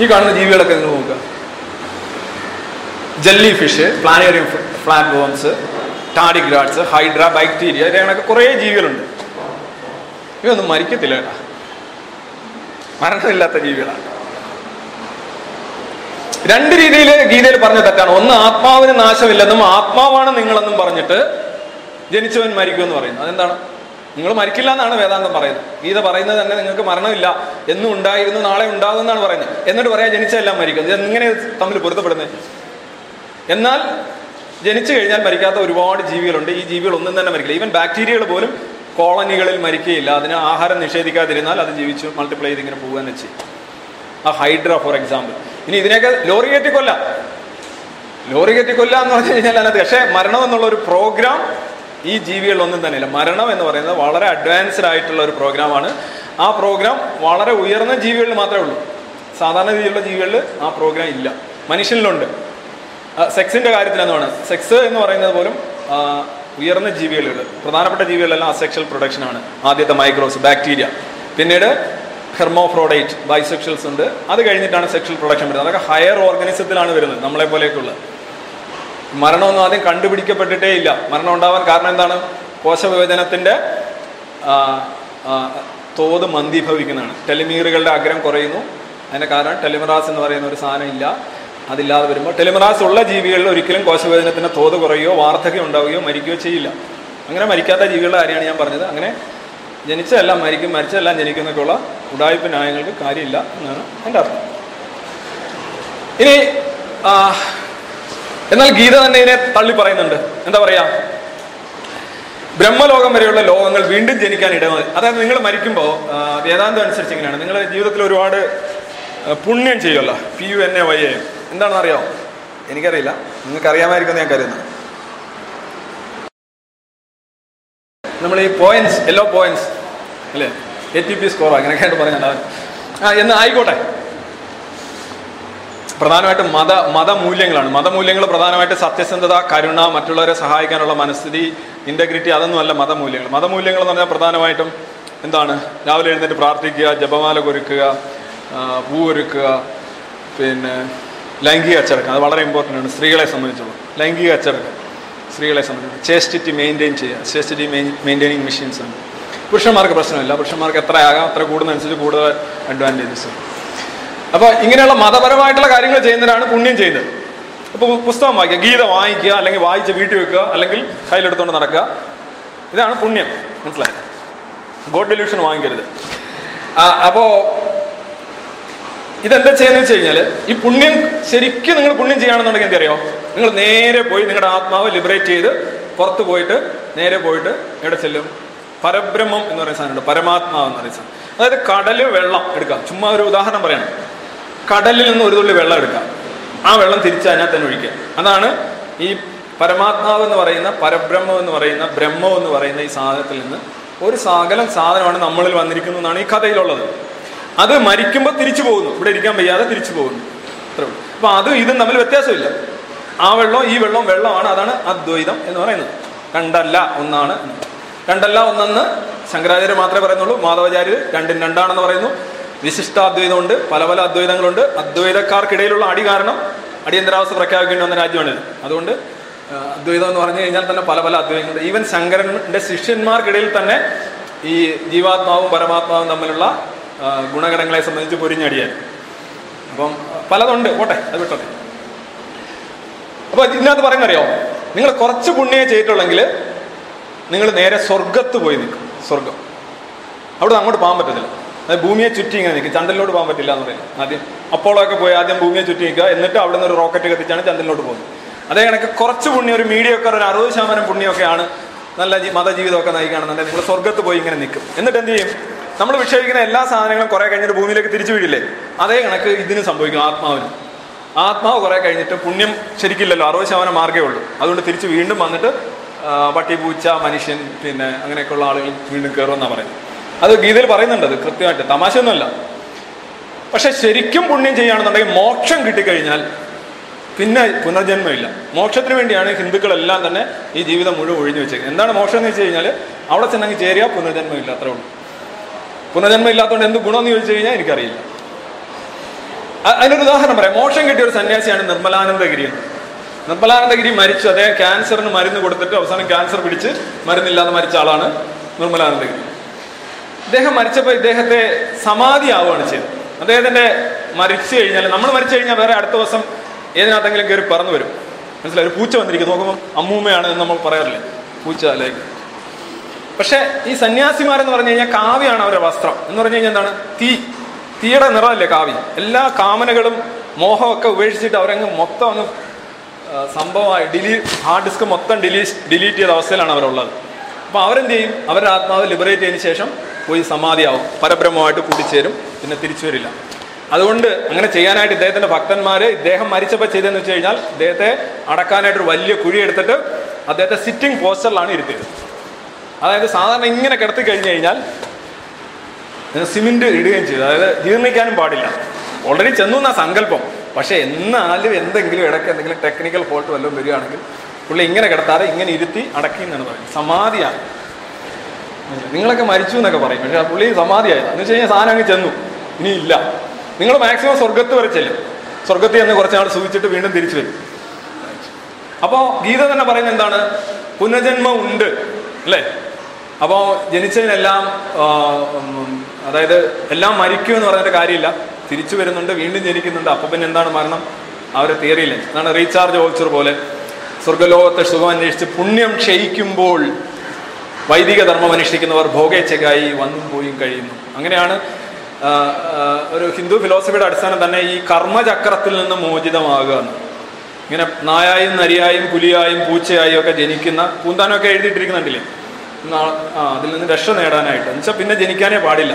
ഈ കാണുന്ന ജീവികളൊക്കെ നിങ്ങൾ നോക്കുക. Jelly fish planarium flat worms tardigrades hydra bacteria ഇതിനൊക്കെ കുറേ ജീവികളുണ്ട്. ഇവയൊന്നും മരിക്കത്തില്ല കേട്ടാ. മരണമില്ലാത്ത ജീവികളാണ്. രണ്ട് രീതിയിൽ ഗീതയിൽ പറഞ്ഞ തെറ്റാണ്. ഒന്ന് ആത്മാവിന് നാശമില്ലെന്നും ആത്മാവാണ് നിങ്ങളെന്നും പറഞ്ഞിട്ട് ജനിച്ചവൻ മരിക്കും എന്ന് പറയുന്നു. അതെന്താണ്? നിങ്ങൾ മരിക്കില്ല എന്നാണ് വേദാന്തം പറയുന്നത്. ഗീത പറയുന്നത് തന്നെ നിങ്ങൾക്ക് മരണമില്ല. എന്നും ഉണ്ടായിരുന്നു നാളെ ഉണ്ടാകും എന്നാണ് പറയുന്നത്. എന്നിട്ട് പറയാ ജനിച്ചെല്ലാം മരിക്കും. എങ്ങനെ തമ്മിൽ പൊരുത്തപ്പെടുന്നത് എന്നാൽ ജനിച്ചു കഴിഞ്ഞാൽ മരിക്കാത്ത ഒരുപാട് ജീവികളുണ്ട്. ഈ ജീവികൾ ഒന്നും തന്നെ മരിക്കില്ല. ഈവൻ ബാക്ടീരിയകൾ പോലും കോളനികളിൽ മരിക്കുകയില്ല. അതിന് ആഹാരം നിഷേധിക്കാതിരുന്നാൽ അത് ജീവിച്ചു മൾട്ടിപ്ലൈ ചെയ്ത് ഇങ്ങനെ പോകുകയെന്ന് വെച്ച് ആ ഹൈഡ്ര ഫോർ എക്സാമ്പിൾ ഇനി ഇതിനെയൊക്കെ ലോറി കയറ്റി കൊല്ലാം ലോറി കയറ്റി കൊല്ലാം എന്ന് പറഞ്ഞു കഴിഞ്ഞാൽ അതിനകത്ത് പക്ഷേ മരണം എന്നുള്ള ഒരു പ്രോഗ്രാം ഈ ജീവികളിലൊന്നും തന്നെയില്ല. മരണം എന്ന് പറയുന്നത് വളരെ അഡ്വാൻസ്ഡ് ആയിട്ടുള്ള ഒരു പ്രോഗ്രാമാണ് ആ പ്രോഗ്രാം വളരെ ഉയർന്ന ജീവികളിൽ മാത്രമേ ഉള്ളൂ. സാധാരണ രീതിയിലുള്ള ജീവികളിൽ ആ പ്രോഗ്രാം ഇല്ല. മനുഷ്യനിലുണ്ട്. സെക്സിന്റെ കാര്യത്തിൽ പറയുന്നത് സെക്സ് എന്ന് പറയുന്നത് പോലും ഉയർന്ന ജീവികളിൽ പ്രധാനപ്പെട്ട ജീവികളിലെല്ലാം അസെക്ഷൽ പ്രൊഡക്ഷൻ ആണ്. ആദ്യത്തെ മൈക്രോസ് ബാക്ടീരിയ പിന്നീട് ഹെർമോഫ്രോഡൈറ്റ് ബൈസെക്ഷൽസ് ഉണ്ട്. അത് കഴിഞ്ഞിട്ടാണ് സെക്ഷൽ പ്രൊഡക്ഷൻ വരുന്നത്. അതൊക്കെ ഹയർ ഓർഗാനിസത്തിലാണ് വരുന്നത് നമ്മളെ പോലെയൊക്കെയുള്ള. മരണമൊന്നും ആദ്യം കണ്ടുപിടിക്കപ്പെട്ടിട്ടേ ഇല്ല. മരണം ഉണ്ടാവാൻ കാരണം എന്താണ്? കോശവിഭജനത്തിന്റെ തോത് മന്ദീഭവിക്കുന്നതാണ്. ടെലിമീറുകളുടെ അഗ്രം കുറയുന്നു. അതിന് കാരണം ടെലിമറാസ് എന്ന് പറയുന്ന ഒരു സാധനം ഇല്ല. അതില്ലാതെ വരുമ്പോൾ ടെലിമറാസ് ഉള്ള ജീവികളിൽ ഒരിക്കലും കോശവിഭജനത്തിന്റെ തോത് കുറയുകയോ വാർദ്ധക്യം ഉണ്ടാവുകയോ മരിക്കുകയോ ചെയ്യില്ല. അങ്ങനെ മരിക്കാത്ത ജീവികളുടെ കാര്യമാണ് ഞാൻ പറഞ്ഞത്. അങ്ങനെ ജനിച്ചതെല്ലാം മരിക്കും മരിച്ചതെല്ലാം ജനിക്കും എന്നൊക്കെയുള്ള ഉടായ്പ ന്യായങ്ങൾക്ക് കാര്യമില്ല എന്നാണ് എന്റെ അർത്ഥം. ഇനി എന്നാൽ ഗീത തന്നെ ഇതിനെ തള്ളി പറയുന്നുണ്ട്. എന്താ പറയാ? ബ്രഹ്മലോകം വരെയുള്ള ലോകങ്ങൾ വീണ്ടും ജനിക്കാൻ ഇടമതി അതായത് നിങ്ങൾ മരിക്കുമ്പോൾ വേദാന്തം അനുസരിച്ച് ഇങ്ങനെയാണ് നിങ്ങൾ ജീവിതത്തിൽ ഒരുപാട് പുണ്യം ചെയ്യുമല്ലോ P U N A Y A എന്താണെന്ന് അറിയാമോ എനിക്കറിയില്ല. നിങ്ങൾക്ക് അറിയാമായിരിക്കും ഞാൻ കരുതുന്നത് നമ്മൾ ഈ പോയിന്റ്സ് എല്ലോ പോയിന്റ്സ് അല്ലേ? എ ടി പി സ്കോറോ അങ്ങനെയൊക്കെയായിട്ട് പറഞ്ഞാൽ ആ എന്ന് ആയിക്കോട്ടെ. പ്രധാനമായിട്ടും മത മതമൂല്യങ്ങളാണ്. മതമൂല്യങ്ങൾ പ്രധാനമായിട്ട് സത്യസന്ധത കരുണ മറ്റുള്ളവരെ സഹായിക്കാനുള്ള മനസ്ഥിതി ഇന്റഗ്രിറ്റി അതൊന്നുമല്ല മതമൂല്യങ്ങൾ. മതമൂല്യങ്ങൾ എന്ന് പറഞ്ഞാൽ പ്രധാനമായിട്ടും എന്താണ്? രാവിലെ എഴുന്നേറ്റ് പ്രാർത്ഥിക്കുക ജപമാല കൊരുക്കുക പൂവൊരുക്കുക പിന്നെ ലൈംഗിക അച്ചടക്കം. അത് വളരെ ഇമ്പോർട്ടന്റ് ആണ് സ്ത്രീകളെ സംബന്ധിച്ചുള്ള ലൈംഗിക അച്ചടക്കം. സ്ത്രീകളെ സംബന്ധിച്ച് ചേസ്റ്റിറ്റി മെയിന്റെയിൻ ചെയ്യുക. ചേസ്റ്റിറ്റി മെയിന്റെയിനിങ് മെഷീൻസ് ഉണ്ട് പുരുഷന്മാർക്ക് പ്രശ്നമില്ല. പുരുഷന്മാർക്ക് എത്ര ആകാം അത്ര കൂടുന്നതനുസരിച്ച് കൂടുതൽ അഡ്വാന്റേജസ് അപ്പോൾ ഇങ്ങനെയുള്ള മതപരമായിട്ടുള്ള കാര്യങ്ങൾ ചെയ്യുന്നതിനാണ് പുണ്യം ചെയ്യുന്നത്. അപ്പോൾ പുസ്തകം വായിക്കുക ഗീത വായിക്കുക അല്ലെങ്കിൽ വായിച്ച് വീട്ടിൽ വെക്കുക അല്ലെങ്കിൽ കയ്യിലെടുത്തുകൊണ്ട് നടക്കുക. ഇതാണ് പുണ്യം. മനസ്സിലായി? ഗോഡ് ഡെലിവിഷൻ വാങ്ങിക്കരുത്. ആ, അപ്പോ ഇതെന്താ ചെയ്യുന്നത് വെച്ച് കഴിഞ്ഞാൽ ഈ പുണ്യം ശരിക്കും നിങ്ങൾ പുണ്യം ചെയ്യുകയാണെന്നുണ്ടെങ്കിൽ എന്തറിയോ നിങ്ങൾ നേരെ പോയി നിങ്ങളുടെ ആത്മാവ് ലിബറേറ്റ് ചെയ്ത് പുറത്ത് പോയിട്ട് നേരെ പോയിട്ട് എവിടെ ചെല്ലും? പരബ്രഹ്മം എന്ന് പറയുന്ന സാധനമുണ്ട്. പരമാത്മാവ് എന്ന് പറയുന്ന അതായത് കടൽ വെള്ളം എടുക്കാം ചുമ്മാ ഒരു ഉദാഹരണം പറയണം. കടലിൽ നിന്ന് ഒരു തുള്ളി വെള്ളം എടുക്കാം ആ വെള്ളം തിരിച്ച് അതിനകത്ത് തന്നെ ഒഴിക്കുക. അതാണ് ഈ പരമാത്മാവ് എന്ന് പറയുന്ന പരബ്രഹ്മം എന്ന് പറയുന്ന ബ്രഹ്മം എന്ന് പറയുന്ന ഈ സാധനത്തിൽ നിന്ന് ഒരു സകലം സാധനമാണ് നമ്മളിൽ വന്നിരിക്കുന്നതെന്നാണ് ഈ കഥയിലുള്ളത്. അത് മരിക്കുമ്പോൾ തിരിച്ചു പോകുന്നു. ഇവിടെ ഇരിക്കാൻ വയ്യാതെ തിരിച്ചു പോകുന്നു. അത്രേ ഉള്ളൂ. അപ്പൊ അതും ഇതും തമ്മിൽ വ്യത്യാസമില്ല. ആ വെള്ളം ഈ വെള്ളം വെള്ളമാണ് അതാണ് അദ്വൈതം എന്ന് പറയുന്നത്. രണ്ടല്ല ഒന്നാണ്. രണ്ടല്ല ഒന്നെന്ന് ശങ്കരാചാര്യ മാത്രമേ പറയുന്നുള്ളൂ. മാധവാചാര്യർ രണ്ടും രണ്ടാണെന്ന് പറയുന്നു. വിശിഷ്ടാദ്വൈതമുണ്ട്. പല പല അദ്വൈതങ്ങളുണ്ട്. അദ്വൈതക്കാർക്കിടയിലുള്ള അടി കാരണം അടിയന്തരാവസ്ഥ പ്രഖ്യാപിക്കേണ്ടി വന്ന രാജ്യമാണിത് അതുകൊണ്ട് അദ്വൈതം എന്ന് പറഞ്ഞു കഴിഞ്ഞാൽ തന്നെ പല പല അദ്വൈതങ്ങളുണ്ട്. ഈവൻ ശങ്കരന്റെ ശിഷ്യന്മാർക്കിടയിൽ തന്നെ ഈ ജീവാത്മാവും പരമാത്മാവും തമ്മിലുള്ള ഗുണഗണങ്ങളെ സംബന്ധിച്ച് പൊരിഞ്ഞടിയാൻ. അപ്പം പലതുണ്ട്. പോട്ടെ അത് വിട്ടോട്ടെ. അപ്പൊ ഇതിനകത്ത് പറയുന്നറിയോ? നിങ്ങൾ കുറച്ച് പുണ്യമേ ചെയ്തിട്ടുള്ളെങ്കിൽ നിങ്ങൾ നേരെ സ്വർഗത്ത് പോയി നിൽക്കും. സ്വർഗം അവിടെ അങ്ങോട്ട് പോകാൻ പറ്റത്തില്ല. അതായത് ഭൂമിയെ ചുറ്റി ഇങ്ങനെ നിൽക്കും. ചന്ദ്രനിലോട്ട് പോകാൻ പറ്റില്ല എന്ന് പറയുന്നത് ആദ്യം അപ്പോളോ ഒക്കെ പോയി ആദ്യം ഭൂമിയെ ചുറ്റി നിൽക്കുക. എന്നിട്ട് അവിടെ നിന്ന് ഒരു റോക്കറ്റ് കത്തിച്ചാണ് ചന്ദ്രനിലോട്ട് പോകുന്നത്. അതേ കണക്ക് കുറച്ച് പുണ്യം ഒരു മീഡിയൊക്കെ ഒരു അറുപത് ശതമാനം പുണ്യമൊക്കെയാണ് നല്ല മതജീവിതമൊക്കെ നയിക്കുകയാണെന്നുണ്ടെങ്കിൽ നിങ്ങൾ സ്വർഗത്ത് പോയി ഇങ്ങനെ നിൽക്കും. എന്നിട്ട് എന്ത് ചെയ്യും? നമ്മൾ വിക്ഷേപിക്കുന്ന എല്ലാ സാധനങ്ങളും കുറെ കഴിഞ്ഞിട്ട് ഭൂമിയിലേക്ക് തിരിച്ചു വീഴില്ലേ? അതേ കണക്ക് ഇതിന് സംഭവിക്കും ആത്മാവിന്. ആത്മാവ് കുറെ കഴിഞ്ഞിട്ട് പുണ്യം ശരിക്കില്ലല്ലോ അറുപത് ശതമാനം മാർഗേ ഉള്ളൂ. അതുകൊണ്ട് തിരിച്ച് വീണ്ടും വന്നിട്ട് പട്ടി പൂച്ച മനുഷ്യൻ പിന്നെ അങ്ങനെയൊക്കെയുള്ള ആളുകൾ വീണ്ടും കയറുമെന്നാണ് പറയുന്നത്. അത് ഗീതയിൽ പറയുന്നുണ്ട് അത് കൃത്യമായിട്ട് തമാശയൊന്നുമല്ല. പക്ഷെ ശരിക്കും പുണ്യം ചെയ്യുകയാണെന്നുണ്ടെങ്കിൽ മോക്ഷം കിട്ടിക്കഴിഞ്ഞാൽ പിന്നെ പുനർജന്മമില്ല. മോക്ഷത്തിന് വേണ്ടിയാണ് ഹിന്ദുക്കളെല്ലാം തന്നെ ഈ ജീവിതം മുഴുവൻ ഒഴിഞ്ഞു വെച്ചത് എന്താണ് മോക്ഷം എന്ന് വെച്ച് കഴിഞ്ഞാൽ അവിടെ ചെന്നെങ്കിൽ ചേരുക പുനർജന്മമില്ല അത്രേ ഉള്ളൂ. പുനർജന്മം ഇല്ലാത്തതുകൊണ്ട് എന്ത് ഗുണമെന്ന് ചോദിച്ചു കഴിഞ്ഞാൽ എനിക്കറിയില്ല. അതിനൊരു ഉദാഹരണം പറയാം. മോശം കിട്ടിയ ഒരു സന്യാസിയാണ് നിർമ്മലാനന്ദഗിരി നിർമ്മലാനന്ദഗിരി മരിച്ചു. അദ്ദേഹം ക്യാൻസറിന് മരുന്ന് കൊടുത്തിട്ട് അവസാനം ക്യാൻസർ പിടിച്ച് മരുന്നില്ലാതെ മരിച്ച ആളാണ് നിർമ്മലാനന്ദഗിരി. ഇദ്ദേഹം മരിച്ചപ്പോൾ ഇദ്ദേഹത്തെ സമാധി ആവുകയാണ് ചെയ്തത്. അദ്ദേഹത്തിന്റെ മരിച്ചു കഴിഞ്ഞാൽ നമ്മൾ മരിച്ചു കഴിഞ്ഞാൽ വേറെ അടുത്ത ദിവസം ഏതിനകത്തെങ്കിലും കയറി പറന്നു വരും. മനസ്സിലായി? ഒരു പൂച്ച വന്നിരിക്കും നോക്കുമ്പോൾ അമ്മൂമ്മയാണ് എന്ന് നമ്മൾ പറയാറില്ലേ? പൂച്ച അല്ലെങ്കിൽ പക്ഷെ ഈ സന്യാസിമാരെന്ന് പറഞ്ഞു കഴിഞ്ഞാൽ കാവ്യാണ് അവരുടെ വസ്ത്രം. എന്ന് പറഞ്ഞു കഴിഞ്ഞാൽ എന്താണ്? തീ. തീയുടെ നിറമല്ലേ കാവ്യം? എല്ലാ കാമനകളും മോഹമൊക്കെ ഉപേക്ഷിച്ചിട്ട് അവരങ്ങ് മൊത്തം അങ്ങ് സംഭവമായി ഡിലീ ഹാർഡ് ഡിസ്ക് മൊത്തം ഡിലീറ്റ് ഡിലീറ്റ് ചെയ്ത അവസ്ഥയിലാണ് അവരുള്ളത്. അപ്പൊ അവരെന്ത് ചെയ്യും അവരുടെ ആത്മാവ് ലിബറേറ്റ് ചെയ്തതിന് ശേഷം പോയി സമാധിയാവും. പരബ്രഹ്മമായിട്ട് കൂടിച്ചേരും. പിന്നെ തിരിച്ചു വരില്ല. അതുകൊണ്ട് അങ്ങനെ ചെയ്യാനായിട്ട് ഇദ്ദേഹത്തിന്റെ ഭക്തന്മാര് ഇദ്ദേഹം മരിച്ചപ്പോൾ ചെയ്തതെന്ന് വെച്ച് കഴിഞ്ഞാൽ ഇദ്ദേഹത്തെ അടക്കാനായിട്ട് ഒരു വലിയ കുഴി എടുത്തിട്ട് അദ്ദേഹത്തെ സിറ്റിംഗ് പോസ്റ്ററിലാണ് ഇരുത്തിയത്. അതായത് സാധാരണ ഇങ്ങനെ കിടത്തി കഴിഞ്ഞു കഴിഞ്ഞാൽ സിമെന്റ് ഇടുകയും ചെയ്തു. അതായത് ജീർണിക്കാനും പാടില്ല. ഓൾറെഡി ചെന്നു എന്നാ സങ്കല്പം. പക്ഷെ എന്നാലും എന്തെങ്കിലും ഇടയ്ക്ക് എന്തെങ്കിലും ടെക്നിക്കൽ ഫോൾട്ട് വല്ലതും വരികയാണെങ്കിൽ പുള്ളി ഇങ്ങനെ കിടത്താതെ ഇങ്ങനെ ഇരുത്തി അടക്കി എന്നാണ് പറയുന്നത്. സമാധിയാണ്. നിങ്ങളൊക്കെ മരിച്ചു എന്നൊക്കെ പറയും. പക്ഷെ പുള്ളി സമാധിയായത് എന്ന് വെച്ച് കഴിഞ്ഞാൽ സാധനം അങ്ങ് ചെന്നു. ഇനി ഇല്ല. നിങ്ങൾ മാക്സിമം സ്വർഗത്ത് വരെ ചെല്ലും. സ്വർഗത്തിൽ നിന്ന് കുറച്ച് നാൾ സൂചിച്ചിട്ട് വീണ്ടും തിരിച്ചു വരും. അപ്പോ ഗീത തന്നെ പറയുന്നത് എന്താണ്? പുനർജന്മം ഉണ്ട്. അല്ലേ? അപ്പോ ജനിച്ചതിനെല്ലാം അതായത് എല്ലാം മരിക്കും എന്ന് പറഞ്ഞിട്ട് കാര്യമില്ല. തിരിച്ചു വരുന്നുണ്ട് വീണ്ടും ജനിക്കുന്നുണ്ട്. അപ്പൊ പിന്നെ എന്താണ് മരണം? അവരെ തിയറിയില്ല എന്താണ് റീചാർജ് ഓഫീസർ പോലെ. സ്വർഗലോകത്തെ സുഖം അന്വേഷിച്ച് പുണ്യം ക്ഷയിക്കുമ്പോൾ വൈദിക ധർമ്മം അനുഷ്ഠിക്കുന്നവർ ഭോഗേച്ഛകായി വന്നും പോയും കഴിയുന്നു. അങ്ങനെയാണ് ഒരു ഹിന്ദു ഫിലോസഫിയുടെ അടിസ്ഥാനം തന്നെ ഈ കർമ്മചക്രത്തിൽ നിന്ന് മോചിതമാകുക ഇങ്ങനെ നായായും നരിയായും പുലിയായും പൂച്ചയായും ഒക്കെ ജനിക്കുന്ന പൂന്താനൊക്കെ എഴുതിയിട്ടിരിക്കുന്നുണ്ടല്ലേ? അതിൽ നിന്ന് രക്ഷ നേടാനായിട്ട്. എന്നുവെച്ചാൽ പിന്നെ ജനിക്കാനേ പാടില്ല.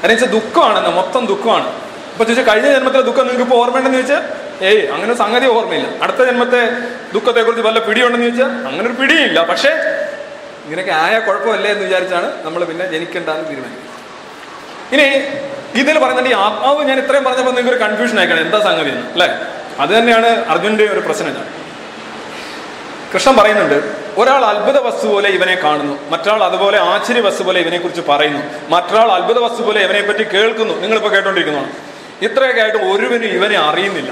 കാരണം വെച്ചാൽ ദുഃഖമാണ് മൊത്തം ദുഃഖമാണ്. അപ്പൊ ചോദിച്ചാൽ കഴിഞ്ഞ ജന്മത്തിലെ ദുഃഖം നിങ്ങൾക്ക് ഇപ്പോൾ ഓർമ്മയുണ്ടെന്ന് ചോദിച്ചാൽ ഏയ് അങ്ങനെ സംഗതി ഓർമ്മയില്ല. അടുത്ത ജന്മത്തെ ദുഃഖത്തെക്കുറിച്ച് വല്ല പിടിയുണ്ടെന്ന് ചോദിച്ചാൽ അങ്ങനെ ഒരു പിടിയില്ല. പക്ഷേ ഇങ്ങനെയൊക്കെ ആയ കുഴപ്പമല്ലേ എന്ന് വിചാരിച്ചാണ് നമ്മൾ പിന്നെ ജനിക്കേണ്ടെന്ന് തീരുമാനിക്കുന്നത്. ഇനി ഇതിൽ പറയുന്നുണ്ട് ഈ ആത്മാവ് ഞാൻ ഇത്രയും പറഞ്ഞപ്പോൾ നിങ്ങൾക്ക് ഒരു കൺഫ്യൂഷൻ ആയിക്കണം എന്താ സംഗതി എന്ന് അല്ലേ? അത് തന്നെയാണ് അർജുന്റെ ഒരു പ്രശ്നം കൃഷ്ണൻ പറയുന്നുണ്ട് ഒരാൾ അത്ഭുത വസ്തു പോലെ ഇവനെ കാണുന്നു മറ്റൊരാൾ അതുപോലെ ആശ്ചര്യ വസ്തു പോലെ ഇവനെ കുറിച്ച് പറയുന്നു മറ്റൊരാൾ അത്ഭുത വസ്തു പോലെ ഇവനെ പറ്റി കേൾക്കുന്നു. നിങ്ങളിപ്പോൾ കേട്ടോണ്ടിരിക്കുന്നതാണ്. ഇത്രയൊക്കെ ആയിട്ട് ഒരുവനും ഇവനെ അറിയുന്നില്ല.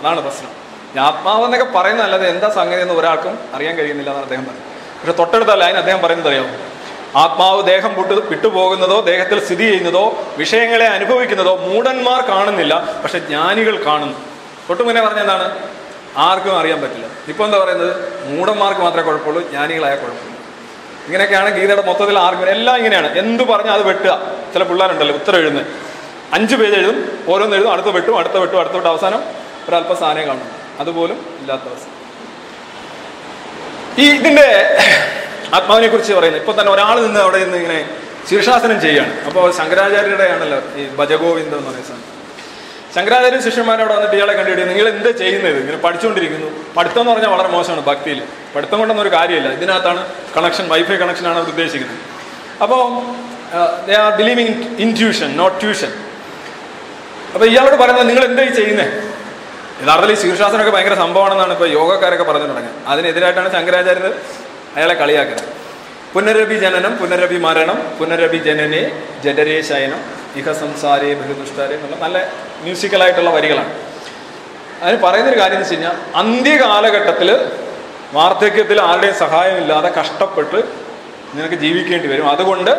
അതാണ് പ്രശ്നം. ആത്മാവെന്നൊക്കെ പറയുന്നതല്ലാതെ എന്താ സംഗതി എന്ന് ഒരാൾക്കും അറിയാൻ കഴിയുന്നില്ല എന്നാണ് അദ്ദേഹം പറയുന്നത്. പക്ഷെ തൊട്ടടുത്തല്ല ലൈൻ അദ്ദേഹം പറയുന്നത് അറിയാമോ ആത്മാവ് ദേഹം വിട്ടു വിട്ടുപോകുന്നതോ ദേഹത്തിൽ സ്ഥിതി ചെയ്യുന്നതോ വിഷയങ്ങളെ അനുഭവിക്കുന്നതോ മൂടന്മാർ കാണുന്നില്ല പക്ഷെ ജ്ഞാനികൾ കാണുന്നു. തൊട്ടു മുന്നേ പറഞ്ഞ എന്താണ്? ആർക്കും അറിയാൻ പറ്റില്ല. ഇപ്പൊ എന്താ പറയുന്നത്? മൂടന്മാർക്ക് മാത്രമേ കുഴപ്പമുള്ളൂ ജ്ഞാനികളായ കുഴപ്പമില്ല. ഇങ്ങനെയൊക്കെയാണ് ഗീതയുടെ മൊത്തത്തിൽ ആർക്കും എല്ലാം ഇങ്ങനെയാണ്. എന്ത് പറഞ്ഞാൽ അത് വെട്ടുക. ചില പിള്ളേരുണ്ടല്ലോ ഉത്തരം എഴുതുന്നത്. അഞ്ച് പേജ് എഴുതും ഓരോന്ന് എഴുതും അടുത്ത വെട്ടും അടുത്ത വെട്ടും അടുത്ത വെട്ടും. അവസാനം ഒരല്പ സാധനം കാണും. അതുപോലും ഇല്ലാത്ത അവസ്ഥ. ഈ ഇതിന്റെ ആത്മാവിനെ കുറിച്ച് പറയുന്നത് ഇപ്പൊ തന്നെ ഒരാൾ നിന്ന് അവിടെ നിന്ന് ഇങ്ങനെ ശീർഷാസനം ചെയ്യുകയാണ്. അപ്പോൾ ശങ്കരാചാര്യരുടെ ആണല്ലോ ഈ ഭജഗോവിന്ദം എന്ന് പറയുന്ന ശങ്കരാചാര്യ ശിഷ്യന്മാരോട് വന്നിട്ട് ഇയാളെ കണ്ടിട്ട് നിങ്ങൾ എന്ത് ചെയ്യുന്നത്? ഇങ്ങനെ പഠിച്ചുകൊണ്ടിരിക്കുന്നു. പഠിത്തം എന്ന് പറഞ്ഞാൽ വളരെ മോശമാണ് ഭക്തിയിൽ. പഠിത്തം കൊണ്ടൊന്നും ഒരു കാര്യമില്ല. ഇതിനകത്താണ് കണക്ഷൻ വൈഫൈ കണക്ഷനാണ് അവർ ഉദ്ദേശിക്കുന്നത്. അപ്പോൾ they are believing intuition not tuition അപ്പോൾ ഇയാളോട് പറയുന്നത് നിങ്ങൾ എന്തായി ചെയ്യുന്നത് യഥാർത്ഥത്തിൽ ശീർഷാസനമൊക്കെ ഭയങ്കര സംഭവമാണെന്നാണ് ഇപ്പോൾ യോഗക്കാരൊക്കെ പറഞ്ഞു തുടങ്ങിയത്. അതിനെതിരായിട്ടാണ് ശങ്കരാചാര്യർ അയാളെ കളിയാക്കുന്നത്. പുനരഭി ജനനം പുനരഭി മരണം പുനരഭി ജനനെ ജഡരേ ശയനം ഇഹ സംസാരേ ബഹുദുഷ്ടാരേ എന്നുള്ള നല്ല മ്യൂസിക്കലായിട്ടുള്ള വരികളാണ്. അതിന് പറയുന്നൊരു കാര്യം എന്ന് വെച്ച് കഴിഞ്ഞാൽ അന്ത്യകാലഘട്ടത്തിൽ വാർദ്ധക്യത്തിൽ ആരുടെയും സഹായമില്ലാതെ കഷ്ടപ്പെട്ട് നിനക്ക് ജീവിക്കേണ്ടി വരും. അതുകൊണ്ട്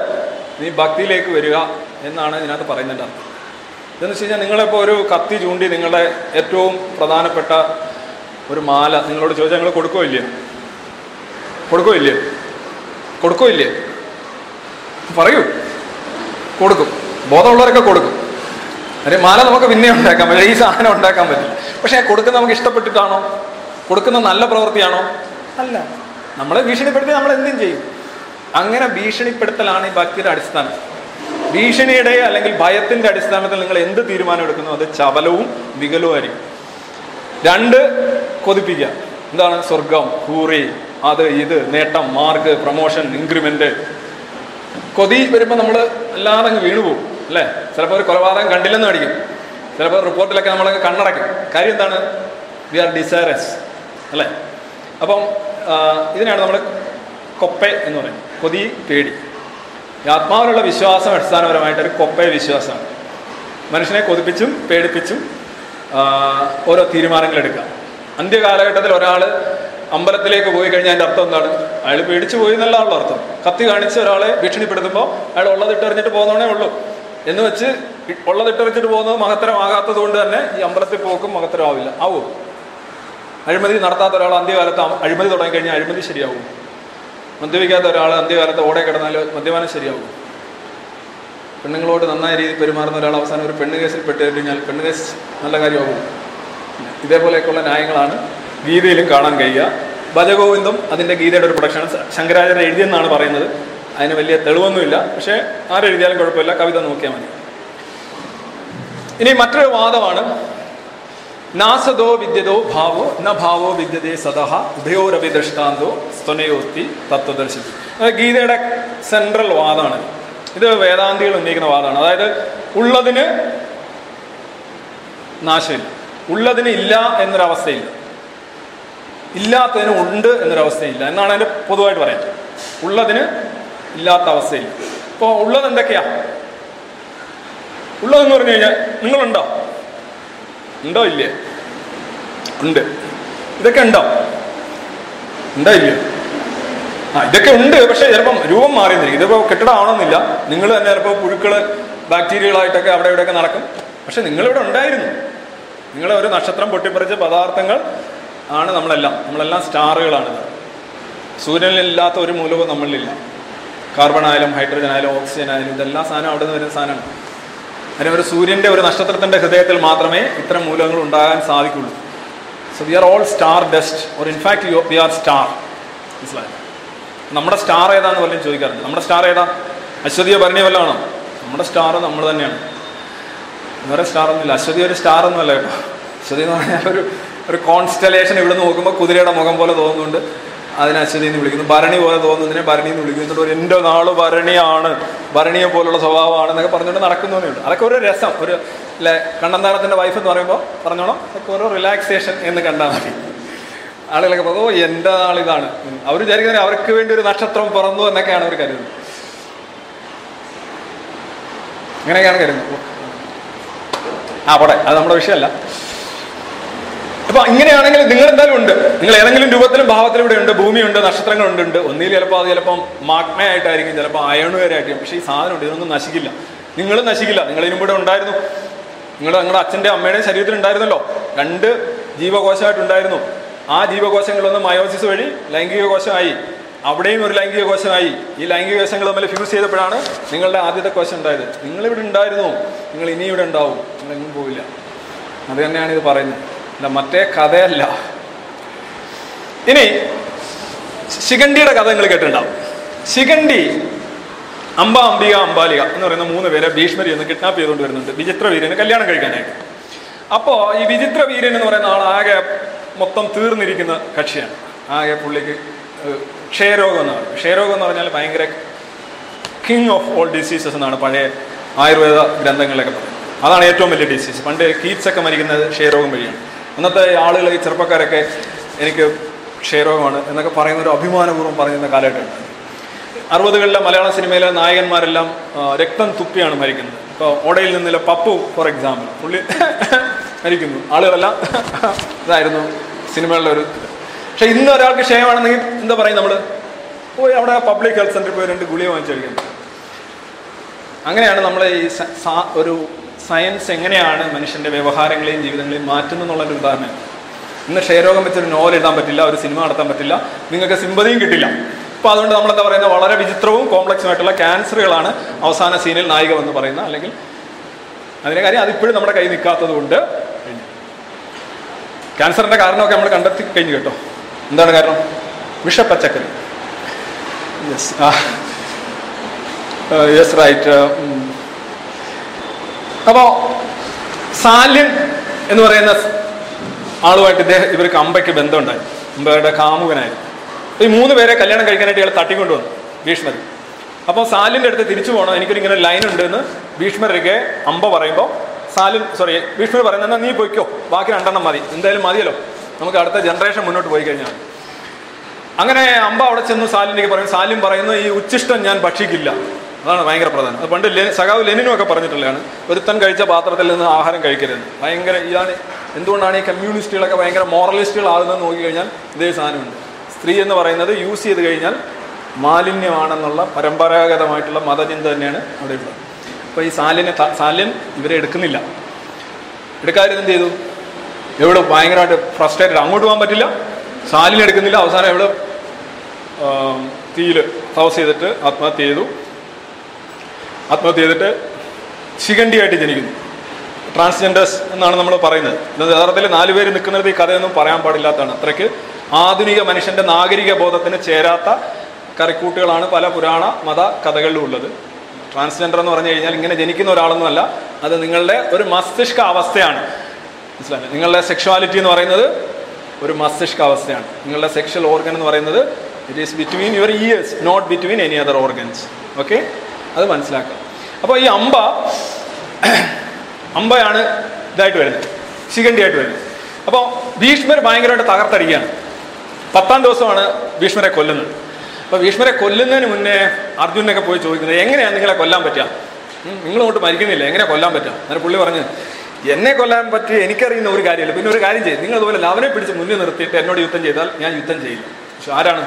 നീ ഭക്തിയിലേക്ക് വരിക എന്നാണ് ഇതിനകത്ത് പറയുന്നുണ്ട് ഇതെന്ന് വെച്ച് കഴിഞ്ഞാൽ നിങ്ങളിപ്പോൾ ഒരു കത്തി ചൂണ്ടി നിങ്ങളുടെ ഏറ്റവും പ്രധാനപ്പെട്ട ഒരു മാല നിങ്ങളോട് ചോദിച്ചാൽ നിങ്ങൾ കൊടുക്കുമോ ഇല്ലേ കൊടുക്കുമോ കൊടുക്കോ ഇല്ലേ പറയൂ. കൊടുക്കും. ബോധമുള്ളവരൊക്കെ കൊടുക്കും. അരെ മാല നമുക്ക് പിന്നെ ഉണ്ടാക്കാൻ പറ്റില്ല. ഈ സാധനം ഉണ്ടാക്കാൻ പറ്റില്ല. പക്ഷെ കൊടുക്കുന്ന നമുക്ക് ഇഷ്ടപ്പെട്ടിട്ടാണോ? കൊടുക്കുന്ന നല്ല പ്രവൃത്തിയാണോ? അല്ല. നമ്മളെ ഭീഷണിപ്പെടുത്തി നമ്മൾ എന്തും ചെയ്യും. അങ്ങനെ ഭീഷണിപ്പെടുത്തലാണ് ഈ ഭക്തിയുടെ അടിസ്ഥാനം. ഭീഷണിയുടെ അല്ലെങ്കിൽ ഭയത്തിന്റെ അടിസ്ഥാനത്തിൽ നിങ്ങൾ എന്ത് തീരുമാനം എടുക്കുന്നു? അത് ചപലവും വികലവും ആയിരിക്കും. രണ്ട് കൊതിപ്പിക്കുക. എന്താണ് സ്വർഗം ഹൂറി അത് ഇത് നേട്ടം മാർക്ക് പ്രൊമോഷൻ ഇൻക്രിമെന്റ് കൊതി വരുമ്പോൾ നമ്മൾ അല്ലാതെ അങ്ങ് വീണുപോകും അല്ലേ? ചിലപ്പോൾ ഒരു കൊലപാതകം കണ്ടില്ലെന്ന് അടിക്കും ചിലപ്പോൾ റിപ്പോർട്ടിലൊക്കെ നമ്മളങ്ങ് കണ്ണടക്കും കാര്യം എന്താണ്? വി ആർ ഡിസൈറസ് അല്ലേ? അപ്പം ഇതിനാണ് നമ്മൾ കൊപ്പ എന്ന് പറയുന്നത് കൊതി പേടി. ആത്മാവിലുള്ള വിശ്വാസം അടിസ്ഥാനപരമായിട്ട് ഒരു കൊപ്പയ വിശ്വാസമാണ്. മനുഷ്യനെ കൊതിപ്പിച്ചും പേടിപ്പിച്ചും ഓരോ തീരുമാനങ്ങൾ എടുക്കാം. അന്ത്യകാലഘട്ടത്തിൽ ഒരാൾ അമ്പലത്തിലേക്ക് പോയി കഴിഞ്ഞാൽ അതിന്റെ അർത്ഥം എന്താണ്? അയാൾ പേടിച്ചു പോയി എന്നുള്ള അർത്ഥം. കത്തി കാണിച്ച് ഒരാളെ ഭീഷണിപ്പെടുത്തുമ്പോൾ അയാൾ ഉള്ളതിട്ടെറിഞ്ഞിട്ട് പോകുന്നതേ ഉള്ളൂ. എന്ന് വെച്ച് ഉള്ളതിട്ട് എറിഞ്ഞിട്ട് പോകുന്നത് മഹത്തരമാകാത്തത് കൊണ്ട് തന്നെ ഈ അമ്പലത്തിൽ പോക്കും മഹത്തരമാവില്ല. ആവും. അഴിമതി നടത്താത്ത ഒരാൾ അന്ത്യകാലത്ത് അഴിമതി തുടങ്ങിക്കഴിഞ്ഞാൽ അഴിമതി ശരിയാവും. മദ്യപിക്കാത്ത ഒരാൾ അന്ത്യകാലത്ത് ഓടെ കിടന്നാൽ മദ്യപാനം ശരിയാവും. പെണ്ണുങ്ങളോട് നന്നായ രീതിയിൽ പെരുമാറുന്ന ഒരാൾ അവസാനം ഒരു പെണ്ണ് കേസിൽ പെട്ട് കഴിഞ്ഞാൽ പെണ്ണ് കേസ് നല്ല കാര്യമാകും. ഇതേപോലെയൊക്കെയുള്ള ന്യായങ്ങളാണ് ഗീതയിലും കാണാൻ കഴിയുക. ഭജഗോവിന്ദം അതിന്റെ ഗീതയുടെ ഒരു പ്രൊഡക്ഷൻ ശങ്കരാചാര്യ എഴുതിയെന്നാണ് പറയുന്നത്. അതിന് വലിയ തെളിവൊന്നുമില്ല. പക്ഷേ ആരെഴുതിയാലും കുഴപ്പമില്ല. കവിത നോക്കിയാൽ മതി. ഇനി മറ്റൊരു വാദമാണ്. നാസദോ വിദ്യതോ ഭാവോ ന ഭാവോ വിദ്യതേ സദഹ ഉഭയോരപി ദൃഷ്ടാന്തോ സ്തുനയോസ്തി തത്വദർശി ഗീതയുടെ സെൻട്രൽ വാദമാണ്. ഇത് വേദാന്തികൾ ഉന്നയിക്കുന്ന വാദമാണ്. അതായത് ഉള്ളതിന് നാശമില്ല. ഉള്ളതിന് ഇല്ല എന്നൊരവസ്ഥയില്ല. ഇല്ലാത്തതിന് ഉണ്ട് എന്നൊരവസ്ഥയില്ല എന്നാണ് അതിന്റെ പൊതുവായിട്ട് പറയാം ഉള്ളതിന് ഇല്ലാത്ത അവസ്ഥയില്ല. ഇപ്പോൾ ഉള്ളത് എന്തൊക്കെയാ? ഉള്ളതെന്ന് പറഞ്ഞു കഴിഞ്ഞാൽ നിങ്ങളുണ്ടോ? ഉണ്ടോ ഇല്ലേ? ഉണ്ട്. ഇതൊക്കെ ഉണ്ടോ? ഉണ്ടോ ഇല്ലേ? ആ ഇതൊക്കെ ഉണ്ട് പക്ഷെ ചിലപ്പം രൂപം മാറിയെന്നില്ല. ഇതിപ്പോൾ കെട്ടിടമാണെന്നില്ല. നിങ്ങൾ തന്നെ ചിലപ്പോൾ പുഴുക്കൾ ബാക്ടീരിയകളായിട്ടൊക്കെ അവിടെ ഇവിടെയൊക്കെ നടക്കും. പക്ഷെ നിങ്ങളിവിടെ ഉണ്ടായിരുന്നു. നിങ്ങളെ ഒരു നക്ഷത്രം പൊട്ടിപ്പറിച്ച പദാർത്ഥങ്ങൾ ആണ് നമ്മളെല്ലാം. നമ്മളെല്ലാം സ്റ്റാറുകളാണിത്. സൂര്യനിലില്ലാത്ത ഒരു മൂലവും നമ്മളിലില്ല. കാർബൺ ആയാലും ഹൈഡ്രജൻ ആയാലും ഓക്സിജൻ ആയാലും ഇതെല്ലാം സാധനം അവിടെ നിന്ന് വരുന്ന സാധനമാണ്. അതിന് ഒരു സൂര്യന്റെ ഒരു നക്ഷത്രത്തിന്റെ ഹൃദയത്തിൽ മാത്രമേ ഇത്തരം മൂലകങ്ങൾ ഉണ്ടാകാൻ സാധിക്കുള്ളൂ. So we are all star dust or in fact you we are star മനസ്സിലായി? നമ്മുടെ സ്റ്റാർ ഏതാന്ന് വല്ലതും ചോദിക്കാറുണ്ട്. നമ്മുടെ സ്റ്റാർ ഏതാ? അശ്വതിയോ ഭരണിയോ വല്ലതാണോ നമ്മുടെ സ്റ്റാർ നമ്മൾ തന്നെയാണ്. വേറെ സ്റ്റാർ ഒന്നുമില്ല. അശ്വതി ഒരു സ്റ്റാർ ഒന്നുമല്ല കേട്ടോ. അശ്വതി എന്ന് പറഞ്ഞാൽ ഒരു ഒരു കോൺസ്റ്റലേഷൻ ഇവിടെ നോക്കുമ്പോൾ കുതിരയുടെ മുഖം പോലെ തോന്നുന്നുണ്ട്. അതിനെ അശ്വതി എന്ന് വിളിക്കുന്നു. ഭരണി പോലെ തോന്നുന്നതിനെ ഭരണി എന്ന് വിളിക്കുന്നുണ്ട് ഒരു എന്റെ നാൾ ഭരണിയാണ്. ഭരണിയെ പോലുള്ള സ്വഭാവമാണ് എന്നൊക്കെ പറഞ്ഞുകൊണ്ട് നടക്കുന്നതേ ഉള്ളൂ അതൊക്കെ ഒരു രസം. ഒരു അല്ലെ കണ്ണന്താരത്തിന്റെ വൈഫ് എന്ന് പറയുമ്പോൾ പറഞ്ഞോണം അതൊക്കെ ഒരു റിലാക്സേഷൻ എന്ന് കണ്ടാൽ മതി. ആളുകളൊക്കെ പറഞ്ഞു ഓ എന്റെ ആളിതാണ് അവർ വിചാരിക്കുന്നത് അവർക്ക് വേണ്ടി ഒരു നക്ഷത്രം പിറന്നു എന്നൊക്കെയാണ് അവർ കരുതുന്നത്. അങ്ങനെയൊക്കെയാണ് കരുതുന്നത്. ആ പോട്ടെ. അത് നമ്മുടെ വിഷയമല്ല. അപ്പൊ ഇങ്ങനെയാണെങ്കിൽ നിങ്ങൾ എന്തായാലും ഉണ്ട്. നിങ്ങൾ ഏതെങ്കിലും രൂപത്തിലും ഭാവത്തിലും ഇവിടെ ഉണ്ട്. ഭൂമിയുണ്ട് നക്ഷത്രങ്ങളുണ്ട് ഉണ്ട്. ഒന്നിൽ ചിലപ്പോൾ അത് ചിലപ്പം മാഗ്മയായിട്ടായിരിക്കും ചിലപ്പോൾ അയണുകാരായിരിക്കും പക്ഷേ ഈ സാധനം ഉണ്ട് ഇതൊന്നും നശിക്കില്ല. നിങ്ങൾ നശിക്കില്ല. നിങ്ങൾ ഇതിനും കൂടെ ഉണ്ടായിരുന്നു. നിങ്ങൾ നിങ്ങളുടെ അച്ഛന്റെ അമ്മയുടെയും ശരീരത്തിൽ ഉണ്ടായിരുന്നല്ലോ. രണ്ട് ജീവകോശമായിട്ടുണ്ടായിരുന്നു. ആ ജീവകോശങ്ങളൊന്ന് മയോസിസ് വഴി ലൈംഗിക കോശമായി. അവിടെയും ഒരു ലൈംഗിക കോശമായി. ഈ ലൈംഗിക കോശങ്ങൾ തമ്മിൽ ഫ്യൂസ് ചെയ്തപ്പോഴാണ് നിങ്ങളുടെ ആദ്യത്തെ കോശം ഉണ്ടായത്. നിങ്ങളിവിടെ ഉണ്ടായിരുന്നു. നിങ്ങൾ ഇനി ഇവിടെ ഉണ്ടാവും. നിങ്ങൾ എങ്ങും പോവില്ല. അത് തന്നെയാണ് ഇത് പറയുന്നത്. അല്ല മറ്റേ കഥയല്ല. ഇനി ശിഖണ്ഡിയുടെ കഥ നിങ്ങൾ കേട്ടിട്ടുണ്ടാവും. ശിഖണ്ഡി അംബ അംബിക അംബാലിക എന്ന് പറയുന്ന മൂന്ന് പേരെ ഭീഷ്മരി എന്ന് കിഡ്നാപ്പ് ചെയ്തുകൊണ്ട് വരുന്നുണ്ട്. വിചിത്ര വീരന് കല്യാണം കഴിക്കാനായിട്ട്. അപ്പോൾ ഈ വിചിത്ര വീരൻ എന്ന് പറയുന്ന ആൾ ആകെ മൊത്തം തീർന്നിരിക്കുന്ന കക്ഷിയാണ്. ആകെ പുള്ളിക്ക് ഏഹ്, എന്ന് പറയും. ക്ഷയരോഗം എന്ന് പറഞ്ഞാൽ ഭയങ്കര കിങ് ഓഫ് ഓൾ ഡിസീസസ് എന്നാണ് പഴയ ആയുർവേദ ഗ്രന്ഥങ്ങളിലൊക്കെ പറയുന്നത്. അതാണ് ഏറ്റവും വലിയ ഡിസീസ് പണ്ട് കീറ്റ്സ് ഒക്കെ മരിക്കുന്നത് ക്ഷയരോഗം വഴിയാണ്. അന്നത്തെ ആളുകൾ ഈ ചെറുപ്പക്കാരൊക്കെ എനിക്ക് ക്ഷയരോഗമാണ് എന്നൊക്കെ പറയുന്ന ഒരു അഭിമാനപൂർവം പറയുന്ന കാലഘട്ടമാണ് അറുപതുകളിലെ മലയാള സിനിമയിലെ നായകന്മാരെല്ലാം രക്തം തുപ്പിയാണ് മരിക്കുന്നത്. ഇപ്പോൾ ഓടയിൽ നിന്നില്ല പപ്പു ഫോർ എക്സാമ്പിൾ പുള്ളി മരിക്കുന്നു. ആളുകളെല്ലാം ഇതായിരുന്നു സിനിമകളിലെ ഒരു പക്ഷെ ഇന്ന് ഒരാൾക്ക് ക്ഷയമാണെന്നെങ്കിൽ എന്താ പറയും നമ്മൾ പോയി അവിടെ പബ്ലിക് ഹെൽത്ത് സെന്ററിൽ പോയി രണ്ട് ഗുളിക വാങ്ങിച്ചു കഴിക്കുന്നത് അങ്ങനെയാണ് നമ്മളെ ഈ ഒരു സയൻസ് എങ്ങനെയാണ് മനുഷ്യന്റെ വ്യവഹാരങ്ങളെയും ജീവിതങ്ങളെയും മാറ്റുന്നു എന്നുള്ളൊരു ഉദാഹരണം. ഇന്ന് ക്ഷയരോഗം വെച്ചൊരു നോവൽ എഴുതാൻ പറ്റില്ല ഒരു സിനിമ നടത്താൻ പറ്റില്ല നിങ്ങൾക്ക് സിമ്പതിയും കിട്ടില്ല. അപ്പോൾ അതുകൊണ്ട് നമ്മൾ എന്താ പറയുന്നത് വളരെ വിചിത്രവും കോംപ്ലക്സുമായിട്ടുള്ള ക്യാൻസറുകളാണ് അവസാന സീനിൽ നായിക എന്ന് പറയുന്നത്. അല്ലെങ്കിൽ അതിന്റെ കാര്യം അതിപ്പോഴും നമ്മുടെ കൈ നിൽക്കാത്തത് കൊണ്ട് ക്യാൻസറിന്റെ കാരണമൊക്കെ നമ്മൾ കണ്ടെത്തി കഴിഞ്ഞു കേട്ടോ. എന്താണ് കാരണം? വിഷപ്പച്ചക്കറി. യെസ് യെസ് റൈറ്റ് അപ്പോൾ സാല്യൻ എന്ന് പറയുന്ന ആളുമായിട്ട് ഇദ്ദേഹം ഇവർക്ക് അമ്പയ്ക്ക് ബന്ധമുണ്ടായി. അമ്പയുടെ കാമുകനായിരുന്നു ഈ മൂന്ന് പേരെ കല്യാണം കഴിക്കാനായിട്ട് ഇയാൾ തട്ടിക്കൊണ്ടുവന്നു ഭീഷ്മർ. അപ്പോൾ സാലിന്റെ അടുത്ത് തിരിച്ചു പോകണം. എനിക്കൊരു ഇങ്ങനെ ലൈൻ ഉണ്ട് എന്ന് ഭീഷ്മരൊക്കെ അമ്പ പറയുമ്പോൾ സാലിൻ സോറി ഭീഷ്മർ പറയുന്നത് നീ പോയിക്കോ. ബാക്കി രണ്ടെണ്ണം മതി. എന്തായാലും മതിയല്ലോ. നമുക്ക് അടുത്ത ജനറേഷൻ മുന്നോട്ട് പോയി കഴിഞ്ഞാൽ. അങ്ങനെ അമ്പ അവിടെ ചെന്ന് സാലിന്റെ പറയും സാലിൻ പറയുന്നു ഈ ഉച്ചിഷ്ടം ഞാൻ ഭക്ഷിക്കില്ല. അതാണ് ഭയങ്കര പ്രധാനം. അത് പണ്ട് ലെ- സഖാവ് ലെനിനും ഒക്കെ പറഞ്ഞിട്ടുള്ളതാണ് ഒരുത്തൻ കഴിച്ച പാത്രത്തിൽ നിന്ന് ആഹാരം കഴിക്കരുത്. ഭയങ്കര ഇതാണ് എന്തുകൊണ്ടാണ് ഈ കമ്മ്യൂണിസ്റ്റുകളൊക്കെ ഭയങ്കര മോറലിസ്റ്റുകളാകുന്നത് നോക്കിക്കഴിഞ്ഞാൽ ഇതേ സാധനമുണ്ട്. സ്ത്രീ എന്ന് പറയുന്നത് യൂസ് ചെയ്ത് കഴിഞ്ഞാൽ മാലിന്യമാണെന്നുള്ള പരമ്പരാഗതമായിട്ടുള്ള മതചിന്ത തന്നെയാണ് അവിടെ ഉള്ളത്. അപ്പോൾ ഈ സാലിനെ സാലിൻ ഇവരെ എടുക്കുന്നില്ല. എടുക്കാതെ എന്ത് ചെയ്തു? എവിടെ ഭയങ്കരമായിട്ട് ഫ്രസ്ട്രേറ്റഡ് അങ്ങോട്ട് പോകാൻ പറ്റില്ല. സാലിനെ എടുക്കുന്നില്ല. അവസാനം എവിടെ തീയിൽ ഹൗസ് ചെയ്തിട്ട് ആത്മഹത്യ ചെയ്തു. ആത്മഹത്യ ചെയ്തിട്ട് ശിഖണ്ഡിയായിട്ട് ജനിക്കുന്നു. ട്രാൻസ്ജെൻഡേഴ്സ് എന്നാണ് നമ്മൾ പറയുന്നത്. യഥാർത്ഥത്തിൽ നാല് പേര് നിൽക്കുന്നത് ഈ കഥയൊന്നും പറയാൻ പാടില്ലാത്തതാണ്. അത്രയ്ക്ക് ആധുനിക മനുഷ്യന്റെ നാഗരിക ബോധത്തിന് ചേരാത്ത കറിക്കൂട്ടുകളാണ് പല പുരാണ മത കഥകളിലും ഉള്ളത്. ട്രാൻസ്ജെൻഡർ എന്ന് പറഞ്ഞു കഴിഞ്ഞാൽ ഇങ്ങനെ ജനിക്കുന്ന ഒരാളൊന്നുമല്ല. അത് നിങ്ങളുടെ ഒരു മസ്തിഷ്ക അവസ്ഥയാണ്. മനസ്സിലായി നിങ്ങളുടെ സെക്ഷുവാലിറ്റി എന്ന് പറയുന്നത് ഒരു മസ്തിഷ്ക അവസ്ഥയാണ്. നിങ്ങളുടെ സെക്ഷൽ ഓർഗൻ എന്ന് പറയുന്നത് it is between your ears not between any other organs okay അത് മനസ്സിലാക്കുക അപ്പോൾ ഈ അമ്പ അമ്പയാണ് ഇതായിട്ട് വരുന്നത്. ശിഖണ്ഡിയായിട്ട് വരുന്നത്. അപ്പോൾ ഭീഷ്മർ ഭയങ്കരമായിട്ട് തകർത്തടിക്കുകയാണ്. പത്താം ദിവസമാണ് ഭീഷ്മരെ കൊല്ലുന്നത്. അപ്പോൾ ഭീഷ്മരെ കൊല്ലുന്നതിന് മുന്നേ അർജുനൊക്കെ പോയി ചോദിക്കുന്നത് എങ്ങനെയാണ് നിങ്ങളെ കൊല്ലാൻ പറ്റുക? നിങ്ങളോട്ട് മരിക്കുന്നില്ല എങ്ങനെ കൊല്ലാൻ പറ്റുക? അന്നേരം പുള്ളി പറഞ്ഞ് എന്നെ കൊല്ലാൻ പറ്റി എനിക്കറിയുന്ന ഒരു കാര്യമില്ല. പിന്നെ ഒരു കാര്യം ചെയ്യും. നിങ്ങൾ അതുപോലെ അവനെ പിടിച്ച് മുന്നിൽ നിർത്തിയിട്ട് എന്നോട് യുദ്ധം ചെയ്താൽ ഞാൻ യുദ്ധം ചെയ്യില്ല. പക്ഷെ ആരാണ്?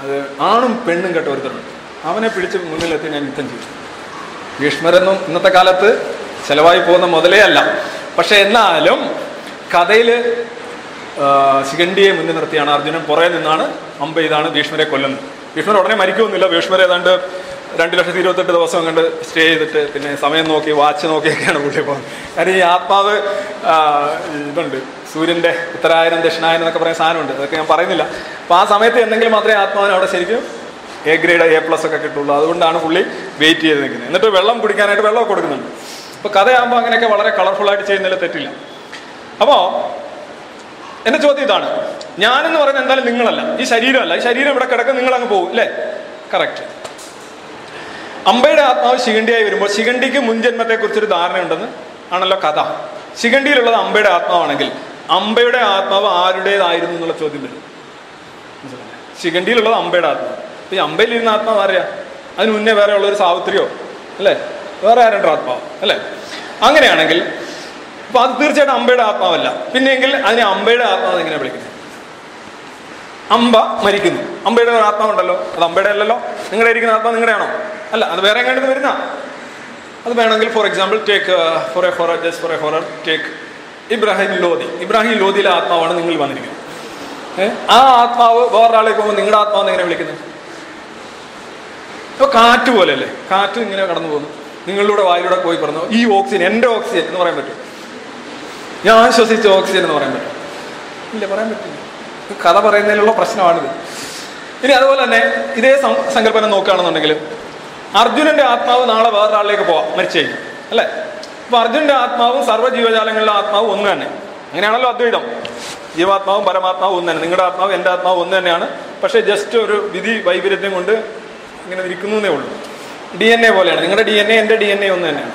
അത് ആണും പെണ്ണും കേട്ട ഒരുത്തരുണ്ട്. അവനെ പിടിച്ച് മുന്നിലെത്തി ഞാൻ യുദ്ധം ചെയ്യും. ഭീഷ്മരൊന്നും ഇന്നത്തെ കാലത്ത് ചെലവായി പോകുന്ന മുതലേ അല്ല. പക്ഷെ എന്നാലും കഥയിൽ ശിഖണ്ഡിയെ മുന്നിൽ നിർത്തിയാണ് അർജുനൻ. പുറകെ നിന്നാണ് അമ്പ ഇതാണ് ഭീഷ്മരെ കൊല്ലുന്നത്. ഭീഷ്മർ ഉടനെ മരിക്കുമെന്നില്ല. ഭീഷ്മർ ഏതാണ്ട് രണ്ട് ലക്ഷത്തി ഇരുപത്തെട്ട് ദിവസം കണ്ട് സ്റ്റേ ചെയ്തിട്ട് പിന്നെ സമയം നോക്കി വാച്ച് നോക്കിയൊക്കെയാണ് പുള്ളി പോകുന്നത്. കാര്യം ഈ ആത്മാവ് ഇതുണ്ട്. സൂര്യന്റെ ഉത്തരായനം ദക്ഷിണായനം എന്നൊക്കെ പറയുന്ന സാധനമുണ്ട്. അതൊക്കെ ഞാൻ പറയുന്നില്ല. അപ്പോൾ ആ സമയത്ത് എന്തെങ്കിലും മാത്രമേ ആത്മാവിന് അവിടെ ശരിക്കും എ ഗ്രേഡ് എ പ്ലസ് ഒക്കെ കിട്ടുള്ളൂ. അതുകൊണ്ടാണ് പുള്ളി വെയിറ്റ് ചെയ്ത് നിൽക്കുന്നത്. എന്നിട്ട് വെള്ളം കുടിക്കാനായിട്ട് വെള്ളം കൊടുക്കുന്നുണ്ട്. അപ്പോൾ കഥയാകുമ്പോൾ അങ്ങനെയൊക്കെ വളരെ കളർഫുള്ളായിട്ട് ചെയ്യുന്നതിൽ തെറ്റില്ല. അപ്പോൾ എന്റെ ചോദ്യം ഇതാണ്. ഞാനെന്ന് പറയുന്നത് എന്തായാലും നിങ്ങളല്ല. ഈ ശരീരമല്ല. ഈ ശരീരം ഇവിടെ കിടക്കും നിങ്ങളങ്ങ് പോകും. അല്ലേ? കറക്റ്റ് അമ്പയുടെ ആത്മാവ് ശിഖണ്ഡിയായി വരുമ്പോൾ ശിഖണ്ഡിക്ക് മുൻജന്മത്തെ കുറിച്ചൊരു ധാരണയുണ്ടെന്ന് ആണല്ലോ കഥ. ശിഖണ്ഡിയിലുള്ളത് അമ്പയുടെ ആത്മാവാണെങ്കിൽ അമ്പയുടെ ആത്മാവ് ആരുടേതായിരുന്നു എന്നുള്ള ചോദ്യം വരും. ശിഖണ്ഡിയിലുള്ളത് അമ്പയുടെ ആത്മാവ്. ഈ അമ്പയിലിരുന്ന ആത്മാവ് ആരെയാ അതിന് മുന്നേ വേറെ ഉള്ളൊരു സാവിത്രിയോ? അല്ലേ? വേറെ ആരുടെ ആത്മാവ്? അല്ലേ? അങ്ങനെയാണെങ്കിൽ അപ്പൊ അത് തീർച്ചയായിട്ടും അമ്പയുടെ ആത്മാവല്ല. പിന്നെയെങ്കിൽ അതിനെ അമ്പയുടെ ആത്മാവ് എങ്ങനെ വിളിക്കുന്നത്? അമ്പ മരിക്കുന്നു. അമ്പയുടെ ഒരു ആത്മാവുണ്ടല്ലോ. അത് അമ്പയുടെ അല്ലല്ലോ. നിങ്ങളുടെ ഇരിക്കുന്ന ആത്മാവ് നിങ്ങളുടെ ആണോ അല്ല അത് വേറെ എങ്ങാണ്ട് വരുന്ന? അത് വേണമെങ്കിൽ for example take for a for just for a for take Ibrahim Lodi. Ibrahim ലോധിയിലെ ആത്മാവാണ് നിങ്ങൾ വന്നിരിക്കുന്നത്. ആ ആത്മാവ് വേറൊരാളെ പോകുമ്പോൾ നിങ്ങളുടെ ആത്മാവ് എങ്ങനെ വിളിക്കുന്നത്? ഇപ്പൊ കാറ്റ് പോലെയല്ലേ? കാറ്റ് ഇങ്ങനെ കടന്നു പോകുന്നു. നിങ്ങളുടെ വായിലൂടെ പോയി പറഞ്ഞു ഈ ഓക്സിജൻ എന്റെ ഓക്സിജൻ എന്ന് പറയാൻ പറ്റും. ഞാൻ ശ്വസിച്ച ഓക്സിജൻ എന്ന് പറയാൻ പറ്റും. ഇല്ല പറയാൻ പറ്റില്ല. കഥ പറയുന്നതിലുള്ള പ്രശ്നമാണിത്. ഇനി അതുപോലെ തന്നെ ഇതേ സങ്കല്പനം നോക്കുകയാണെന്നുണ്ടെങ്കിൽ അർജുനന്റെ ആത്മാവ് നാളെ വേറൊരാളിലേക്ക് പോവാം മരിച്ചു കഴിഞ്ഞു അല്ലേ? അപ്പൊ അർജുനന്റെ ആത്മാവും സർവ ജീവജാലങ്ങളിലെ ആത്മാവും ഒന്ന് തന്നെ. അങ്ങനെയാണല്ലോ അദ്വൈതം. ജീവാത്മാവും പരമാത്മാവും ഒന്ന് തന്നെ. നിങ്ങളുടെ ആത്മാവ് എന്റെ ആത്മാവ് ഒന്ന് തന്നെയാണ്. പക്ഷേ ജസ്റ്റ് ഒരു വിധി വൈപര്യത്യം കൊണ്ട് ഇങ്ങനെ ഇരിക്കുന്നേ ഉള്ളൂ. ഡി എൻ എ പോലെയാണ്. നിങ്ങളുടെ ഡി എൻ എ എന്റെ ഡി എൻ എ ഒന്ന് തന്നെയാണ്.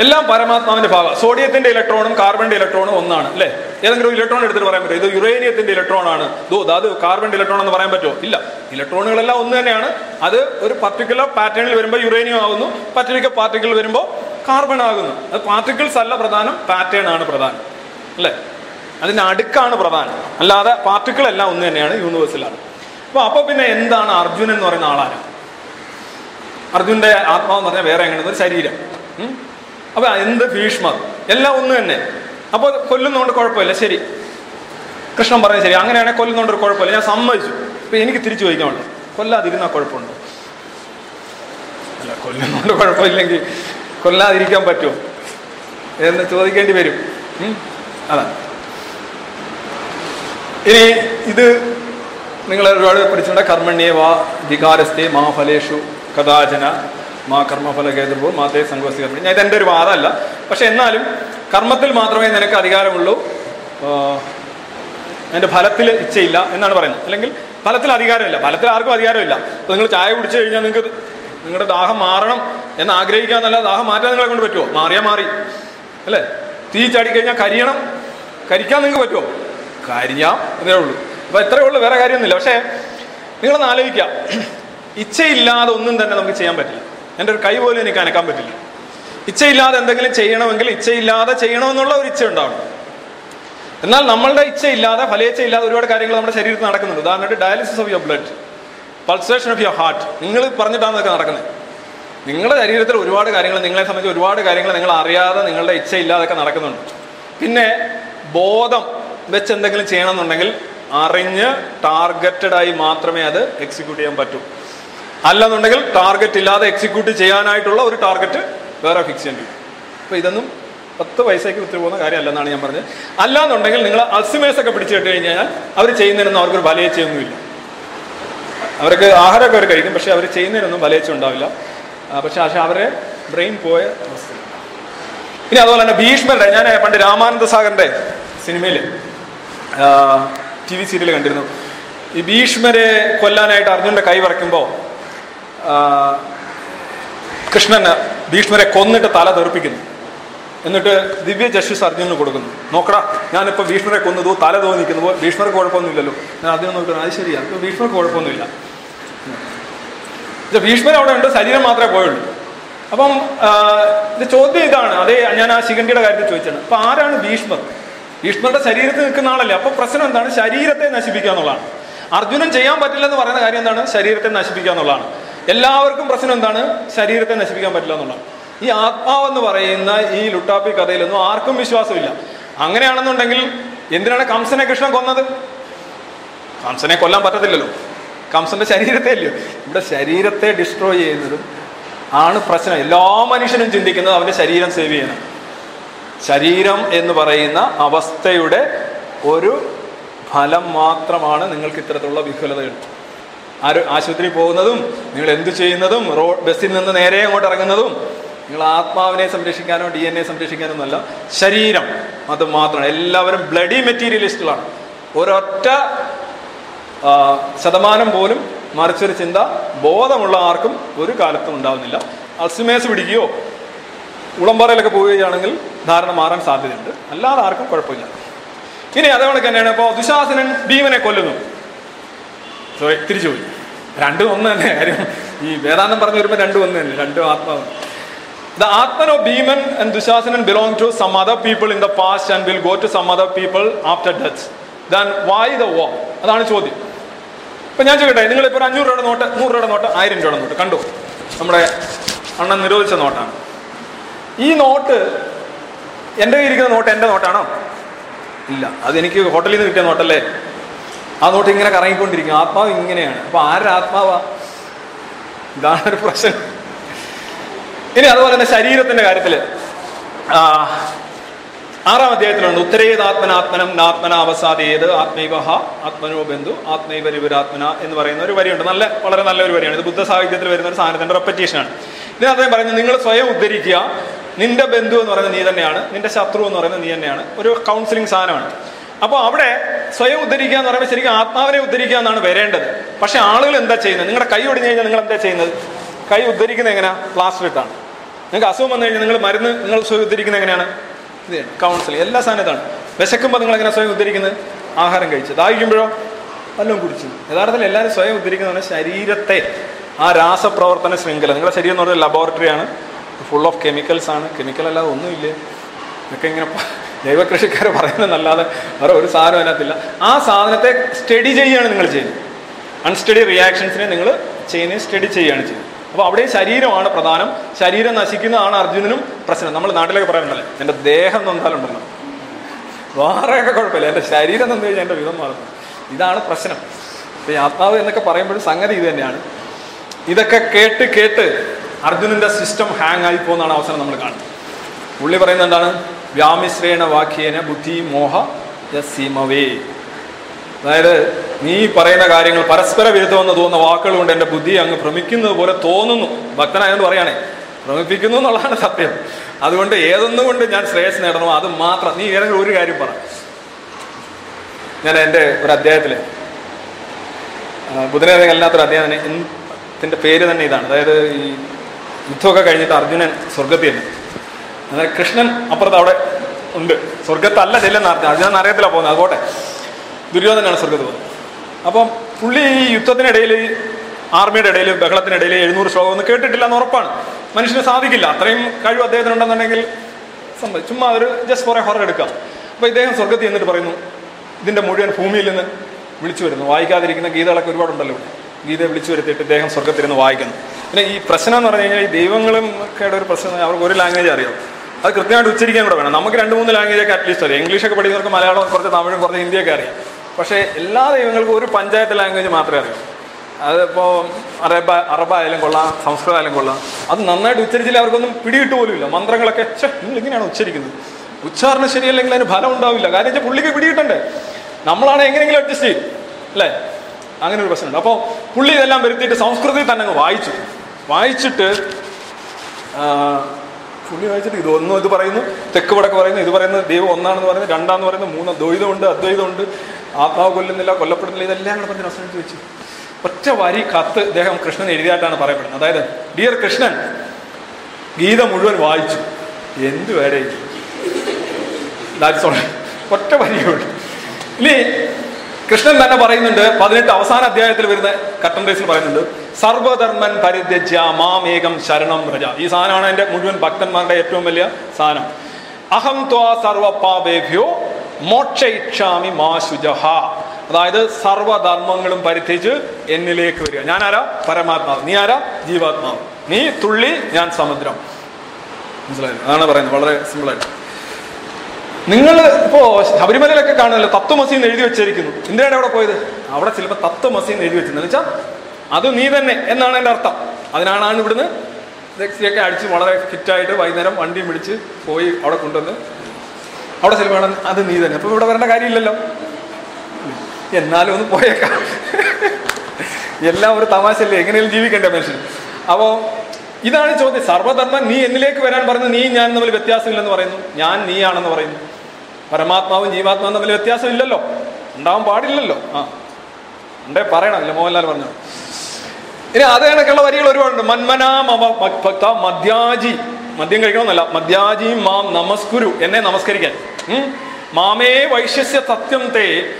എല്ലാം പരമാത്മാവിന്റെ ഭാഗം സോഡിയത്തിന്റെ ഇലക്ട്രോണും കാർബണിന്റെ ഇലക്ട്രോണും ഒന്നാണ് അല്ലേ? ഏതെങ്കിലും ഒരു ഇലക്ട്രോൺ എടുത്തിട്ട് പറയാൻ പറ്റുമോ? ഇത് യുറേനിയത്തിന്റെ ഇലക്ട്രോൺ ആണ് ദോ അത് കാർബണിന്റെ ഇലക്ട്രോൺ എന്ന് പറയാൻ പറ്റുമോ? ഇല്ല. ഇലക്ട്രോണുകളെല്ലാം ഒന്ന് തന്നെയാണ്. അത് ഒരു പർട്ടിക്കുലർ പാറ്റേണിൽ വരുമ്പോൾ യുറേനിയം ആകുന്നു. പർട്ടിക്കുലർ പാർട്ടിക്കിൾ വരുമ്പോൾ കാർബൺ ആകുന്നു. അത് പാർട്ടിക്കിൾസ് അല്ല പ്രധാനം പാറ്റേൺ ആണ് പ്രധാനം. അല്ലേ? അതിന്റെ അടുക്കാണ് പ്രധാനം. അല്ലാതെ പാർട്ടിക്കിൾ എല്ലാം ഒന്ന് തന്നെയാണ് യൂണിവേഴ്സിലാണ് അപ്പൊ അപ്പൊ പിന്നെ എന്താണ് അർജുനൻ എന്ന് പറയുന്ന ആളാണ്? അർജുന്റെ ആത്മാവെന്ന് പറഞ്ഞാൽ വേറെ എങ്ങനെ ഒരു ശരീരം. ഉം? അപ്പൊ എന്ത് ഭീഷ്മർ എല്ലാം ഒന്ന് തന്നെ. അപ്പോൾ കൊല്ലുന്നതുകൊണ്ട് കുഴപ്പമില്ല. ശരി. കൃഷ്ണൻ പറഞ്ഞു ശരി. അങ്ങനെയാണെങ്കിൽ കൊല്ലുന്നതുകൊണ്ട് ഒരു കുഴപ്പമില്ല. ഞാൻ സമ്മതിച്ചു. ഇപ്പൊ എനിക്ക് തിരിച്ചു ചോദിക്കാനുണ്ട്. കൊല്ലാതിരുന്നാ കുഴപ്പമുണ്ടോ? അല്ല കൊല്ലുന്നതുകൊണ്ട് കുഴപ്പമില്ലെങ്കിൽ കൊല്ലാതിരിക്കാൻ പറ്റുമോ? എന്ന് ചോദിക്കേണ്ടി വരും? അതാ. ഇനി ഇത് നിങ്ങൾ ഒരുപാട് പഠിച്ചിട്ടുണ്ട്. കർമ്മണ്യേ വാ വികാരസ്ഥേ മാഫലേഷു കഥാചന മാ കർമ്മഫല കേന്ദ്രവും മാതേ കർമ്മ. ഞാൻ ഇതെന്റെ ഒരു വാദമല്ല. പക്ഷെ എന്നാലും കർമ്മത്തിൽ മാത്രമേ നിനക്ക് അധികാരമുള്ളൂ. എന്റെ ഫലത്തിൽ ഇച്ഛയില്ല എന്നാണ് പറയുന്നത്. അല്ലെങ്കിൽ ഫലത്തിൽ അധികാരമില്ല. ഫലത്തിൽ ആർക്കും അധികാരമില്ല. അപ്പോൾ നിങ്ങൾ ചായ കുടിച്ചു കഴിഞ്ഞാൽ നിങ്ങൾക്ക് നിങ്ങളുടെ ദാഹം മാറണം എന്ന് ആഗ്രഹിക്കാന്നല്ല ദാഹം മാറ്റാൻ നിങ്ങളെ കൊണ്ട് പറ്റുമോ മാറിയാൽ മാറി. അല്ലേ? തീ ചാടിക്കഴിഞ്ഞാൽ കരിയണം. കരിക്കാൻ നിങ്ങൾക്ക് പറ്റുമോ കരിഞ്ഞാം എന്നേ ഉള്ളൂ. അപ്പോൾ ഇത്രയേ ഉള്ളൂ. വേറെ കാര്യമൊന്നുമില്ല. പക്ഷേ നിങ്ങളൊന്ന് ആലോചിക്കുക. ഇച്ഛയില്ലാതെ ഒന്നും തന്നെ നമുക്ക് ചെയ്യാൻ പറ്റില്ല. എന്റെ ഒരു കൈ പോലും എനിക്ക് അനക്കാൻ പറ്റില്ല. ഇച്ഛയില്ലാതെ എന്തെങ്കിലും ചെയ്യണമെങ്കിൽ ഇച്ഛയില്ലാതെ ചെയ്യണമെന്നുള്ള ഒരു ഇച്ഛ ഉണ്ടാവണം. എന്നാൽ നമ്മളുടെ ഇച്ഛയില്ലാതെ ഫലേച്ഛയില്ലാതെ ഒരുപാട് കാര്യങ്ങൾ നമ്മുടെ ശരീരത്തിൽ നടക്കുന്നുണ്ട്. ഉദാഹരണമായിട്ട് dialysis of your blood pulsation of your heart നിങ്ങൾ പറഞ്ഞിട്ടാണ് ഇതൊക്കെ നടക്കുന്നത്. നിങ്ങളുടെ ശരീരത്തിൽ ഒരുപാട് കാര്യങ്ങൾ നിങ്ങളെ സംബന്ധിച്ച് ഒരുപാട് കാര്യങ്ങൾ നിങ്ങൾ അറിയാതെ നിങ്ങളുടെ ഇച്ഛയില്ലാതൊക്കെ നടക്കുന്നുണ്ട്. പിന്നെ ബോധം വെച്ച് എന്തെങ്കിലും ചെയ്യണമെന്നുണ്ടെങ്കിൽ അറിഞ്ഞ് ടാർഗറ്റഡായി മാത്രമേ അത് എക്സിക്യൂട്ട് ചെയ്യാൻ പറ്റൂ. അല്ലെന്നുണ്ടെങ്കിൽ ടാർഗറ്റ് ഇല്ലാതെ എക്സിക്യൂട്ട് ചെയ്യാനായിട്ടുള്ള ഒരു ടാർഗറ്റ് വേറെ ഫിക്സ് ചെയ്യേണ്ടി വരും. അപ്പൊ ഇതൊന്നും പത്ത് പൈസയ്ക്ക് വിത്തു പോകുന്ന കാര്യമല്ലെന്നാണ് ഞാൻ പറഞ്ഞത്. അല്ലാന്നുണ്ടെങ്കിൽ നിങ്ങൾ അൾസിമേഴ്സ് ഒക്കെ പിടിച്ചു കിട്ടി കഴിഞ്ഞാൽ അവർ ചെയ്യുന്നതിനൊന്നും അവർക്കൊരു വലയച്ചയൊന്നുമില്ല അവർക്ക് ആഹാരമൊക്കെ അവർ കഴിക്കും പക്ഷെ അവർ ചെയ്യുന്നതിനൊന്നും വലയച്ച ഉണ്ടാവില്ല. പക്ഷെ പക്ഷെ അവരെ ബ്രെയിൻ പോയ അവസ്ഥ ഇനി അതുപോലെ തന്നെ ഭീഷ്മരുടെ ഞാൻ പണ്ട് രാമാനന്ദ സാഗറിന്റെ സിനിമയിൽ ടി വി സീരിയൽ കണ്ടിരുന്നു. ഈ ഭീഷ്മരെ കൊല്ലാനായിട്ട് അർജുനന്റെ കൈ വറയ്ക്കുമ്പോൾ കൃഷ്ണൻ ഭീഷ്മരെ കൊന്നിട്ട് തല തെറിപ്പിക്കുന്നു. എന്നിട്ട് ദിവ്യ ജസ്റ്റിസ് അർജുനന് കൊടുക്കുന്നു. നോക്കടാ ഞാനിപ്പോൾ ഭീഷ്മരെ കൊന്നതു തല തോന്നിക്കുന്നു ഭീഷ്മർക്ക് കുഴപ്പമൊന്നുമില്ലല്ലോ. ഞാൻ അതിനെ നോക്കണം അത് ശരിയാണ് അപ്പോൾ ഭീഷ്മർക്ക് കുഴപ്പമൊന്നുമില്ല. ഭീഷ്മൻ അവിടെ ഉണ്ട് ശരീരം മാത്രമേ പോയുള്ളൂ. അപ്പം ചോദ്യം ഇതാണ്. അതേ ഞാൻ ആ ശിഖണ്ഡിയുടെ കാര്യത്തിൽ ചോദിച്ചാണ് അപ്പം ആരാണ് ഭീഷ്മർ? ഭീഷ്മരുടെ ശരീരത്തിൽ നിൽക്കുന്ന ആളല്ലേ. അപ്പോൾ പ്രശ്നം എന്താണ്? ശരീരത്തെ നശിപ്പിക്കുക എന്നുള്ളതാണ്. അർജുനൻ ചെയ്യാൻ പറ്റില്ലെന്ന് പറയുന്ന കാര്യം എന്താണ്? ശരീരത്തെ നശിപ്പിക്കുക എന്നുള്ളതാണ്. എല്ലാവർക്കും പ്രശ്നം എന്താണ്? ശരീരത്തെ നശിപ്പിക്കാൻ പറ്റില്ല എന്നുള്ളതാണ് ഈ ആത്മാവെന്ന് പറയുന്ന ഈ ലുട്ടാപ്പി കഥയിലൊന്നും ആർക്കും വിശ്വാസമില്ല. അങ്ങനെയാണെന്നുണ്ടെങ്കിൽ എന്തിനാണ് കംസനെ കൃഷ്ണൻ കൊന്നത്? കംസനെ കൊല്ലാൻ പറ്റത്തില്ലല്ലോ. കംസന്റെ ശരീരത്തെ അല്ലയോ? ഇവിടെ ശരീരത്തെ ഡിസ്ട്രോയ് ചെയ്യുന്നതും ആണ് പ്രശ്നം. എല്ലാ മനുഷ്യനും ചിന്തിക്കുന്നത് അവന്റെ ശരീരം സേവ് ചെയ്യണം. ശരീരം എന്ന് പറയുന്ന അവസ്ഥയുടെ ഒരു ഫലം മാത്രമാണ് നിങ്ങൾക്ക് ഇത്തരത്തിലുള്ള വിഫലതകൾ ആര് ആശുപത്രിയിൽ പോകുന്നതും നിങ്ങൾ എന്തു ചെയ്യുന്നതും റോഡ് ബസ്സിൽ നിന്ന് നേരെ അങ്ങോട്ട് ഇറങ്ങുന്നതും നിങ്ങൾ ആത്മാവിനെ സംരക്ഷിക്കാനോ ഡി എൻ എ സംരക്ഷിക്കാനോ ഒന്നല്ല ശരീരം അത് മാത്രമാണ്. എല്ലാവരും ബ്ലഡി മെറ്റീരിയലിസ്റ്റുകളാണ് ഒരൊറ്റ ശതമാനം പോലും മറിച്ചൊരു ചിന്ത ബോധമുള്ള ആർക്കും ഒരു കാലത്തും ഉണ്ടാവുന്നില്ല. അൾസിമേസ് പിടിക്കുകയോ ഉളമ്പറയിലൊക്കെ പോവുകയാണെങ്കിൽ ധാരണ മാറാൻ സാധ്യതയുണ്ട്. അല്ലാതെ ആർക്കും കുഴപ്പമില്ല. ഇനി അതേപോലെ തന്നെയാണ്. ഇപ്പോൾ ദുശാസനൻ ഭീമനെ കൊല്ലുന്നു. സോറി തിരിച്ചു പോയി രണ്ടും ഒന്ന് തന്നെ. കാര്യം ഈ വേദാന്തം പറഞ്ഞു വരുമ്പോൾ രണ്ടും ഒന്ന് തന്നെ. രണ്ടും ആത്മാവ്. The Atman of and and Dushasanan belong to some other people in the past and will go to some other people after death. Then the war? അതാണ് ചോദ്യം. ഇപ്പൊ ഞാൻ ചോദിക്കട്ടെ നിങ്ങൾ ഇപ്പൊ ഒരു അഞ്ഞൂറ് രൂപയുടെ നോട്ട് നൂറ് രൂപയുടെ നോട്ട് ആയിരം രൂപയുടെ നോട്ട് കണ്ടു. നമ്മുടെ അണ്ണൻ നിരോധിച്ച നോട്ടാണ്. ഈ നോട്ട് എന്റെ കയ്യിൽ ഇരിക്കുന്ന നോട്ട് എന്റെ നോട്ടാണോ? ഇല്ല. അതെനിക്ക് ഹോട്ടലിൽ നിന്ന് കിട്ടിയ നോട്ടല്ലേ? ആ നോട്ട് ഇങ്ങനെ കറങ്ങിക്കൊണ്ടിരിക്കും. ആത്മാവ് ഇങ്ങനെയാണ്. അപ്പൊ ആരുടെ ആത്മാവാ? ഇതാണ് ഒരു പ്രശ്നം. ഇനി അതുപോലെ തന്നെ ശരീരത്തിന്റെ കാര്യത്തിൽ. ആ, ആറാം അധ്യായത്തിലുണ്ട്. ഉത്തരേതാത്മനാത്മനം അവസാദേത് ആത്മൈവഹ ആത്മനോ ബന്ധു ആത്മൈവരിപുരാത്മന എന്ന് പറയുന്ന ഒരു വരിയുണ്ട്. നല്ല വളരെ നല്ല ഒരു വരിയാണ്. ഇത് ബുദ്ധ സാഹിത്യത്തിൽ വരുന്ന ഒരു സാധനത്തിന്റെ റെപ്പറ്റീഷനാണ് ഇതിന് അദ്ദേഹം പറയുന്നത് നിങ്ങൾ സ്വയം ഉദ്ധരിക്കുക. നിന്റെ ബന്ധു എന്ന് പറയുന്നത് നീ തന്നെയാണ്. നിന്റെ ശത്രു എന്ന് പറയുന്നത് നീ തന്നെയാണ്. ഒരു കൗൺസിലിംഗ് സാധനമാണ്. അപ്പോൾ അവിടെ സ്വയം ഉദ്ധരിക്കുക എന്ന് പറയുമ്പോൾ ശരിക്കും ആത്മാവിനെ ഉദ്ധരിക്കുക എന്നാണ് വരേണ്ടത്. പക്ഷെ ആളുകൾ എന്താ ചെയ്യുന്നത്? നിങ്ങളുടെ കൈ ഒടിഞ്ഞു കഴിഞ്ഞാൽ നിങ്ങൾ എന്താ ചെയ്യുന്നത്? കൈ ഉദ്ധരിക്കുന്നത് എങ്ങനെയാ പ്ലാസ്റ്റർ ഇട്ടാണ് നിങ്ങൾക്ക് അസുഖം വന്നു കഴിഞ്ഞാൽ നിങ്ങൾ മരുന്ന് നിങ്ങൾ സ്വയം ഉദ്ധരിക്കുന്നത് എങ്ങനെയാണ്? ഇത് കൗൺസിലിംഗ് എല്ലാ സാധനത്താണ് വിശക്കുമ്പോൾ നിങ്ങൾ എങ്ങനെ സ്വയം ഉദ്ധരിക്കുന്നത്? ആഹാരം കഴിച്ച്. ദാഹിക്കുമ്പോഴോ? വല്ലതും കുടിച്ചു. യഥാർത്ഥത്തിൽ എല്ലാവരും സ്വയം ഉദ്ധരിക്കുന്നതാണ് ശരീരത്തെ ആ രാസപ്രവർത്തന ശൃംഖല. നിങ്ങളുടെ ശരീരം എന്ന് പറഞ്ഞാൽ ലബോറട്ടറിയാണ് ഫുൾ ഓഫ് കെമിക്കൽസ് ആണ്. കെമിക്കൽ അല്ലാതെ ഒന്നുമില്ല. ഇതൊക്കെ ഇങ്ങനെ ജൈവകൃഷിക്കാർ പറയുന്നതല്ലാതെ വേറെ ഒരു സാധനം അതിനകത്തില്ല. ആ സാധനത്തെ സ്റ്റഡി ചെയ്യുകയാണ് നിങ്ങൾ ചെയ്യുന്നത്. അൺസ്റ്റഡി റിയാക്ഷൻസിനെ നിങ്ങൾ ചെയ്യുന്നത് സ്റ്റഡി ചെയ്യുകയാണ് ചെയ്യുന്നത്. അപ്പോൾ അവിടെ ശരീരമാണ് പ്രധാനം. ശരീരം നശിക്കുന്നതാണ് അർജുനനും പ്രശ്നം. നമ്മൾ നാട്ടിലൊക്കെ പറയുന്നുണ്ടല്ലേ എന്റെ ദേഹം നന്നാലുണ്ടല്ലോ വേറെയൊക്കെ കുഴപ്പമില്ല. എന്റെ ശരീരം നന്നു കഴിഞ്ഞാൽ എന്റെ വിധം മാറുന്നു. ഇതാണ് പ്രശ്നം. ഈ ആത്മാവ് എന്നൊക്കെ പറയുമ്പോഴും സംഗതി ഇത് തന്നെയാണ്. ഇതൊക്കെ കേട്ട് കേട്ട് അർജുനന്റെ സിസ്റ്റം ഹാങ് ആയി പോകുന്നതാണ് അവസരം നമ്മൾ കാണുന്നത്. പുള്ളി പറയുന്നത് എന്താണ്? വ്യാമിശ്രേണ വാക്യേന ബുദ്ധി മോഹ യസീമവേ. അതായത് നീ പറയുന്ന കാര്യങ്ങൾ പരസ്പര വിരുദ്ധമെന്ന് തോന്നുന്ന വാക്കുകൾ കൊണ്ട് എന്റെ ബുദ്ധി അങ്ങ് ഭ്രമിക്കുന്നത് പോലെ തോന്നുന്നു. ഭക്തനായെന്ന് പറയുകയാണേ ഭ്രമിപ്പിക്കുന്നു എന്നുള്ളതാണ് സത്യം. അതുകൊണ്ട് ഏതൊന്നുകൊണ്ട് ഞാൻ ശ്രേയസ് നേടണമോ അത് മാത്രം. നീ ഏതെങ്കിലും ഒരു കാര്യം പറ. ഞാൻ എന്റെ ഒരു അധ്യായത്തിൽ ബുധനേറെ അല്ലാത്തൊരു അധ്യായം തന്നെ പേര് തന്നെ ഇതാണ്. അതായത് ഈ യുദ്ധമൊക്കെ കഴിഞ്ഞിട്ട് അർജുനൻ സ്വർഗത്തിൽ തന്നെ അതായത് കൃഷ്ണൻ അപ്പുറത്ത് അവിടെ ഉണ്ട്. സ്വർഗത്തല്ല ചെല്ലെന്ന് അർത്ഥം അത് ഞാൻ അറിയത്തില്ല പോകുന്നത്. അതുപോട്ടെ ദുര്യോധനാണ് സ്വർഗത്ത് പോകുന്നത്. അപ്പം പുള്ളി ഈ യുദ്ധത്തിനിടയിൽ ആർമിയുടെ ഇടയിൽ ബഹളത്തിനിടയിൽ എഴുന്നൂറ് ശ്ലോകം ഒന്നും കേട്ടിട്ടില്ല എന്ന് ഉറപ്പാണ്. മനുഷ്യന് സാധിക്കില്ല. അത്രയും കഴിവ് അദ്ദേഹത്തിനുണ്ടെന്നുണ്ടെങ്കിൽ സംഭവം. ചുമ്മാ ഒരു ജസ്റ്റ് എ ഹൊറർ എടുക്കാം. അപ്പോൾ ഇദ്ദേഹം സ്വർഗത്തിൽ എന്നിട്ട് പറയുന്നു ഇതിന്റെ മുഴുവൻ ഭൂമിയിൽ നിന്ന് വിളിച്ചു വരുന്നു. വായിക്കാതിരിക്കുന്ന ഗീതകളൊക്കെ ഒരുപാടുണ്ടല്ലോ ഗീതയെ വിളിച്ചു വരുത്തിയിട്ട് ഇദ്ദേഹം സ്വർഗത്തിരുന്ന് വായിക്കുന്നു. പിന്നെ ഈ പ്രശ്നം എന്ന് പറഞ്ഞു കഴിഞ്ഞാൽ ഈ ദൈവങ്ങളും ഒക്കെ ഒരു പ്രശ്നം അവർക്ക് ഒരു ലാംഗ്വേജ് അറിയാം. അത് കൃത്യമായിട്ട് ഉച്ചരിക്കാൻ കൂടെ വേണം. നമുക്ക് രണ്ട് മൂന്ന് ലാംഗ്വേജൊക്കെ അറ്റ്ലീസ്റ്റ് അറിയാം. ഇംഗ്ലീഷൊക്കെ പഠിക്കുന്നവർക്ക് മലയാളം കുറച്ച് തമിഴും കുറച്ച് ഹിന്ദിയൊക്കെ അറിയാം. പക്ഷേ എല്ലാ ദൈവങ്ങൾക്കും ഒരു പഞ്ചായത്ത് ലാംഗ്വേജ് മാത്രമേ അറിയൂ. അതിപ്പോൾ അറബ അറബായാലും കൊള്ളാം സംസ്കൃതമായാലും കൊള്ളാം. അത് നന്നായിട്ട് ഉച്ചരിച്ചില്ല അവർക്കൊന്നും പിടികിട്ട് പോലുമില്ല. മന്ത്രങ്ങളൊക്കെ ചെ നിങ്ങൾ ഇങ്ങനെയാണ് ഉച്ചരിക്കുന്നത്. ഉച്ചാരണം ശരിയല്ലെങ്കിൽ അതിന് ഫലം ഉണ്ടാവില്ല. കാര്യം വെച്ചാൽ പുള്ളിക്ക് പിടിയിട്ടുണ്ട് നമ്മളാണ് എങ്ങനെയെങ്കിലും അഡ്ജസ്റ്റ് ചെയ്യും. അല്ലേ? അങ്ങനെ ഒരു പ്രശ്നമുണ്ട്. അപ്പോൾ പുള്ളി ഇതെല്ലാം വരുത്തിയിട്ട് സംസ്കൃതത്തിൽ തന്നെ അങ്ങ് വായിച്ചു. വായിച്ചിട്ട് പുള്ളി വായിച്ചിട്ട് ഇതൊന്നും ഇത് പറയുന്നു തെക്ക് വടക്ക് പറയുന്നു ഇത് പറയുന്നത് ദൈവം ഒന്നാണെന്ന് പറയുന്നത് രണ്ടാന്ന് പറയുന്നത് മൂന്ന് ദ്വൈതമുണ്ട് അദ്വൈതമുണ്ട് ആത്മാവ് കൊല്ലുന്നില്ല കൊല്ലപ്പെടുന്നില്ല ഇതെല്ലാം കൂടെ പറഞ്ഞ് അവസാനിച്ച് വെച്ച്. ഒറ്റ വരി കത്ത് ഇദ്ദേഹം കൃഷ്ണൻ എഴുതിയായിട്ടാണ് പറയപ്പെടുന്നത്. അതായത് ഡിയർ കൃഷ്ണൻ ഗീത മുഴുവൻ വായിച്ചു. എന്ത് വേറെ ഒറ്റ വരിയുള്ളൂ ഇനി കൃഷ്ണൻ തന്നെ പറയുന്നുണ്ട് പതിനെട്ട് അവസാന അധ്യായത്തിൽ വരുന്ന കട്ടൻ റേസിൽ പറയുന്നുണ്ട് സർവധർമ്മൻ പരിത്യജ്യ മാമേകം ശരണം രജ ഈ സാധനമാണ് എന്റെ മുഴുവൻ ഭക്തന്മാരുടെ ഏറ്റവും വലിയ സാധനം. അഹം ത്വാ സർവപാപേഭ്യോ മോക്ഷയിക്ഷാമി മാ ശുചഹ അതായത് സർവധർമ്മങ്ങളും പരിത്യജ് എന്നിലേക്ക് വരിക. ഞാൻ ആരാ പരമാത്മാവ്. നീ ആരാ? ജീവാത്മാവ്. നീ തുള്ളി ഞാൻ സമുദ്രം. മനസ്സിലായി? അതാണ് പറയുന്നത്. വളരെ സിമ്പിളായിട്ട് നിങ്ങൾ ഇപ്പോ ശബരിമലയിലൊക്കെ കാണുമല്ലോ തത്വമസി എഴുതി വെച്ചിരിക്കുന്നു. എന്തിനാണ് അവിടെ പോയത്? അവിടെ ചിലപ്പോൾ തത്വമസി എഴുതി വെച്ചിരുന്നത് വെച്ചാൽ അത് നീ തന്നെ എന്നാണ് എന്റെ അർത്ഥം. അതിനാണ് ഇവിടുന്ന് ടെക്സിയൊക്കെ അടിച്ച് വളരെ ഫിറ്റായിട്ട് വൈകുന്നേരം വണ്ടി പിടിച്ച് പോയി അവിടെ കൊണ്ടുവന്ന് അവിടെ ചിലപ്പോൾ അത് നീ തന്നെ. അപ്പൊ ഇവിടെ വരേണ്ട കാര്യമില്ലല്ലോ. എന്നാലും ഒന്ന് പോയേക്കാം. എല്ലാം ഒരു തമാശയല്ലേ? എങ്ങനെയും ജീവിക്കണ്ടേ മനുഷ്യൻ? അപ്പോൾ ഇതാണ് ചോദ്യം. സർവധർമ്മം നീ എന്നിലേക്ക് വരാൻ പറയുന്നത് നീ ഞാൻ തമ്മിൽ വ്യത്യാസമില്ലെന്ന് പറയുന്നു. ഞാൻ നീയാണെന്ന് പറയുന്നു. പരമാത്മാവും ജീവാത്മാവും തമ്മിൽ വ്യത്യാസമില്ലല്ലോ. ഉണ്ടാവാൻ പാടില്ലല്ലോ. ആ. ഉണ്ടേ പറയണം അല്ലേ? മോഹൻലാൽ പറഞ്ഞു. ഇനി അത് കണക്കുള്ള വരികൾ ഒരുപാടുണ്ട്. മന്മനാം അവ ഭക്ത മദ്യാജി. മദ്യം കഴിക്കണമെന്നല്ല. മദ്യാജിയും മാം നമസ്കുരു എന്നെ നമസ്കരിക്കാൻ. മാമേ വൈശ്യസ്യ സത്യം തേ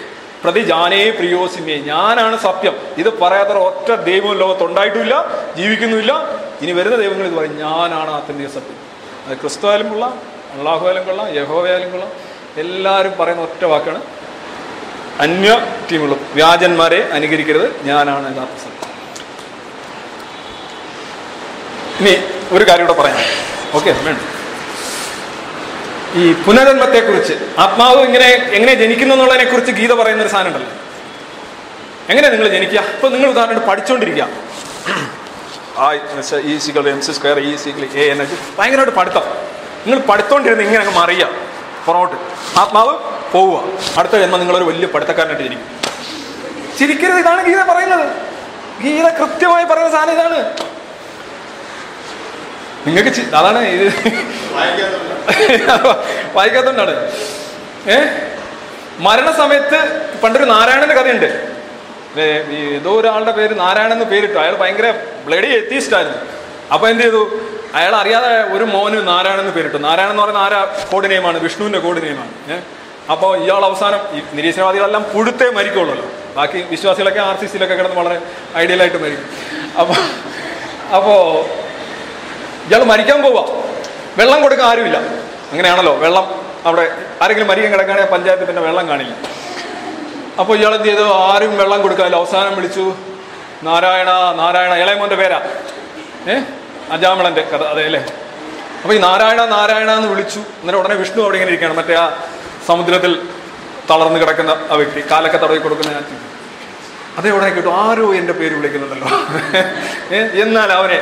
പ്രതിജാനേ പ്രിയോസിമേ ഞാനാണ് സത്യം. ഇത് പറയാത്ത ഒറ്റ ദൈവവും ലോകത്തുണ്ടായിട്ടുമില്ല ജീവിക്കുന്നുമില്ല. ഇനി വരുന്ന ദൈവങ്ങൾ ഇത് പറയും ഞാനാണ് ആത്യന്തിക സത്യം. അത് ക്രിസ്തു ആയാലും കൊള്ളാം അള്ളാഹു ആയാലും കൊള്ളാം യഹോവയായാലും കൊള്ളാം. എല്ലാവരും പറയുന്ന ഒറ്റ വാക്കാണ്. അന്യ ടീമുകളും വ്യാജന്മാരെ അനുകരിക്കരുത്. ഞാനാണ് യഥാർത്ഥ സത്യം. ഇനി ഒരു കാര്യം കൂടെ പറയാം. ഓക്കെ വേണ്ട. ഈ പുനർജന്മത്തെക്കുറിച്ച് ആത്മാവ് ഇങ്ങനെ എങ്ങനെ ജനിക്കുന്നു എന്നുള്ളതിനെ കുറിച്ച് ഗീത പറയുന്ന ഒരു സാധനം ഉണ്ടല്ലോ. എങ്ങനെ നിങ്ങൾ ജനിക്കുക? ഇപ്പൊ നിങ്ങൾ ഉദാഹരണം പഠിച്ചുകൊണ്ടിരിക്കുക ആ ഈ സ്ക്വയർ ഈ എ ഭയങ്കരമായിട്ട് പഠിത്തം. നിങ്ങൾ പഠിത്തോണ്ടിരുന്ന് ഇങ്ങനെ അങ്ങ് മറിയുക. പുറകോട്ട് ആത്മാവ് പോവുക. അടുത്ത ജന്മം നിങ്ങളൊരു വലിയ പഠിത്തക്കാരനായിട്ട് ജനിക്കും ചിരിക്കരുത് ഇതാണ് ഗീത പറയുന്നത്. ഗീത കൃത്യമായി പറയുന്ന സാധനം ഇതാണ്. നിങ്ങൾക്ക് അതാണ് ഇത്. വായിക്കാത്തോണ്ടാണ്. ഏ? മരണസമയത്ത് പണ്ടൊരു നാരായണന്റെ കഥയുണ്ട്. ഏതോ ഒരാളുടെ പേര് നാരായണൻ എന്ന് പേരിട്ടു. അയാൾ ഭയങ്കര ബ്ലഡി എത്തിയിസ്റ്റായിരുന്നു അപ്പൊ എന്ത് ചെയ്തു? അയാൾ അറിയാതെ ഒരു മോന് നാരായണൻ എന്ന് പേരിട്ടു. നാരായണൻ എന്ന് പറയുന്ന ആരാ? കോഡ് നെയിമാണ് വിഷ്ണുവിന്റെ കോഡ് നെയിമാണ് ഏഹ് അപ്പോൾ ഇയാൾ അവസാനം ഈ നിരീശ്വരവാദികളെല്ലാം പുഴുത്തേ മരിക്കുള്ളൂ. ബാക്കി വിശ്വാസികളൊക്കെ ആർ സി സിയിലൊക്കെ കിടന്ന് വളരെ ഐഡിയലായിട്ട് മരിക്കും. അപ്പോൾ അപ്പോൾ ഇയാൾ മരിക്കാൻ പോവാ. വെള്ളം കൊടുക്കാൻ ആരുമില്ല. അങ്ങനെയാണല്ലോ വെള്ളം അവിടെ ആരെങ്കിലും മരിക്കാൻ കിടക്കുകയാണെങ്കിൽ പഞ്ചായത്തിൽ പിന്നെ വെള്ളം കാണില്ല. അപ്പോൾ ഇയാൾ എന്ത് ചെയ്തു? ആരും വെള്ളം കൊടുക്കാമല്ലോ അവസാനം വിളിച്ചു നാരായണ നാരായണ. ഇളയമോന്റെ പേരാ. ഏ? അജാമളന്റെ കഥ അതെ അല്ലേ? അപ്പൊ ഈ നാരായണ നാരായണ എന്ന് വിളിച്ചു. എന്നിട്ട് ഉടനെ വിഷ്ണു അവിടെ ഇങ്ങനെ ഇരിക്കുകയാണ്. മറ്റേ ആ സമുദ്രത്തിൽ തളർന്നു കിടക്കുന്ന ആ വ്യക്തി കാലൊക്കെ തടവി കൊടുക്കുന്ന വ്യക്തി. അതേ ഉടനെ കേട്ടു. ആരോ എന്റെ പേര് വിളിക്കുന്നുണ്ടല്ലോ. എന്നാൽ അവനെ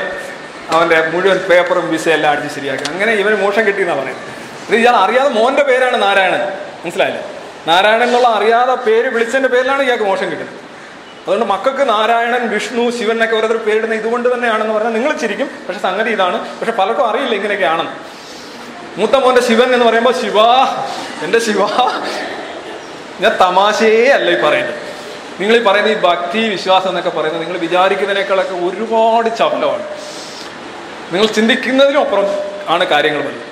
അവന്റെ മുഴുവൻ പേപ്പറും വിസ എല്ലാം അടിച്ച് ശരിയാക്കി. അങ്ങനെ ഇവന് മോശം കിട്ടിയെന്നാ പറയുന്നത്. ഇത് ഇയാൾ അറിയാതെ മോന്റെ പേരാണ് നാരായണൻ. മനസ്സിലായില്ലേ? നാരായണൻ എന്നുള്ള അറിയാതെ പേര് വിളിച്ചതിന്റെ പേരിലാണ് ഇയാൾക്ക് മോശം കിട്ടുന്നത്. അതുകൊണ്ട് മക്കൾക്ക് നാരായണൻ വിഷ്ണു ശിവൻ എന്നൊക്കെ ഓരോരുത്തർ പേരിടുന്ന ഇതുകൊണ്ട് തന്നെയാണെന്ന് പറഞ്ഞാൽ നിങ്ങൾ ചിരിക്കും. പക്ഷെ സംഗതി ഇതാണ്. പക്ഷെ പലർക്കും അറിയില്ല ഇങ്ങനെയൊക്കെയാണെന്ന്. മൂത്ത മോന്റെ ശിവൻ എന്ന് പറയുമ്പോൾ ശിവ എന്റെ ശിവ. ഞാൻ തമാശയേ അല്ല ഈ പറയുന്നത്. നിങ്ങൾ ഈ പറയുന്ന ഈ ഭക്തി വിശ്വാസം എന്നൊക്കെ പറയുന്നത് നിങ്ങൾ വിചാരിക്കുന്നതിനേക്കാളൊക്കെ ഒരുപാട് ചപലമാണ് നിങ്ങൾ ചിന്തിക്കുന്നതിനും അപ്പുറം ആണ് കാര്യങ്ങൾ പറയുന്നത്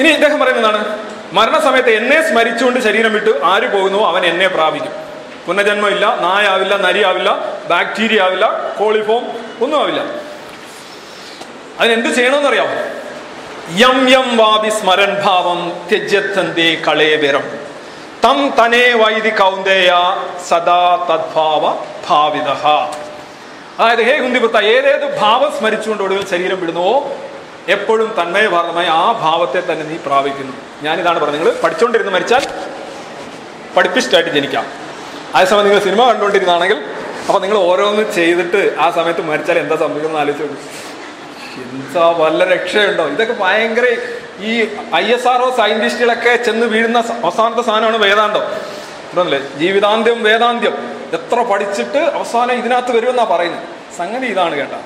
ഇനി ഇദ്ദേഹം പറയുന്നതാണ് മരണസമയത്ത് എന്നെ സ്മരിച്ചുകൊണ്ട് ശരീരം വിട്ടു ആര് പോകുന്നു അവൻ എന്നെ പ്രാപിക്കും. പുനർജന്മം ഇല്ല നായാവില്ല നരിയാവില്ല ബാക്ടീരിയ ആവില്ല കോളിഫോം ഒന്നും ആവില്ല അതിനെന്ത് ചെയ്യണമെന്നറിയാം യം യം വാപി സ്മരൻ ഭാവം ത്യജത്തന്റെ കളേവരം തം തനേ വൈദി കൗന്ദേയ സദാ തദ്ഭാവ ഭാവിത. അതായത് ഹേ കുന്തിപുത്ത ഏതേത് ഭാവം സ്മരിച്ചുകൊണ്ട് ഒടുവിൽ ശരീരം വിടുന്നുവോ എപ്പോഴും തന്മയഭാഗമായി ആ ഭാവത്തെ തന്നെ നീ പ്രാപിക്കുന്നു. ഞാനിതാണ് പറഞ്ഞത്. നിങ്ങൾ പഠിച്ചുകൊണ്ടിരുന്ന് മരിച്ചാൽ പഠിപ്പിസ്റ്റായിട്ട് ജനിക്കാം. അതേസമയം നിങ്ങൾ സിനിമ കണ്ടുകൊണ്ടിരുന്നാണെങ്കിൽ അപ്പൊ നിങ്ങൾ ഓരോന്ന് ചെയ്തിട്ട് ആ സമയത്ത് മരിച്ചാൽ എന്താ സംഭവിക്കുന്നത് ആലോചിച്ച് എന്താ വല്ല രക്ഷയുണ്ടോ? ഇതൊക്കെ ഭയങ്കര ഈ ഐ എസ് ആർ ഒ സയന്റിസ്റ്റുകളൊക്കെ ചെന്ന് വീഴുന്ന അവസാനത്തെ സാധനമാണ് വേദാന്തം. ഉണ്ടല്ലേ ജീവിതാന്ത്യം വേദാന്ത്യം. എത്ര പഠിച്ചിട്ട് അവസാനം ഇതിനകത്ത് വരുമെന്നാ പറയുന്നത്? സംഗതി ഇതാണ് കേട്ടാ.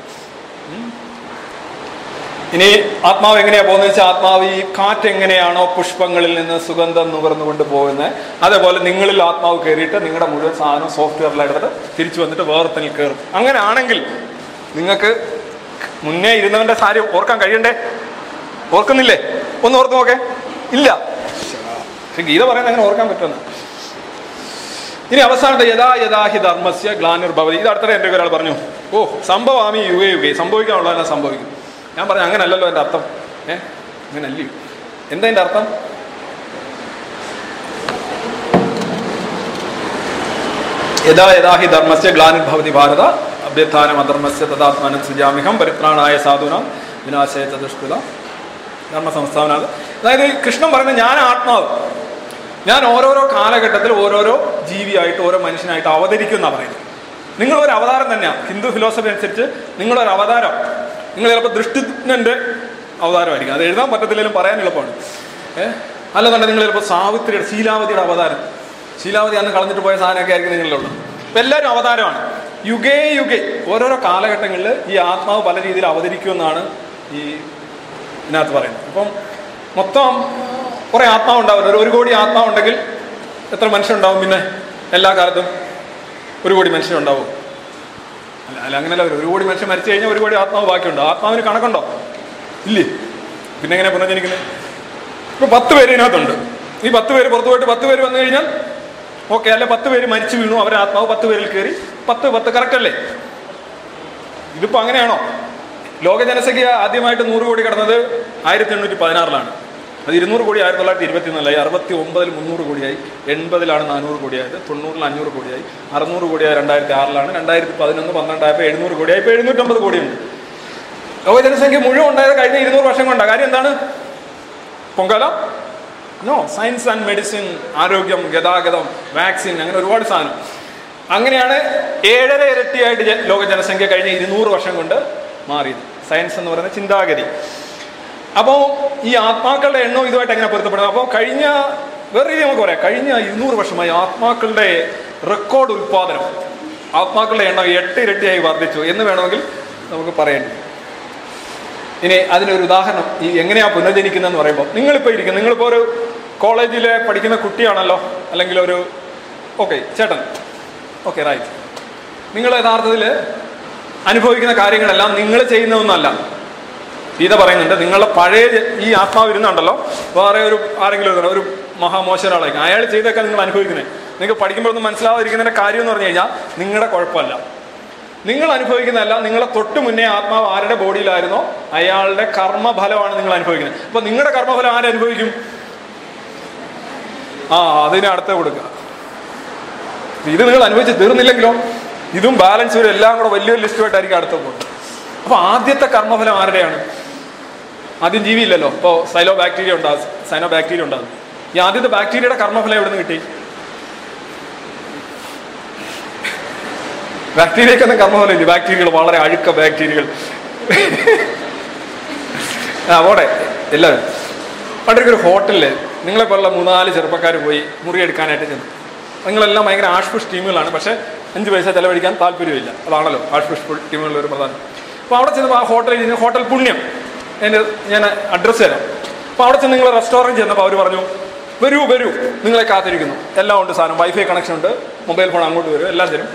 ഇനി ആത്മാവ് എങ്ങനെയാ പോകുന്നത് വെച്ചാൽ ആത്മാവ് ഈ കാറ്റ് എങ്ങനെയാണോ പുഷ്പങ്ങളിൽ നിന്ന് സുഗന്ധം നുകർന്നുകൊണ്ട് പോകുന്നത്. അതേപോലെ നിങ്ങളിൽ ആത്മാവ് കയറിയിട്ട് നിങ്ങളുടെ മുഴുവൻ സാധനം സോഫ്റ്റ്വെയറിലെടുത്തിട്ട് തിരിച്ചു വന്നിട്ട് വേർത്തനിൽ കയറും. അങ്ങനെയാണെങ്കിൽ നിങ്ങൾക്ക് മുന്നേ ഇരുന്നവന്റെ സാരി ഓർക്കാൻ കഴിയണ്ടേ? ഓർക്കുന്നില്ലേ? ഒന്ന് ഓർത്ത് നോക്കേ. ഇല്ല. ഗീത പറയുന്നത് അങ്ങനെ ഓർക്കാൻ പറ്റുമെന്ന്. ഇനി അവസാനത്തെ യഥാ യഥാഹി ധർമ്മസ്യ ഗ്ലാനിർഭവതി. ഇത് അടുത്തിടെ എന്റെ ഒരാൾ പറഞ്ഞു. ഓ സംഭവാമി യുഗേ യുഗേ. സംഭവിക്കാനുള്ളതെല്ലാം സംഭവിക്കും. ഞാൻ പറഞ്ഞു അങ്ങനല്ലല്ലോ എന്റെ അർത്ഥം. ഏ? അങ്ങനെ അല്ലയോ എന്താ എന്റെ അർത്ഥം? യഥാ യഥാ ഹി ധർമ്മസ്യ ഗ്ലാനിർഭവതി ഭാരത അഭ്യത്ഥാനം അധർമ്മസ്യ തഥാത്മാനം സൃജാമിഹം പരിത്രാണായ സാധുനാം വിനാശയ ചതുഷ്കുല. ധർമ്മ സംസ്ഥാന അതായത് കൃഷ്ണൻ പറയുന്നത് ഞാൻ ആത്മാവ്. ഞാൻ ഓരോരോ കാലഘട്ടത്തിൽ ഓരോരോ ജീവിയായിട്ട് ഓരോ മനുഷ്യനായിട്ട് അവതരിക്കും എന്നാണ് പറയുന്നത്. നിങ്ങൾ ഒരു അവതാരം തന്നെയാണ് ഹിന്ദു ഫിലോസഫി അനുസരിച്ച് നിങ്ങളൊരു അവതാരം. നിങ്ങൾ ചിലപ്പോൾ ദൃഷ്ടിജ്ഞന്റെ അവതാരമായിരിക്കും. അത് എഴുതാൻ പറ്റത്തില്ലെങ്കിലും പറയാൻ എളുപ്പമാണ്. ഏഹ് അല്ലെന്നുണ്ടെങ്കിൽ നിങ്ങൾ ചിലപ്പോൾ സാവിത്രിയുടെ ശീലാവതിയുടെ അവതാരം. ശീലാവതി അന്ന് കളഞ്ഞിട്ട് പോയ സാധനമൊക്കെ ആയിരിക്കും നിങ്ങളിലുള്ളത്. അപ്പം എല്ലാവരും അവതാരമാണ്. യുഗേ യുഗേ. ഓരോരോ കാലഘട്ടങ്ങളിൽ ഈ ആത്മാവ് പല രീതിയിൽ അവതരിക്കുമെന്നാണ് ഈ ഇതിനകത്ത് പറയുന്നത്. അപ്പം മൊത്തം കുറേ ആത്മാവ് ഉണ്ടാവില്ല ഒരു- കോടി ആത്മാവ് ഉണ്ടെങ്കിൽ എത്ര മനുഷ്യരുണ്ടാവും പിന്നെ? എല്ലാ കാലത്തും ഒരു കോടി മനുഷ്യരുണ്ടാവും. അല്ല അങ്ങനെയല്ല ഒരു കോടി മനുഷ്യൻ മരിച്ചു കഴിഞ്ഞാൽ ഒരു കോടി ആത്മാവ് ബാക്കിയുണ്ടോ. ആത്മാവിന് കണക്കുണ്ടോ? ഇല്ലേ? പിന്നെ എങ്ങനെ പുനർജനിക്കുന്നത്? ഇപ്പൊ പത്ത് പേര് ഇതിനകത്തുണ്ട്. ഈ പത്ത് പേര് പുറത്തു പോയിട്ട് പത്ത് പേര് വന്നു കഴിഞ്ഞാൽ ഓക്കെ അല്ല പത്ത് പേര് മരിച്ചു വീണു അവരെ ആത്മാവ് പത്ത് പേരിൽ കയറി പത്ത് പത്ത് കറക്റ്റ് അല്ലേ ഇതിപ്പോ അങ്ങനെയാണോ? ലോക ജനസംഖ്യ ആദ്യമായിട്ട് നൂറ് കോടി കടന്നത് ആയിരത്തി എണ്ണൂറ്റി പതിനാറിലാണ്. അത് ഇരുന്നൂറ് കോടി ആയിരത്തി തൊള്ളായിരത്തി ഇരുപത്തി നാലായി അറുപത്തി ഒമ്പതിൽ മുന്നൂറ് കോടിയായി. എൺപതിലാണ് നാനൂറ് കോടിയായത്. തൊണ്ണൂറിൽ അഞ്ഞൂറ് കോടിയായി. അറുന്നൂറ് കോടിയായി രണ്ടായിരത്തി ആറിലാണ് രണ്ടായിരത്തി പതിനൊന്ന് പന്ത്രണ്ടായപ്പോൾ എഴുന്നൂറ് കോടിയായി. ഇപ്പോൾ എഴുന്നൂറ്റമ്പത് കോടിയുണ്ട്. ലോക ജനസംഖ്യ മുഴുവൻ ഉണ്ടായത് കഴിഞ്ഞ ഇരുന്നൂറ് വർഷം കൊണ്ടാണ് കാര്യം എന്താണ്? പൊങ്കാലം? നോ സയൻസ് ആൻഡ് മെഡിസിൻ ആരോഗ്യം ഗതാഗതം വാക്സിൻ അങ്ങനെ ഒരുപാട് സാധനം. അങ്ങനെയാണ് ഏഴര ഇരട്ടിയായിട്ട് ലോക ജനസംഖ്യ കഴിഞ്ഞ ഇരുന്നൂറ് വർഷം കൊണ്ട് മാറിയത്. സയൻസ് എന്ന് പറയുന്ന ചിന്താഗതി. അപ്പോൾ ഈ ആത്മാക്കളുടെ എണ്ണം ഇതുമായിട്ട് എങ്ങനെ പൊരുത്തപ്പെടുന്നത് അപ്പോൾ കഴിഞ്ഞ വേറെ രീതി നമുക്ക് പറയാം. കഴിഞ്ഞ ഇരുന്നൂറ് വർഷമായി ആത്മാക്കളുടെ റെക്കോർഡ് ഉൽപാദനം ആത്മാക്കളുടെ എണ്ണം എട്ട് ഇരട്ടിയായി വർദ്ധിച്ചു എന്ന് വേണമെങ്കിൽ നമുക്ക് പറയേണ്ടി. ഇനി അതിനൊരു ഉദാഹരണം ഈ എങ്ങനെയാ പുനർജനിക്കുന്നതെന്ന് പറയുമ്പോൾ നിങ്ങളിപ്പോൾ ഇരിക്കും നിങ്ങളിപ്പോൾ ഒരു കോളേജിലെ പഠിക്കുന്ന കുട്ടിയാണല്ലോ? അല്ലെങ്കിൽ ഒരു ഓക്കെ ചേട്ടൻ. Okay right. നിങ്ങൾ യഥാർത്ഥത്തിൽ അനുഭവിക്കുന്ന കാര്യങ്ങളെല്ലാം നിങ്ങൾ ചെയ്യുന്നതൊന്നല്ല ഗീത പറയുന്നുണ്ട് നിങ്ങളുടെ പഴയ ഈ ആത്മാവ് ഇരുന്നുണ്ടല്ലോ വേറെ ഒരു ആരെങ്കിലും ഒരു- മഹാമോശം ഒരാളായിരിക്കും അയാൾ ചെയ്തൊക്കെ നിങ്ങൾ അനുഭവിക്കുന്നത് നിങ്ങൾക്ക് പഠിക്കുമ്പോഴൊന്നും മനസ്സിലാവാതിരിക്കുന്നതിന്റെ കാര്യം എന്ന് പറഞ്ഞു കഴിഞ്ഞാൽ നിങ്ങളുടെ കുഴപ്പമല്ല. നിങ്ങൾ അനുഭവിക്കുന്നതല്ല നിങ്ങളെ തൊട്ട് മുന്നേ ആത്മാവ് ആരുടെ ബോഡിയിലായിരുന്നോ അയാളുടെ കർമ്മഫലമാണ് നിങ്ങൾ അനുഭവിക്കുന്നത്. അപ്പൊ നിങ്ങളുടെ കർമ്മഫലം ആരനുഭവിക്കും ആ അതിന് അടുത്ത കൊടുക്കുക. ഇത് നിങ്ങൾ അനുഭവിച്ച് തീർന്നില്ലെങ്കിലോ ഇതും ബാലൻസ് വരും എല്ലാം കൂടെ വലിയൊരു ലിസ്റ്റുമായിട്ടായിരിക്കും അടുത്ത പോകുന്നത്. അപ്പൊ ആദ്യത്തെ കർമ്മഫലം ആരുടെയാണ്? ആദ്യം ജീവിയില്ലല്ലോ. ഇപ്പോൾ സൈലോ ബാക്ടീരിയ ഉണ്ടാകും സൈനോ ബാക്ടീരിയ ഉണ്ടാകും. ഈ ആദ്യത്തെ ബാക്ടീരിയയുടെ കർമ്മഫലം എവിടെ നിന്ന് കിട്ടി? ബാക്ടീരിയക്കൊന്നും കർമ്മഫലം ഇല്ല. ബാക്ടീരിയകൾ വളരെ അഴുക്ക ബാക്ടീരിയകൾ ആ എല്ലാവരും. പണ്ടൊക്കെ ഒരു ഹോട്ടലിൽ നിങ്ങളെ പോലുള്ള മൂന്നാൽ ചെറുപ്പക്കാർ പോയി മുറി എടുക്കാനായിട്ട് ചെന്നു. നിങ്ങളെല്ലാം ഭയങ്കര ആഷ്പുഷ് ടീമുകളാണ്. പക്ഷേ അഞ്ച് പൈസ ചെലവഴിക്കാൻ താല്പര്യമില്ല. അതാണല്ലോ ആഷ്പുഷ് ടീമുകളിൽ ഒരു പ്രധാനം. അപ്പോൾ അവിടെ ചെന്നപ്പോൾ ആ ഹോട്ടലിൽ ഹോട്ടൽ പുണ്യം. എന്റെ ഞാൻ അഡ്രസ്സ് തരാം. അപ്പോൾ അവിടെ ചെന്ന് നിങ്ങൾ റെസ്റ്റോറന്റ് ചെന്നപ്പോൾ അവർ പറഞ്ഞു വരൂ വരൂ നിങ്ങളെ കാത്തിരിക്കുന്നു. എല്ലാം ഉണ്ട് സാധനം. വൈഫൈ കണക്ഷൻ ഉണ്ട്. മൊബൈൽ ഫോൺ അങ്ങോട്ട് വരും എല്ലാം തരും.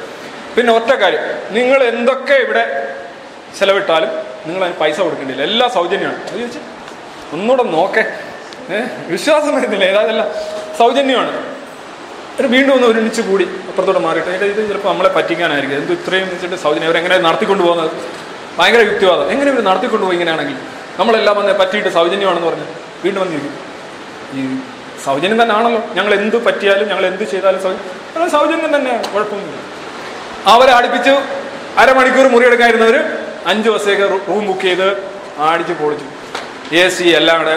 പിന്നെ ഒറ്റ കാര്യം നിങ്ങൾ എന്തൊക്കെ ഇവിടെ ചെലവിട്ടാലും നിങ്ങൾ അതിന് പൈസ കൊടുക്കേണ്ടില്ല എല്ലാ സൗജന്യമാണ്. ചോദിച്ചു ഒന്നുകൂടെ നോക്കേ. വിശ്വാസം വരുന്നില്ല. ഏതായാലും സൗജന്യമാണ്. വീണ്ടും ഒന്ന് ഒരുമിച്ച് കൂടി അപ്പുറത്തോട്ട് മാറിയിട്ട് ഇത് ചിലപ്പോൾ നമ്മളെ പറ്റിക്കാനായിരിക്കും. എന്ത് ഇത്രയും വെച്ചിട്ട് സൗജന്യം. അവരെങ്ങനെ നടത്തിക്കൊണ്ട് പോകുന്നത് ഭയങ്കര യുക്തിവാദം. എങ്ങനെ ഇവർ നടത്തിക്കൊണ്ട് പോകും ഇങ്ങനെയാണെങ്കിൽ? നമ്മളെല്ലാം വന്ന് പറ്റിയിട്ട് സൗജന്യമാണെന്ന് പറഞ്ഞ് വീണ്ടും വന്നിരിക്കും. ഈ സൗജന്യം തന്നെ ആണല്ലോ ഞങ്ങൾ എന്ത് പറ്റിയാലും ഞങ്ങൾ എന്ത് ചെയ്താലും സൗജന്യം സൗജന്യം തന്നെയാണ് കുഴപ്പമൊന്നുമില്ല. അവരെ അടുപ്പിച്ച് അരമണിക്കൂർ മുറിയെടുക്കാതിരുന്നവർ അഞ്ച് ദിവസത്തേക്ക് റൂം ബുക്ക് ചെയ്ത് അടിച്ച് പൊളിച്ചു. എ സി എല്ലാം കൂടെ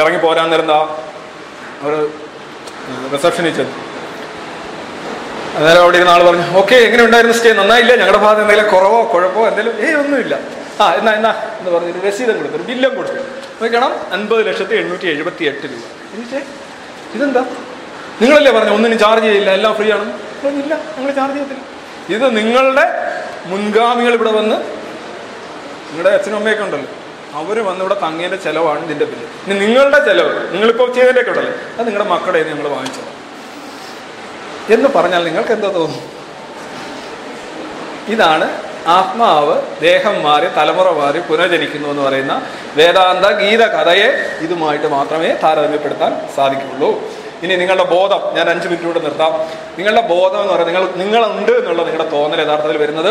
ഇറങ്ങി പോരാൻ നേരം അവർ റിസപ്ഷനിൽ ചെന്നു. അന്നേരം അവിടെ ഇരുന്ന ആൾ പറഞ്ഞു ഓക്കെ എങ്ങനെ ഉണ്ടായിരുന്നു സ്റ്റേ നന്നായില്ല? ഞങ്ങളുടെ ഭാഗത്ത് എന്തെങ്കിലും കുറവോ കുഴപ്പമോ? എന്തെങ്കിലും ഏയ് ഒന്നുമില്ല. ആ എന്നാ എന്നാ എന്ന് പറഞ്ഞ് ഒരു രസീതം കൊടുത്തു ഒരു ബില്ലും കൊടുത്തു. നോക്കണം അൻപത് ലക്ഷത്തി എണ്ണൂറ്റി എഴുപത്തി എട്ട് രൂപ. എന്നിട്ടേ ഇതെന്താ? നിങ്ങളല്ലേ പറഞ്ഞു ഒന്നിനും ചാർജ് ചെയ്യില്ല എല്ലാം ഫ്രീ ആണ്? ഇല്ല നിങ്ങൾ ചാർജ് ചെയ്യത്തില്ല. ഇത് നിങ്ങളുടെ മുൻഗാമികൾ ഇവിടെ വന്ന് നിങ്ങളുടെ അച്ഛനും അമ്മയൊക്കെ ഉണ്ടല്ലോ അവർ വന്ന് ഇവിടെ തങ്ങേന്റെ ചിലവാണ് ഇതിന്റെ ബില്ല് ഇനി നിങ്ങളുടെ ചിലവ് നിങ്ങളിപ്പോൾ ചെയ്തതിന്റെയൊക്കെ ഉണ്ടല്ലോ അത് നിങ്ങളുടെ മക്കളുടെ ഞങ്ങൾ വാങ്ങിച്ചത് എന്ന് പറഞ്ഞാൽ നിങ്ങൾക്ക് എന്താ തോന്നും ഇതാണ് ആത്മാവ് ദേഹം മാറി തലമുറ മാറി പുനർജനിക്കുന്നു എന്ന് പറയുന്ന വേദാന്ത ഗീത കഥയെ ഇതുമായിട്ട് മാത്രമേ താരതമ്യപ്പെടുത്താൻ സാധിക്കുള്ളൂ ഇനി നിങ്ങളുടെ ബോധം ഞാൻ അഞ്ച് മിനിറ്റ് കൂടെ നിർത്താം. നിങ്ങളുടെ ബോധം എന്ന് പറയുന്നത് നിങ്ങൾ നിങ്ങളുണ്ട് എന്നുള്ള നിങ്ങളുടെ തോന്നൽ യഥാർത്ഥത്തിൽ വരുന്നത്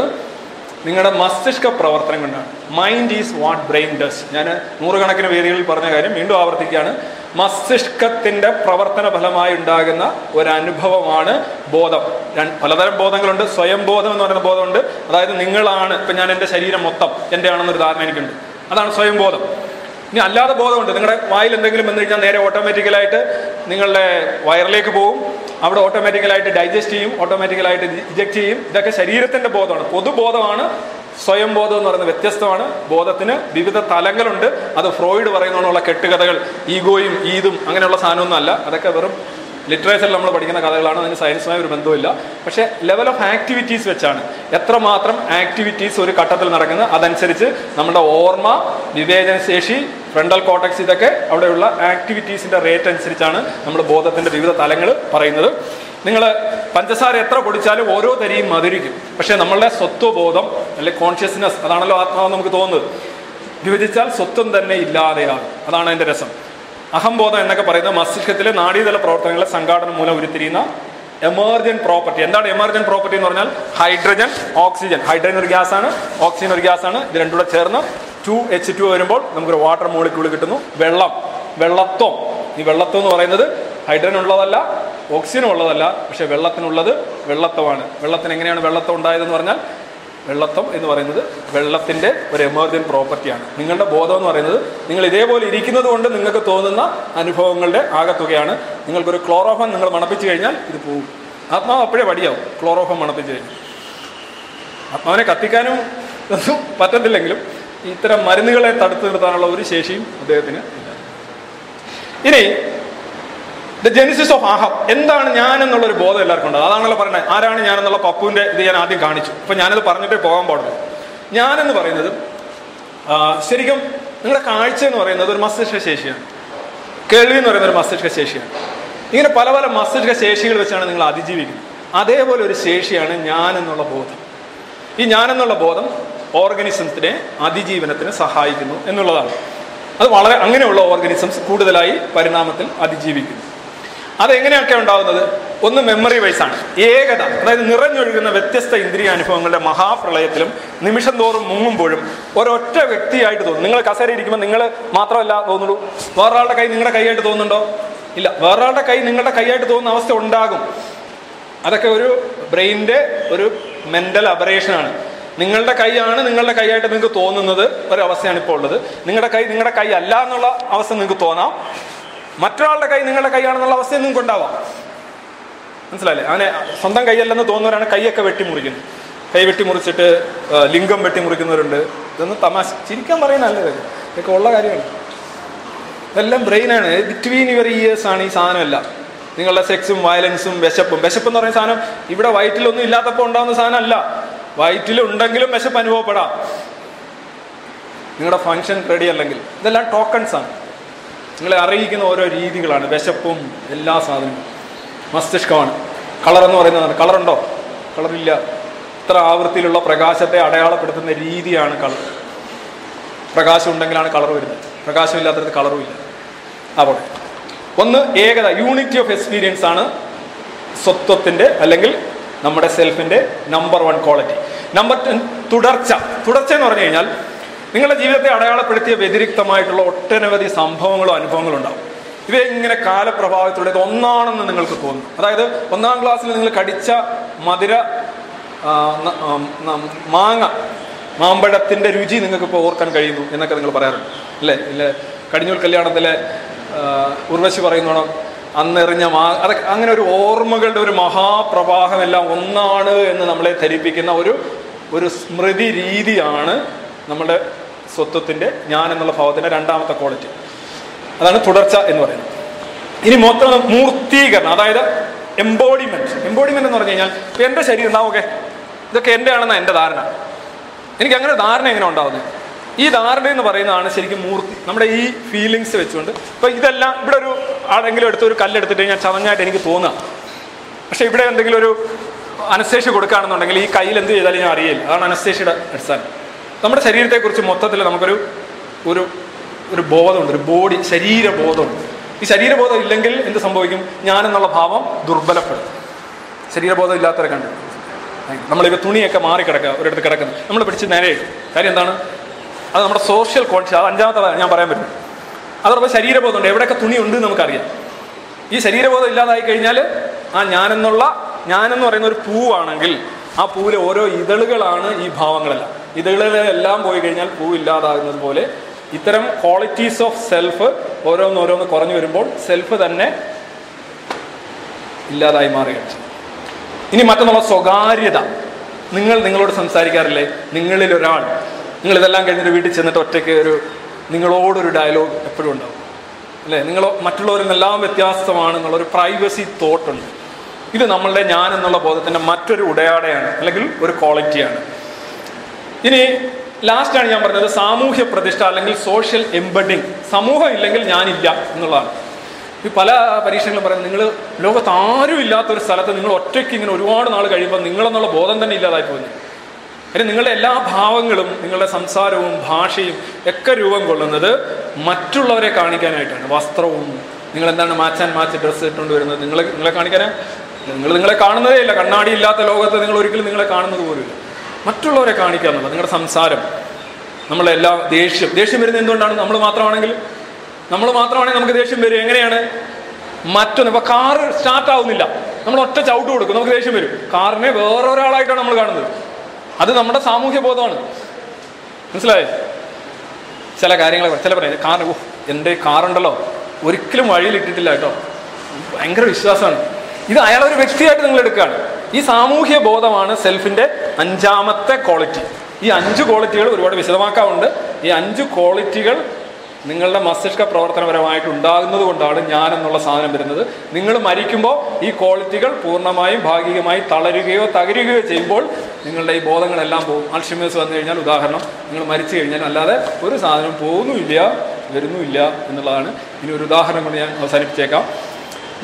നിങ്ങളുടെ മസ്തിഷ്ക പ്രവർത്തനം കൊണ്ടാണ്. Mind is what brain does ഞാൻ നൂറുകണക്കിന് വേദികളിൽ പറഞ്ഞ കാര്യം വീണ്ടും ആവർത്തിക്കുകയാണ്. മസ്തിഷ്കത്തിന്റെ പ്രവർത്തന ഫലമായി ഉണ്ടാകുന്ന ഒരു അനുഭവമാണ് ബോധം പലതരം ബോധങ്ങളുണ്ട്. സ്വയം ബോധം എന്ന് പറയുന്ന ബോധമുണ്ട്. അതായത് നിങ്ങളാണ്. ഇപ്പൊ ഞാൻ എന്റെ ശരീരം മൊത്തം എന്റെ ആണെന്നൊരു ധാരണ എനിക്കുണ്ട്. അതാണ് സ്വയം ബോധം. ഇനി അല്ലാതെ ബോധമുണ്ട്. നിങ്ങളുടെ വായിൽ എന്തെങ്കിലും വന്നു കഴിഞ്ഞാൽ നേരെ ഓട്ടോമാറ്റിക്കലായിട്ട് നിങ്ങളുടെ വയറിലേക്ക് പോകും അവിടെ ഓട്ടോമാറ്റിക്കലായിട്ട് ഡൈജസ്റ്റ് ചെയ്യും ഓട്ടോമാറ്റിക്കലായിട്ട് ഇജക്റ്റ് ചെയ്യും. ഇതൊക്കെ ശരീരത്തിന്റെ ബോധമാണ്. പൊതുബോധമാണ് സ്വയം ബോധം എന്ന് പറയുന്നത് വ്യത്യസ്തമാണ്. ബോധത്തിന് വിവിധ തലങ്ങളുണ്ട്. അത് ഫ്രോയിഡ് പറയുന്നതിനുള്ള കെട്ടുകഥകൾ ഈഗോയും ഈതും അങ്ങനെയുള്ള സാധനമൊന്നും അല്ല അതൊക്കെ വെറും ലിറ്ററേച്ചറിൽ നമ്മൾ പഠിക്കുന്ന കഥകളാണ് അതിന് സയൻസുമായി ഒരു ബന്ധമില്ല പക്ഷേ ലെവൽ ഓഫ് ആക്ടിവിറ്റീസ് വെച്ചാണ് എത്രമാത്രം ആക്ടിവിറ്റീസ് ഒരു ഘട്ടത്തിൽ നടക്കുന്നത്. അതനുസരിച്ച് നമ്മുടെ ഓർമ്മ വിവേചനശേഷി ഫ്രണ്ടൽ കോട്ടക്സ് ഇതൊക്കെ അവിടെയുള്ള ആക്ടിവിറ്റീസിന്റെ റേറ്റ് അനുസരിച്ചാണ് നമ്മുടെ ബോധത്തിന്റെ വിവിധ തലങ്ങൾ പറയുന്നത്. നിങ്ങൾ പഞ്ചസാര എത്ര പൊടിച്ചാലും ഓരോ തരിയും മധുരിക്കും. പക്ഷേ നമ്മളുടെ സ്വത്വബോധം അല്ലെങ്കിൽ കോൺഷ്യസ്നെസ് അതാണല്ലോ ആത്മാവ് നമുക്ക് തോന്നുന്നത്. വിഭജിച്ചാൽ സ്വത്വം തന്നെ ഇല്ലാതെയാകും. അതാണ് അതിന്റെ രസം. അഹംബോധം എന്നൊക്കെ പറയുന്നത് മസ്തിഷ്കത്തിലെ നാഡീതല പ്രവർത്തനങ്ങളെ സംഘാടനം മൂലം ഉരുത്തിരിയുന്ന എമർജൻ പ്രോപ്പർട്ടി എന്താണ് എമർജൻ പ്രോപ്പർട്ടി എന്ന് പറഞ്ഞാൽ ഹൈഡ്രജൻ ഓക്സിജൻ. ഹൈഡ്രജൻ ഒരു ഗ്യാസ് ആണ് ഓക്സിജൻ ഒരു ഗ്യാസ് ആണ്. ഇത് രണ്ടുകൂടെ ചേർന്ന് ടു എച്ച് ടു വരുമ്പോൾ നമുക്കൊരു വാട്ടർ മോളിക്യൂൾ കിട്ടുന്നു. വെള്ളം. വെള്ളത്വം. ഈ വെള്ളത്വം എന്ന് പറയുന്നത് ഹൈഡ്രജൻ ഉള്ളതല്ല ഓക്സിജൻ ഉള്ളതല്ല പക്ഷെ വെള്ളത്തിനുള്ളത് വെള്ളത്വമാണ്. വെള്ളത്തിന് എങ്ങനെയാണ് വെള്ളത്വം ഉണ്ടായതെന്ന് പറഞ്ഞാൽ വെള്ളത്വം എന്ന് പറയുന്നത് വെള്ളത്തിന്റെ ഒരു എമർജൻ പ്രോപ്പർട്ടിയാണ് നിങ്ങളുടെ ബോധം എന്ന് പറയുന്നത് നിങ്ങൾ ഇതേപോലെ ഇരിക്കുന്നത് കൊണ്ട് നിങ്ങൾക്ക് തോന്നുന്ന അനുഭവങ്ങളുടെ ആകത്തുകയാണ്. നിങ്ങൾക്കൊരു ക്ലോറോഫം നിങ്ങൾ മണപ്പിച്ചു കഴിഞ്ഞാൽ ഇത് പോകും ആത്മാവ് അപ്പോഴേ വടിയാവും. ക്ലോറോഫം മണപ്പിച്ചു കഴിഞ്ഞാൽ. ആത്മാവിനെ കത്തിക്കാനും ഒന്നും പറ്റത്തില്ലെങ്കിലും ഇത്തരം മരുന്നുകളെ തടുത്തു നിർത്താനുള്ള ഒരു ശേഷിയും അദ്ദേഹത്തിന് ഇല്ല. ഇനി ദ ജെനിസിസ് ഓഫ് ആഹം എന്താണ് ഞാൻ എന്നുള്ള ഒരു ബോധം എല്ലാവർക്കും ഉണ്ട് അതാണല്ലോ പറയുന്നത് ആരാണ് ഞാൻ എന്നുള്ള പപ്പുവിന്റെ ഇത് ഞാൻ ആദ്യം കാണിച്ചു. അപ്പൊ ഞാനത് പറഞ്ഞിട്ടേ പോകാൻ പാടുള്ളൂ. ഞാൻ എന്ന് പറയുന്നത് ശരിക്കും നിങ്ങളുടെ കാഴ്ച എന്ന് പറയുന്നത് ഒരു മസ്തിഷ്ക ശേഷിയാണ്. കേൾവി എന്ന് പറയുന്ന ഒരു മസ്തിഷ്ക ശേഷിയാണ്. ഇങ്ങനെ പല പല മസ്തിഷ്ക ശേഷികൾ വെച്ചാണ് നിങ്ങൾ അതിജീവിക്കുന്നത്. അതേപോലെ ഒരു ശേഷിയാണ് ഞാൻ എന്നുള്ള ബോധം. ഈ ഞാൻ എന്നുള്ള ബോധം ഓർഗനിസംസിനെ അതിജീവനത്തിന് സഹായിക്കുന്നു എന്നുള്ളതാണ്. അത് വളരെ അങ്ങനെയുള്ള ഓർഗനിസംസ് കൂടുതലായി പരിണാമത്തിൽ അതിജീവിക്കുന്നു. അതെങ്ങനെയൊക്കെ ഉണ്ടാകുന്നത് ഒന്ന് മെമ്മറി വൈസ് ആണ്. ഏകത അതായത് നിറഞ്ഞൊഴുകുന്ന വ്യത്യസ്ത ഇന്ദ്രിയ അനുഭവങ്ങളുടെ മഹാപ്രളയത്തിലും നിമിഷം തോറും മുങ്ങുമ്പോഴും ഒരൊറ്റ വ്യക്തിയായിട്ട് തോന്നും. നിങ്ങൾ കസേര ഇരിക്കുമ്പോൾ നിങ്ങൾ മാത്രമല്ല തോന്നുള്ളൂ. വേറൊരാളുടെ കൈ നിങ്ങളുടെ കൈയായിട്ട് തോന്നുന്നുണ്ടോ? ഇല്ല. വേറൊരാളുടെ കൈ നിങ്ങളുടെ കൈയായിട്ട് തോന്നുന്ന അവസ്ഥ ഉണ്ടാകും. അതൊക്കെ ഒരു ബ്രെയിന്റെ ഒരു മെന്റൽ അബറേഷനാണ് നിങ്ങളുടെ കൈയാണ് നിങ്ങളുടെ കൈയായിട്ട് നിങ്ങൾക്ക് തോന്നുന്നത് ഒരവസ്ഥയാണ് ഇപ്പോൾ ഉള്ളത്. നിങ്ങളുടെ കൈ നിങ്ങളുടെ കൈ അല്ല എന്നുള്ള അവസ്ഥ നിങ്ങൾക്ക് തോന്നാം. മറ്റൊരാളുടെ കൈ നിങ്ങളുടെ കൈയാണെന്നുള്ള അവസ്ഥ നിങ്ങൾക്ക് ഉണ്ടാവാം. മനസ്സിലായില്ലേ? അങ്ങനെ സ്വന്തം കൈയല്ലെന്ന് തോന്നുന്നവരാണ് കൈയൊക്കെ വെട്ടിമുറിക്കുന്നത്. കൈ വെട്ടിമുറിച്ചിട്ട് ലിംഗം വെട്ടിമുറിക്കുന്നവരുണ്ട്. ഇതൊന്നും തമാശ. ചിരിക്കാൻ പറയുന്നതല്ല ഇതൊക്കെ ഇതൊക്കെ ഉള്ള കാര്യമാണ്. ഇതെല്ലാം ബ്രെയിനാണ് ബിറ്റ്വീൻ യുവർ ഇയേഴ്സ് ആണ് ഈ സാധനമെല്ലാം നിങ്ങളുടെ സെക്സും വയലൻസും വിശപ്പും. വിശപ്പ് എന്ന് പറയുന്ന സാധനം ഇവിടെ വയറ്റിലൊന്നും ഇല്ലാത്തപ്പോൾ ഉണ്ടാകുന്ന സാധനമല്ല. വയറ്റിലുണ്ടെങ്കിലും വിശപ്പ് അനുഭവപ്പെടാം. നിങ്ങളുടെ ഫങ്ഷൻ റെഡി അല്ലെങ്കിൽ ഇതെല്ലാം ടോക്കൺസ് ആണ്. നിങ്ങളെ അറിയിക്കുന്ന ഓരോ രീതികളാണ്. വിശപ്പും എല്ലാ സാധനവും. മസ്തിഷ്കമാണ്. കളർ എന്ന് പറയുന്നതാണ് കളറുണ്ടോ കളറില്ല ഇത്ര ആവൃത്തിയിലുള്ള പ്രകാശത്തെ അടയാളപ്പെടുത്തുന്ന രീതിയാണ് കളർ പ്രകാശം ഉണ്ടെങ്കിലാണ് കളർ വരുന്നത്. പ്രകാശം ഇല്ലാത്തത് കളറും ഇല്ല. അപ്പോൾ ഒന്ന് ഏകത. യൂണിറ്റി ഓഫ് എക്സ്പീരിയൻസ് ആണ് സ്വത്വത്തിന്റെ അല്ലെങ്കിൽ നമ്മുടെ സെൽഫിന്റെ number one quality number ten തുടർച്ച. തുടർച്ച എന്ന് പറഞ്ഞു കഴിഞ്ഞാൽ നിങ്ങളുടെ ജീവിതത്തെ അടയാളപ്പെടുത്തിയ വ്യതിരിക്തമായിട്ടുള്ള ഒട്ടനവധി സംഭവങ്ങളും അനുഭവങ്ങളും ഉണ്ടാവും. ഇവ ഇങ്ങനെ കാലപ്രഭാവത്തിലൂടെ ഇത് ഒന്നാണെന്ന് നിങ്ങൾക്ക് തോന്നും. അതായത് ഒന്നാം ക്ലാസ്സിൽ നിങ്ങൾ കടിച്ച മധുര മാങ്ങ മാമ്പഴത്തിന്റെ രുചി നിങ്ങൾക്ക് ഇപ്പോൾ ഓർക്കാൻ കഴിയുന്നു എന്നൊക്കെ നിങ്ങൾ പറയാറുണ്ട്. അല്ലേ? ഇല്ല? കടിഞ്ഞൂൽ കല്യാണത്തിലെ ഉർവശി പറയുന്നോണം അന്നെറിഞ്ഞ മാ അതൊക്കെ അങ്ങനെ ഒരു ഓർമ്മകളുടെ ഒരു മഹാപ്രവാഹം എല്ലാം ഒന്നാണ് എന്ന് നമ്മളെ ധരിപ്പിക്കുന്ന ഒരു ഒരു സ്മൃതി രീതിയാണ് നമ്മുടെ സ്വത്വത്തിന്റെ ഞാൻ എന്നുള്ള ഭാവത്തിന്റെ രണ്ടാമത്തെ ക്വാളിറ്റി അതാണ് തുടർച്ച എന്ന് പറയുന്നത്. ഇനി മൊത്തം മൂർത്തീകരണം അതായത് എംബോഡിമെന്റ് എംബോഡിമെന്റ് എന്ന് പറഞ്ഞു കഴിഞ്ഞാൽ എന്റെ ശരീരം ഓക്കെ ഇതൊക്കെ എന്റെ ആണെന്ന എന്റെ ധാരണ. എനിക്ക് അങ്ങനെ ധാരണ എങ്ങനെ ഉണ്ടാവുന്നത്? ഈ ധാരണ എന്ന് പറയുന്നതാണ് ശരിക്കും മൂർത്തി. നമ്മുടെ ഈ ഫീലിങ്സ് വെച്ചുകൊണ്ട് ഇപ്പൊ ഇതെല്ലാം ഇവിടെ ഒരു ആരെങ്കിലും എടുത്ത് ഒരു കല്ലെടുത്തിട്ട് ഞാൻ ചവഞ്ഞായിട്ട് എനിക്ക് തോന്നുക പക്ഷെ ഇവിടെ എന്തെങ്കിലും ഒരു അനസ്തേഷ്യ കൊടുക്കുകയാണെന്നുണ്ടെങ്കിൽ ഈ കയ്യിൽ എന്ത് ചെയ്താലും ഞാൻ അറിയില്ല അതാണ് അനസ്തേഷ്യയുടെ അടിസ്ഥാനം. നമ്മുടെ ശരീരത്തെക്കുറിച്ച് മൊത്തത്തിൽ നമുക്കൊരു ഒരു ഒരു ബോധമുണ്ട് ഒരു ബോഡി ശരീരബോധമുണ്ട്. ഈ ശരീരബോധം ഇല്ലെങ്കിൽ എന്ത് സംഭവിക്കും? ഞാൻ എന്നുള്ള ഭാവം ദുർബലപ്പെടും. ശരീരബോധം ഇല്ലാത്തവരെ കണ്ടു. നമ്മളിപ്പോൾ തുണിയൊക്കെ മാറി കിടക്കുക ഒരിടത്ത് കിടക്കുന്നു. നമ്മൾ പിടിച്ച് നേരെ. കാര്യം എന്താണ്? അത് നമ്മുടെ സോഷ്യൽ കോൺഷ്യസ് അത് അഞ്ചാമത്തെ ഞാൻ പറയാൻ പറ്റും. അതോടൊപ്പം ശരീരബോധമുണ്ട്. എവിടെയൊക്കെ തുണി ഉണ്ട് നമുക്കറിയാം. ഈ ശരീരബോധം ഇല്ലാതായി കഴിഞ്ഞാൽ ആ ഞാനെന്നുള്ള ഞാനെന്ന് പറയുന്ന ഒരു പൂവാണെങ്കിൽ ആ പൂവിലെ ഓരോ ഇതളുകളാണ് ഈ ഭാവങ്ങളെല്ലാം. ഇതളുകളെല്ലാം പോയി കഴിഞ്ഞാൽ പൂ ഇല്ലാതാകുന്നത് പോലെ ഇത്തരം ക്വാളിറ്റീസ് ഓഫ് സെൽഫ് ഓരോന്നോരോന്ന് കുറഞ്ഞു വരുമ്പോൾ സെൽഫ് തന്നെ ഇല്ലാതായി മാറുകയാണ്. ഇനി മറ്റൊന്നുള്ള സ്വകാര്യത. നിങ്ങൾ നിങ്ങളോട് സംസാരിക്കാറില്ലേ? നിങ്ങളിൽ ഒരാൾ. നിങ്ങൾ ഇതെല്ലാം കഴിഞ്ഞിട്ട് വീട്ടിൽ ചെന്നിട്ട് ഒറ്റയ്ക്ക് ഒരു നിങ്ങളോടൊരു ഡയലോഗ് എപ്പോഴും ഉണ്ടാവും. അല്ലേ? നിങ്ങൾ മറ്റുള്ളവരിൽ നിന്നെല്ലാം വ്യത്യാസമാണ് എന്നുള്ളൊരു പ്രൈവസി തോട്ടുണ്ട് ഇത് നമ്മളുടെ ഞാൻ എന്നുള്ള ബോധത്തിന്റെ മറ്റൊരു ഉടയാടയാണ് അല്ലെങ്കിൽ ഒരു ക്വാളിറ്റിയാണ് ഇനി ലാസ്റ്റാണ് ഞാൻ പറഞ്ഞത് സാമൂഹ്യ പ്രതിഷ്ഠ അല്ലെങ്കിൽ സോഷ്യൽ എംബഡിങ് സമൂഹം ഇല്ലെങ്കിൽ ഞാനില്ല എന്നുള്ളതാണ്. ഈ പല പരീക്ഷകളും പറയുന്നത് നിങ്ങൾ ലോകത്ത് ആരും ഇല്ലാത്ത ഒരു സ്ഥലത്ത് നിങ്ങൾ ഒറ്റയ്ക്ക് ഇങ്ങനെ ഒരുപാട് നാൾ കഴിയുമ്പോൾ നിങ്ങളെന്നുള്ള ബോധം തന്നെ ഇല്ലാതായി പോകുന്നു. അല്ലെങ്കിൽ നിങ്ങളുടെ എല്ലാ ഭാവങ്ങളും നിങ്ങളുടെ സംസാരവും ഭാഷയും ഒക്കെ രൂപം കൊള്ളുന്നത് മറ്റുള്ളവരെ കാണിക്കാനായിട്ടാണ്. വസ്ത്രവും നിങ്ങൾ എന്താണ് മാച്ചാൻ മാച്ച് ഡ്രസ്സ് ഇട്ടുകൊണ്ട് വരുന്നത്? നിങ്ങളെ നിങ്ങളെ കാണിക്കാനാ? നിങ്ങൾ നിങ്ങളെ കാണുന്നതേ ഇല്ല. കണ്ണാടി ഇല്ലാത്ത ലോകത്ത് നിങ്ങൾ ഒരിക്കലും നിങ്ങളെ കാണുന്നത് പോലുമില്ല. മറ്റുള്ളവരെ കാണിക്കുക എന്നുള്ളത് നിങ്ങളുടെ സംസാരം നമ്മളെ എല്ലാ ദേഷ്യം. ദേഷ്യം വരുന്നത് എന്തുകൊണ്ടാണ്? നമ്മൾ മാത്രമാണെങ്കിൽ നമ്മൾ മാത്രമാണെങ്കിൽ നമുക്ക് ദേഷ്യം വരും. എങ്ങനെയാണ്? മറ്റൊന്ന് ഇപ്പൊ കാറ് സ്റ്റാർട്ട് ആവുന്നില്ല. നമ്മൾ ഒറ്റ ചവിട്ട് കൊടുക്കും നമുക്ക് ദേഷ്യം വരും. കാറിനെ വേറൊരാളായിട്ടാണ് നമ്മൾ കാണുന്നത്. അത് നമ്മുടെ സാമൂഹ്യ ബോധമാണ്. മനസ്സിലായോ? ചില കാര്യങ്ങളെ ചില പറയുന്നത് കാറിന് ഓ എന്റെ കാറുണ്ടല്ലോ? ഒരിക്കലും വഴിയിലിട്ടിട്ടില്ല കേട്ടോ. ഭയങ്കര വിശ്വാസമാണ്. ഇത് അയാളൊരു വ്യക്തിയായിട്ട് നിങ്ങൾ എടുക്കുകയാണ്. ഈ സാമൂഹ്യ ബോധമാണ് സെൽഫിന്റെ അഞ്ചാമത്തെ ക്വാളിറ്റി ഈ അഞ്ച് ക്വാളിറ്റികൾ ഒരുപാട് വിശദമാക്കാറുണ്ട് ഈ അഞ്ച് ക്വാളിറ്റികൾ നിങ്ങളുടെ മസ്തിഷ്ക പ്രവർത്തനപരമായിട്ട് ഉണ്ടാകുന്നത് കൊണ്ടാണ് ഞാൻ എന്നുള്ള സാധനം വരുന്നത്. നിങ്ങൾ മരിക്കുമ്പോൾ ഈ ക്വാളിറ്റികൾ പൂർണമായും ഭാഗികമായി തളരുകയോ തകരുകയോ ചെയ്യുമ്പോൾ നിങ്ങളുടെ ഈ ബോധങ്ങളെല്ലാം പോകും. അൾഷിമേഴ്സ് വന്നു കഴിഞ്ഞാൽ ഉദാഹരണം നിങ്ങൾ മരിച്ചു കഴിഞ്ഞാൽ അല്ലാതെ ഒരു സാധനം പോകുന്നുമില്ല വരുന്നുമില്ല എന്നുള്ളതാണ്. ഇനി ഒരു ഉദാഹരണം കൊണ്ട് ഞാൻ അവസാനിപ്പിച്ചേക്കാം.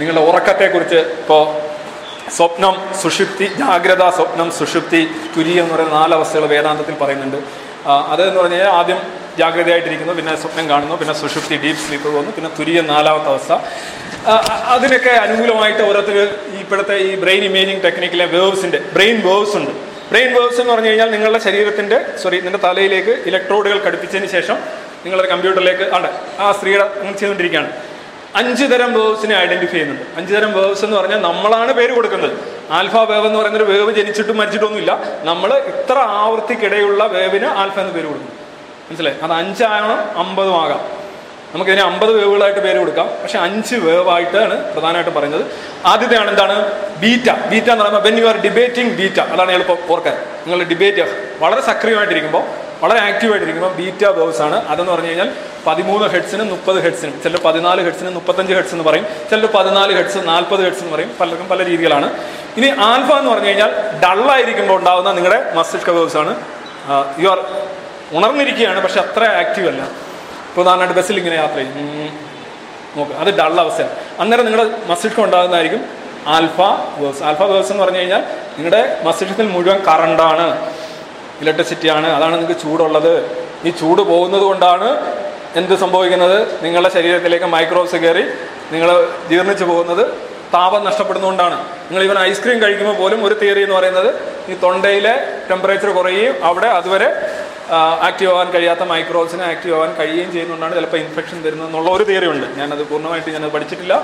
നിങ്ങളുടെ ഉറക്കത്തെക്കുറിച്ച് ഇപ്പോൾ സ്വപ്നം സുഷുപ്തി ജാഗ്രത സ്വപ്നം സുഷുപ്തി തുരി എന്ന് പറയുന്ന നാലവസ്ഥകൾ വേദാന്തത്തിൽ പറയുന്നുണ്ട്. അതെന്ന് പറഞ്ഞു പറഞ്ഞാൽ ആദ്യം ജാഗ്രതയായിട്ടിരിക്കുന്നു പിന്നെ സ്വപ്നം കാണുന്നു പിന്നെ സുഷുപ്തി ഡീപ് സ്ലീപ്പ് പോകുന്നു പിന്നെ തുരിയ നാലാമത്തെ അവസ്ഥ. അതിനൊക്കെ അനുകൂലമായിട്ട് ഓരോരുത്തർ ഇപ്പോഴത്തെ ഈ ബ്രെയിൻ ഇമേജിങ് ടെക്നിക്കിലെ വേവ്സിന്റെ ബ്രെയിൻ വേവ്സ് ഉണ്ട്. ബ്രെയിൻ വേവ്സ് എന്ന് പറഞ്ഞു കഴിഞ്ഞാൽ നിങ്ങളുടെ ശരീരത്തിന്റെ സോറി നിങ്ങളുടെ തലയിലേക്ക് ഇലക്ട്രോഡുകൾ ഘടിപ്പിച്ചതിന് ശേഷം നിങ്ങളൊരു കമ്പ്യൂട്ടറിലേക്ക് ആണ് ആ സ്ത്രീയുടെ അങ്ങനെ ചെയ്തുകൊണ്ടിരിക്കുകയാണ്. അഞ്ച് തരം വേവ്സിനെ ഐഡന്റിഫൈ ചെയ്യുന്നുണ്ട്. അഞ്ച് തരം വേവ്സ് എന്ന് പറഞ്ഞാൽ നമ്മളാണ് പേര് കൊടുക്കുന്നത്. ആൽഫ വേവ് എന്ന് പറയുന്ന ഒരു വേവ് ജനിച്ചിട്ടും മരിച്ചിട്ടൊന്നുമില്ല. നമ്മൾ ഇത്ര ആവൃത്തിക്കിടയുള്ള വേവിന് ആൽഫ എന്ന് പേര് കൊടുക്കും മനസ്സിലായി? അത് അഞ്ചാണ് അമ്പതും ആകാം. നമുക്കിതിനെ അമ്പത് വേവുകളായിട്ട് പേര് കൊടുക്കാം. പക്ഷെ അഞ്ച് വേവായിട്ടാണ് പ്രധാനമായിട്ട് പറയുന്നത്. ആദ്യത്തെയാണ് എന്താണ്? ബീറ്റ. ബീറ്റ എന്ന് പറയുമ്പോൾ when you are debating beta. അതാണ് എളുപ്പം ഓർക്കാൻ. നിങ്ങൾ ഡിബേറ്റ് വളരെ സക്രിയമായിട്ടിരിക്കുമ്പോൾ വളരെ ആക്റ്റീവായിട്ടിരിക്കുമ്പോൾ ബീറ്റ ബോസ് ആണ്. അതെന്ന് പറഞ്ഞു കഴിഞ്ഞാൽ പതിമൂന്ന് ഹെഡ്സിനും മുപ്പത് ഹെഡ്സിനും ചില പതിനാല് ഹെഡ്സിനും മുപ്പത്തഞ്ച് ഹെഡ്സ് എന്ന് പറയും ചില പതിനാല് ഹെഡ്സ് നാൽപ്പത് ഹെഡ്സ് എന്ന് പറയും. പലർക്കും പല രീതികളാണ്. ഇനി ആൽഫ എന്ന് പറഞ്ഞു കഴിഞ്ഞാൽ ഡള്ളായിരിക്കുമ്പോൾ ഉണ്ടാകുന്ന നിങ്ങളുടെ മസ്തിഷ്ക വേവ്സ് ആണ്. യു ആർ ഉണർന്നിരിക്കുകയാണ് പക്ഷെ അത്ര ആക്റ്റീവ് അല്ല. ഉദാഹരണമായിട്ട് ബസ്സിൽ ഇങ്ങനെ യാത്ര ചെയ്യും. നോക്കുക നോക്ക് അത് ഡള്ള അവസ്ഥയാണ്. അന്നേരം നിങ്ങളുടെ മസ്തിഷ്കം ഉണ്ടാകുന്നതായിരിക്കും ആൽഫ വേഴ്സ് ആൽഫ വേഴ്സ് എന്ന് പറഞ്ഞു കഴിഞ്ഞാൽ നിങ്ങളുടെ മസ്തിഷ്കത്തിൽ മുഴുവൻ കറണ്ടാണ് ഇലക്ട്രിസിറ്റി ആണ് അതാണ് നിങ്ങൾക്ക് ചൂടുള്ളത്. ഈ ചൂട് പോകുന്നത് കൊണ്ടാണ് എന്ത് സംഭവിക്കുന്നത്? നിങ്ങളുടെ ശരീരത്തിലേക്ക് മൈക്രോബ്സ് കയറി നിങ്ങൾ ജീർണിച്ചു പോകുന്നത്. താപം നഷ്ടപ്പെടുന്നതുകൊണ്ടാണ്. നിങ്ങൾ ഇവൻ ഐസ്ക്രീം കഴിക്കുമ്പോൾ പോലും ഒരു തിയറി എന്ന് പറയുന്നത് ഈ തൊണ്ടയിലെ ടെമ്പറേച്ചർ കുറയുകയും അവിടെ അതുവരെ ആക്റ്റീവ് ആവാൻ കഴിയാത്ത മൈക്രോബ്സിനെ ആക്റ്റീവ് ആവാൻ കഴിയുകയും ചെയ്യുന്നതുകൊണ്ടാണ് ചിലപ്പോൾ ഇൻഫെക്ഷൻ തരുന്നത് എന്നുള്ള ഒരു തിയറി ഉണ്ട്. ഞാനത് പൂർണമായിട്ട് ഞാനത് പഠിച്ചിട്ടില്ല.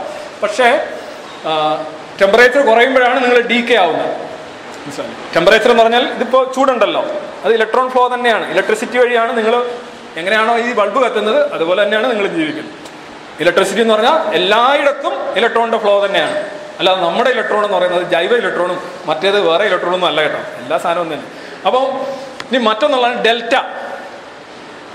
പക്ഷേ ടെമ്പറേച്ചർ കുറയുമ്പോഴാണ് നിങ്ങൾ ഡി കെ ആവുന്നത്. ടെമ്പറേച്ചർ എന്ന് പറഞ്ഞാൽ ഇതിപ്പോൾ ചൂടുണ്ടല്ലോ. അത് ഇലക്ട്രോൺ ഫ്ലോ തന്നെയാണ്. ഇലക്ട്രിസിറ്റി വഴിയാണ് നിങ്ങൾ എങ്ങനെയാണോ ഈ ബൾബ് കത്തുന്നത് അതുപോലെ തന്നെയാണ് നിങ്ങൾ ജീവിക്കുന്നത്. ഇലക്ട്രിസിറ്റി എന്ന് പറഞ്ഞാൽ എല്ലായിടത്തും ഇലക്ട്രോണിന്റെ ഫ്ലോ തന്നെയാണ്. അല്ലാതെ നമ്മുടെ ഇലക്ട്രോൺ എന്ന് പറയുന്നത് ജൈവ ഇലക്ട്രോണും മറ്റേത് വേറെ ഇലക്ട്രോണും അല്ല കേട്ടോ. എല്ലാ സാധനവും തന്നെ. അപ്പോൾ ഇനി മറ്റൊന്നുള്ളതാണ് ഡെൽറ്റ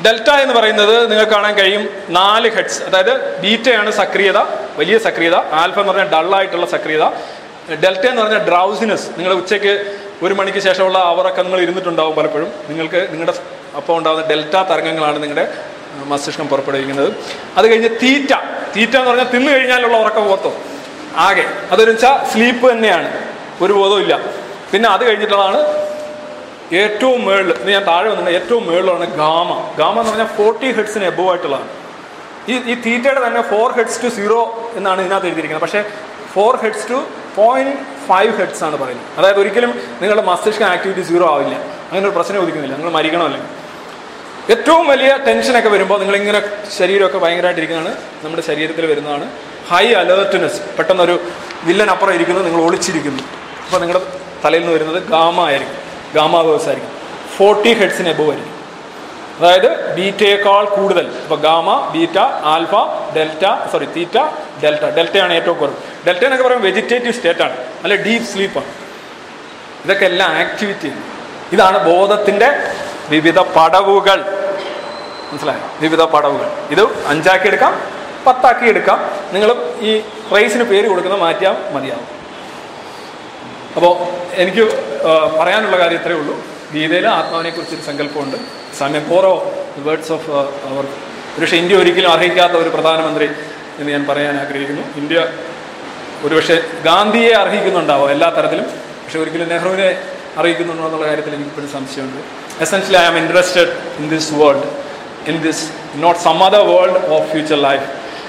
ഡെൽറ്റ എന്ന് പറയുന്നത് നിങ്ങൾക്ക് കാണാൻ കഴിയും നാല് ഹെഡ്സ് അതായത് ബീറ്റയാണ് സക്രിയത വലിയ സക്രിയത. ആൽഫ എന്ന് പറഞ്ഞാൽ ഡള്ളായിട്ടുള്ള സക്രിയത. ഡെൽറ്റ എന്ന് പറഞ്ഞാൽ ഡ്രൗസിനെസ് നിങ്ങൾ ഉച്ചയ്ക്ക് ഒരു മണിക്ക് ശേഷമുള്ള അവറൊക്കെ നിങ്ങൾ ഇരുന്നിട്ടുണ്ടാവും പലപ്പോഴും. നിങ്ങൾക്ക് നിങ്ങളുടെ അപ്പോൾ ഉണ്ടാകുന്ന ഡെൽറ്റ തരംഗങ്ങളാണ് നിങ്ങളുടെ മസ്തിഷ്കം പുറപ്പെടുവിക്കുന്നത്. അത് കഴിഞ്ഞ് തീറ്റ. തീറ്റ എന്ന് പറഞ്ഞാൽ തിന്നു കഴിഞ്ഞാലുള്ള ഉറക്കം പോകത്തോ ആകെ. അതൊരു വെച്ചാൽ സ്ലീപ്പ് തന്നെയാണ്. ഒരു ബോധവും പിന്നെ അത് കഴിഞ്ഞിട്ടുള്ളതാണ് ഏറ്റവും മേളിൽ ഇത് ഞാൻ താഴെ വന്നിട്ടുണ്ട് ഏറ്റവും മേളിലാണ് ഗാമ. ഗാമ എന്ന് പറഞ്ഞാൽ ഫോർട്ടി ഹെഡ്സിന് എബോ ആയിട്ടുള്ളതാണ്. ഈ ഈ തീറ്റയുടെ തന്നെ ഫോർ ഹെഡ്സ് ടു സീറോ എന്നാണ് ഇതിനകത്ത് എഴുതിയിരിക്കുന്നത്. പക്ഷേ four hertz to point five hertz ആണ് പറയുന്നത്. അതായത് ഒരിക്കലും നിങ്ങളുടെ മസ്തിഷ്ക ആക്ടിവിറ്റി സീറോ ആവില്ല. അങ്ങനെ ഒരു പ്രശ്നം ഉദിക്കുന്നില്ല. നിങ്ങൾ മരിക്കണമല്ലെങ്കിൽ ഏറ്റവും വലിയ ടെൻഷനൊക്കെ വരുമ്പോൾ നിങ്ങളിങ്ങനെ ശരീരമൊക്കെ ഭയങ്കരമായിട്ടിരിക്കുന്നതാണ്. നമ്മുടെ ശരീരത്തിൽ വരുന്നതാണ് ഹൈ അലേർട്ട്നെസ് പെട്ടെന്നൊരു വില്ലൻ അപ്പുറം ഇരിക്കുന്നു നിങ്ങൾ ഒളിച്ചിരിക്കുന്നു. അപ്പോൾ നിങ്ങളുടെ തലയിൽ നിന്ന് വരുന്നത് ഗാമ ആയിരിക്കും. ഗാമ വേഴ്സ് ആയിരിക്കും. ഫോർട്ടി ഹെഡ്സിന് എബോ ആയിരിക്കും. അതായത് ബീറ്റയേക്കാൾ കൂടുതൽ. ഇപ്പോൾ gamma beta alpha delta sorry theta delta. ഡെൽറ്റയാണ് ഏറ്റവും കുറവ്. ഡെൽറ്റ എന്നൊക്കെ പറയുമ്പോൾ വെജിറ്റേറ്റീവ് സ്റ്റേറ്റ് ആണ്. അല്ലെ ഡീപ്പ് സ്ലീപ്പാണ് ഇതൊക്കെ എല്ലാം ആക്ടിവിറ്റിയാണ് ഇതാണ് ബോധത്തിന്റെ വിവിധ പടവുകൾ. മനസ്സിലായോ? വിവിധ പടവുകൾ. ഇത് അഞ്ചാക്കി എടുക്കാം പത്താക്കി എടുക്കാം. നിങ്ങൾ ഈ റേസിന് പേര് കൊടുക്കുന്ന മാറ്റിയാൽ മതിയാവും. അപ്പോൾ എനിക്ക് പറയാനുള്ള കാര്യം ഇത്രയേ ഉള്ളൂ. ഗീതയിൽ ആത്മാവിനെ കുറിച്ചൊരു സങ്കല്പമുണ്ട്. സമയം. ഫോറോ വേർഡ്സ് ഓഫ് അവർ ഒരുപക്ഷെ ഇന്ത്യ ഒരിക്കലും അർഹിക്കാത്ത ഒരു പ്രധാനമന്ത്രി എന്ന് ഞാൻ പറയാൻ ആഗ്രഹിക്കുന്നു. ഇന്ത്യ ഒരുപക്ഷെ ഗാന്ധിയെ അർഹിക്കുന്നുണ്ടാവും എല്ലാ തരത്തിലും. പക്ഷെ ഒരിക്കലും നെഹ്റുവിനെ അറിയിക്കുന്നുണ്ടോ എന്നുള്ള കാര്യത്തിൽ എനിക്ക് ഇപ്പോഴും സംശയമുണ്ട്. Essentially I am interested in this world in this not some other world of future life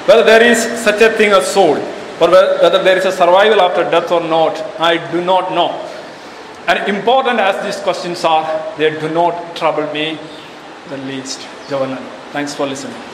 whether there is such a thing a soul or whether there is a survival after death or not, I do not know. And important as these questions are, they do not trouble me. The least. Jawaharlal. Thanks for listening.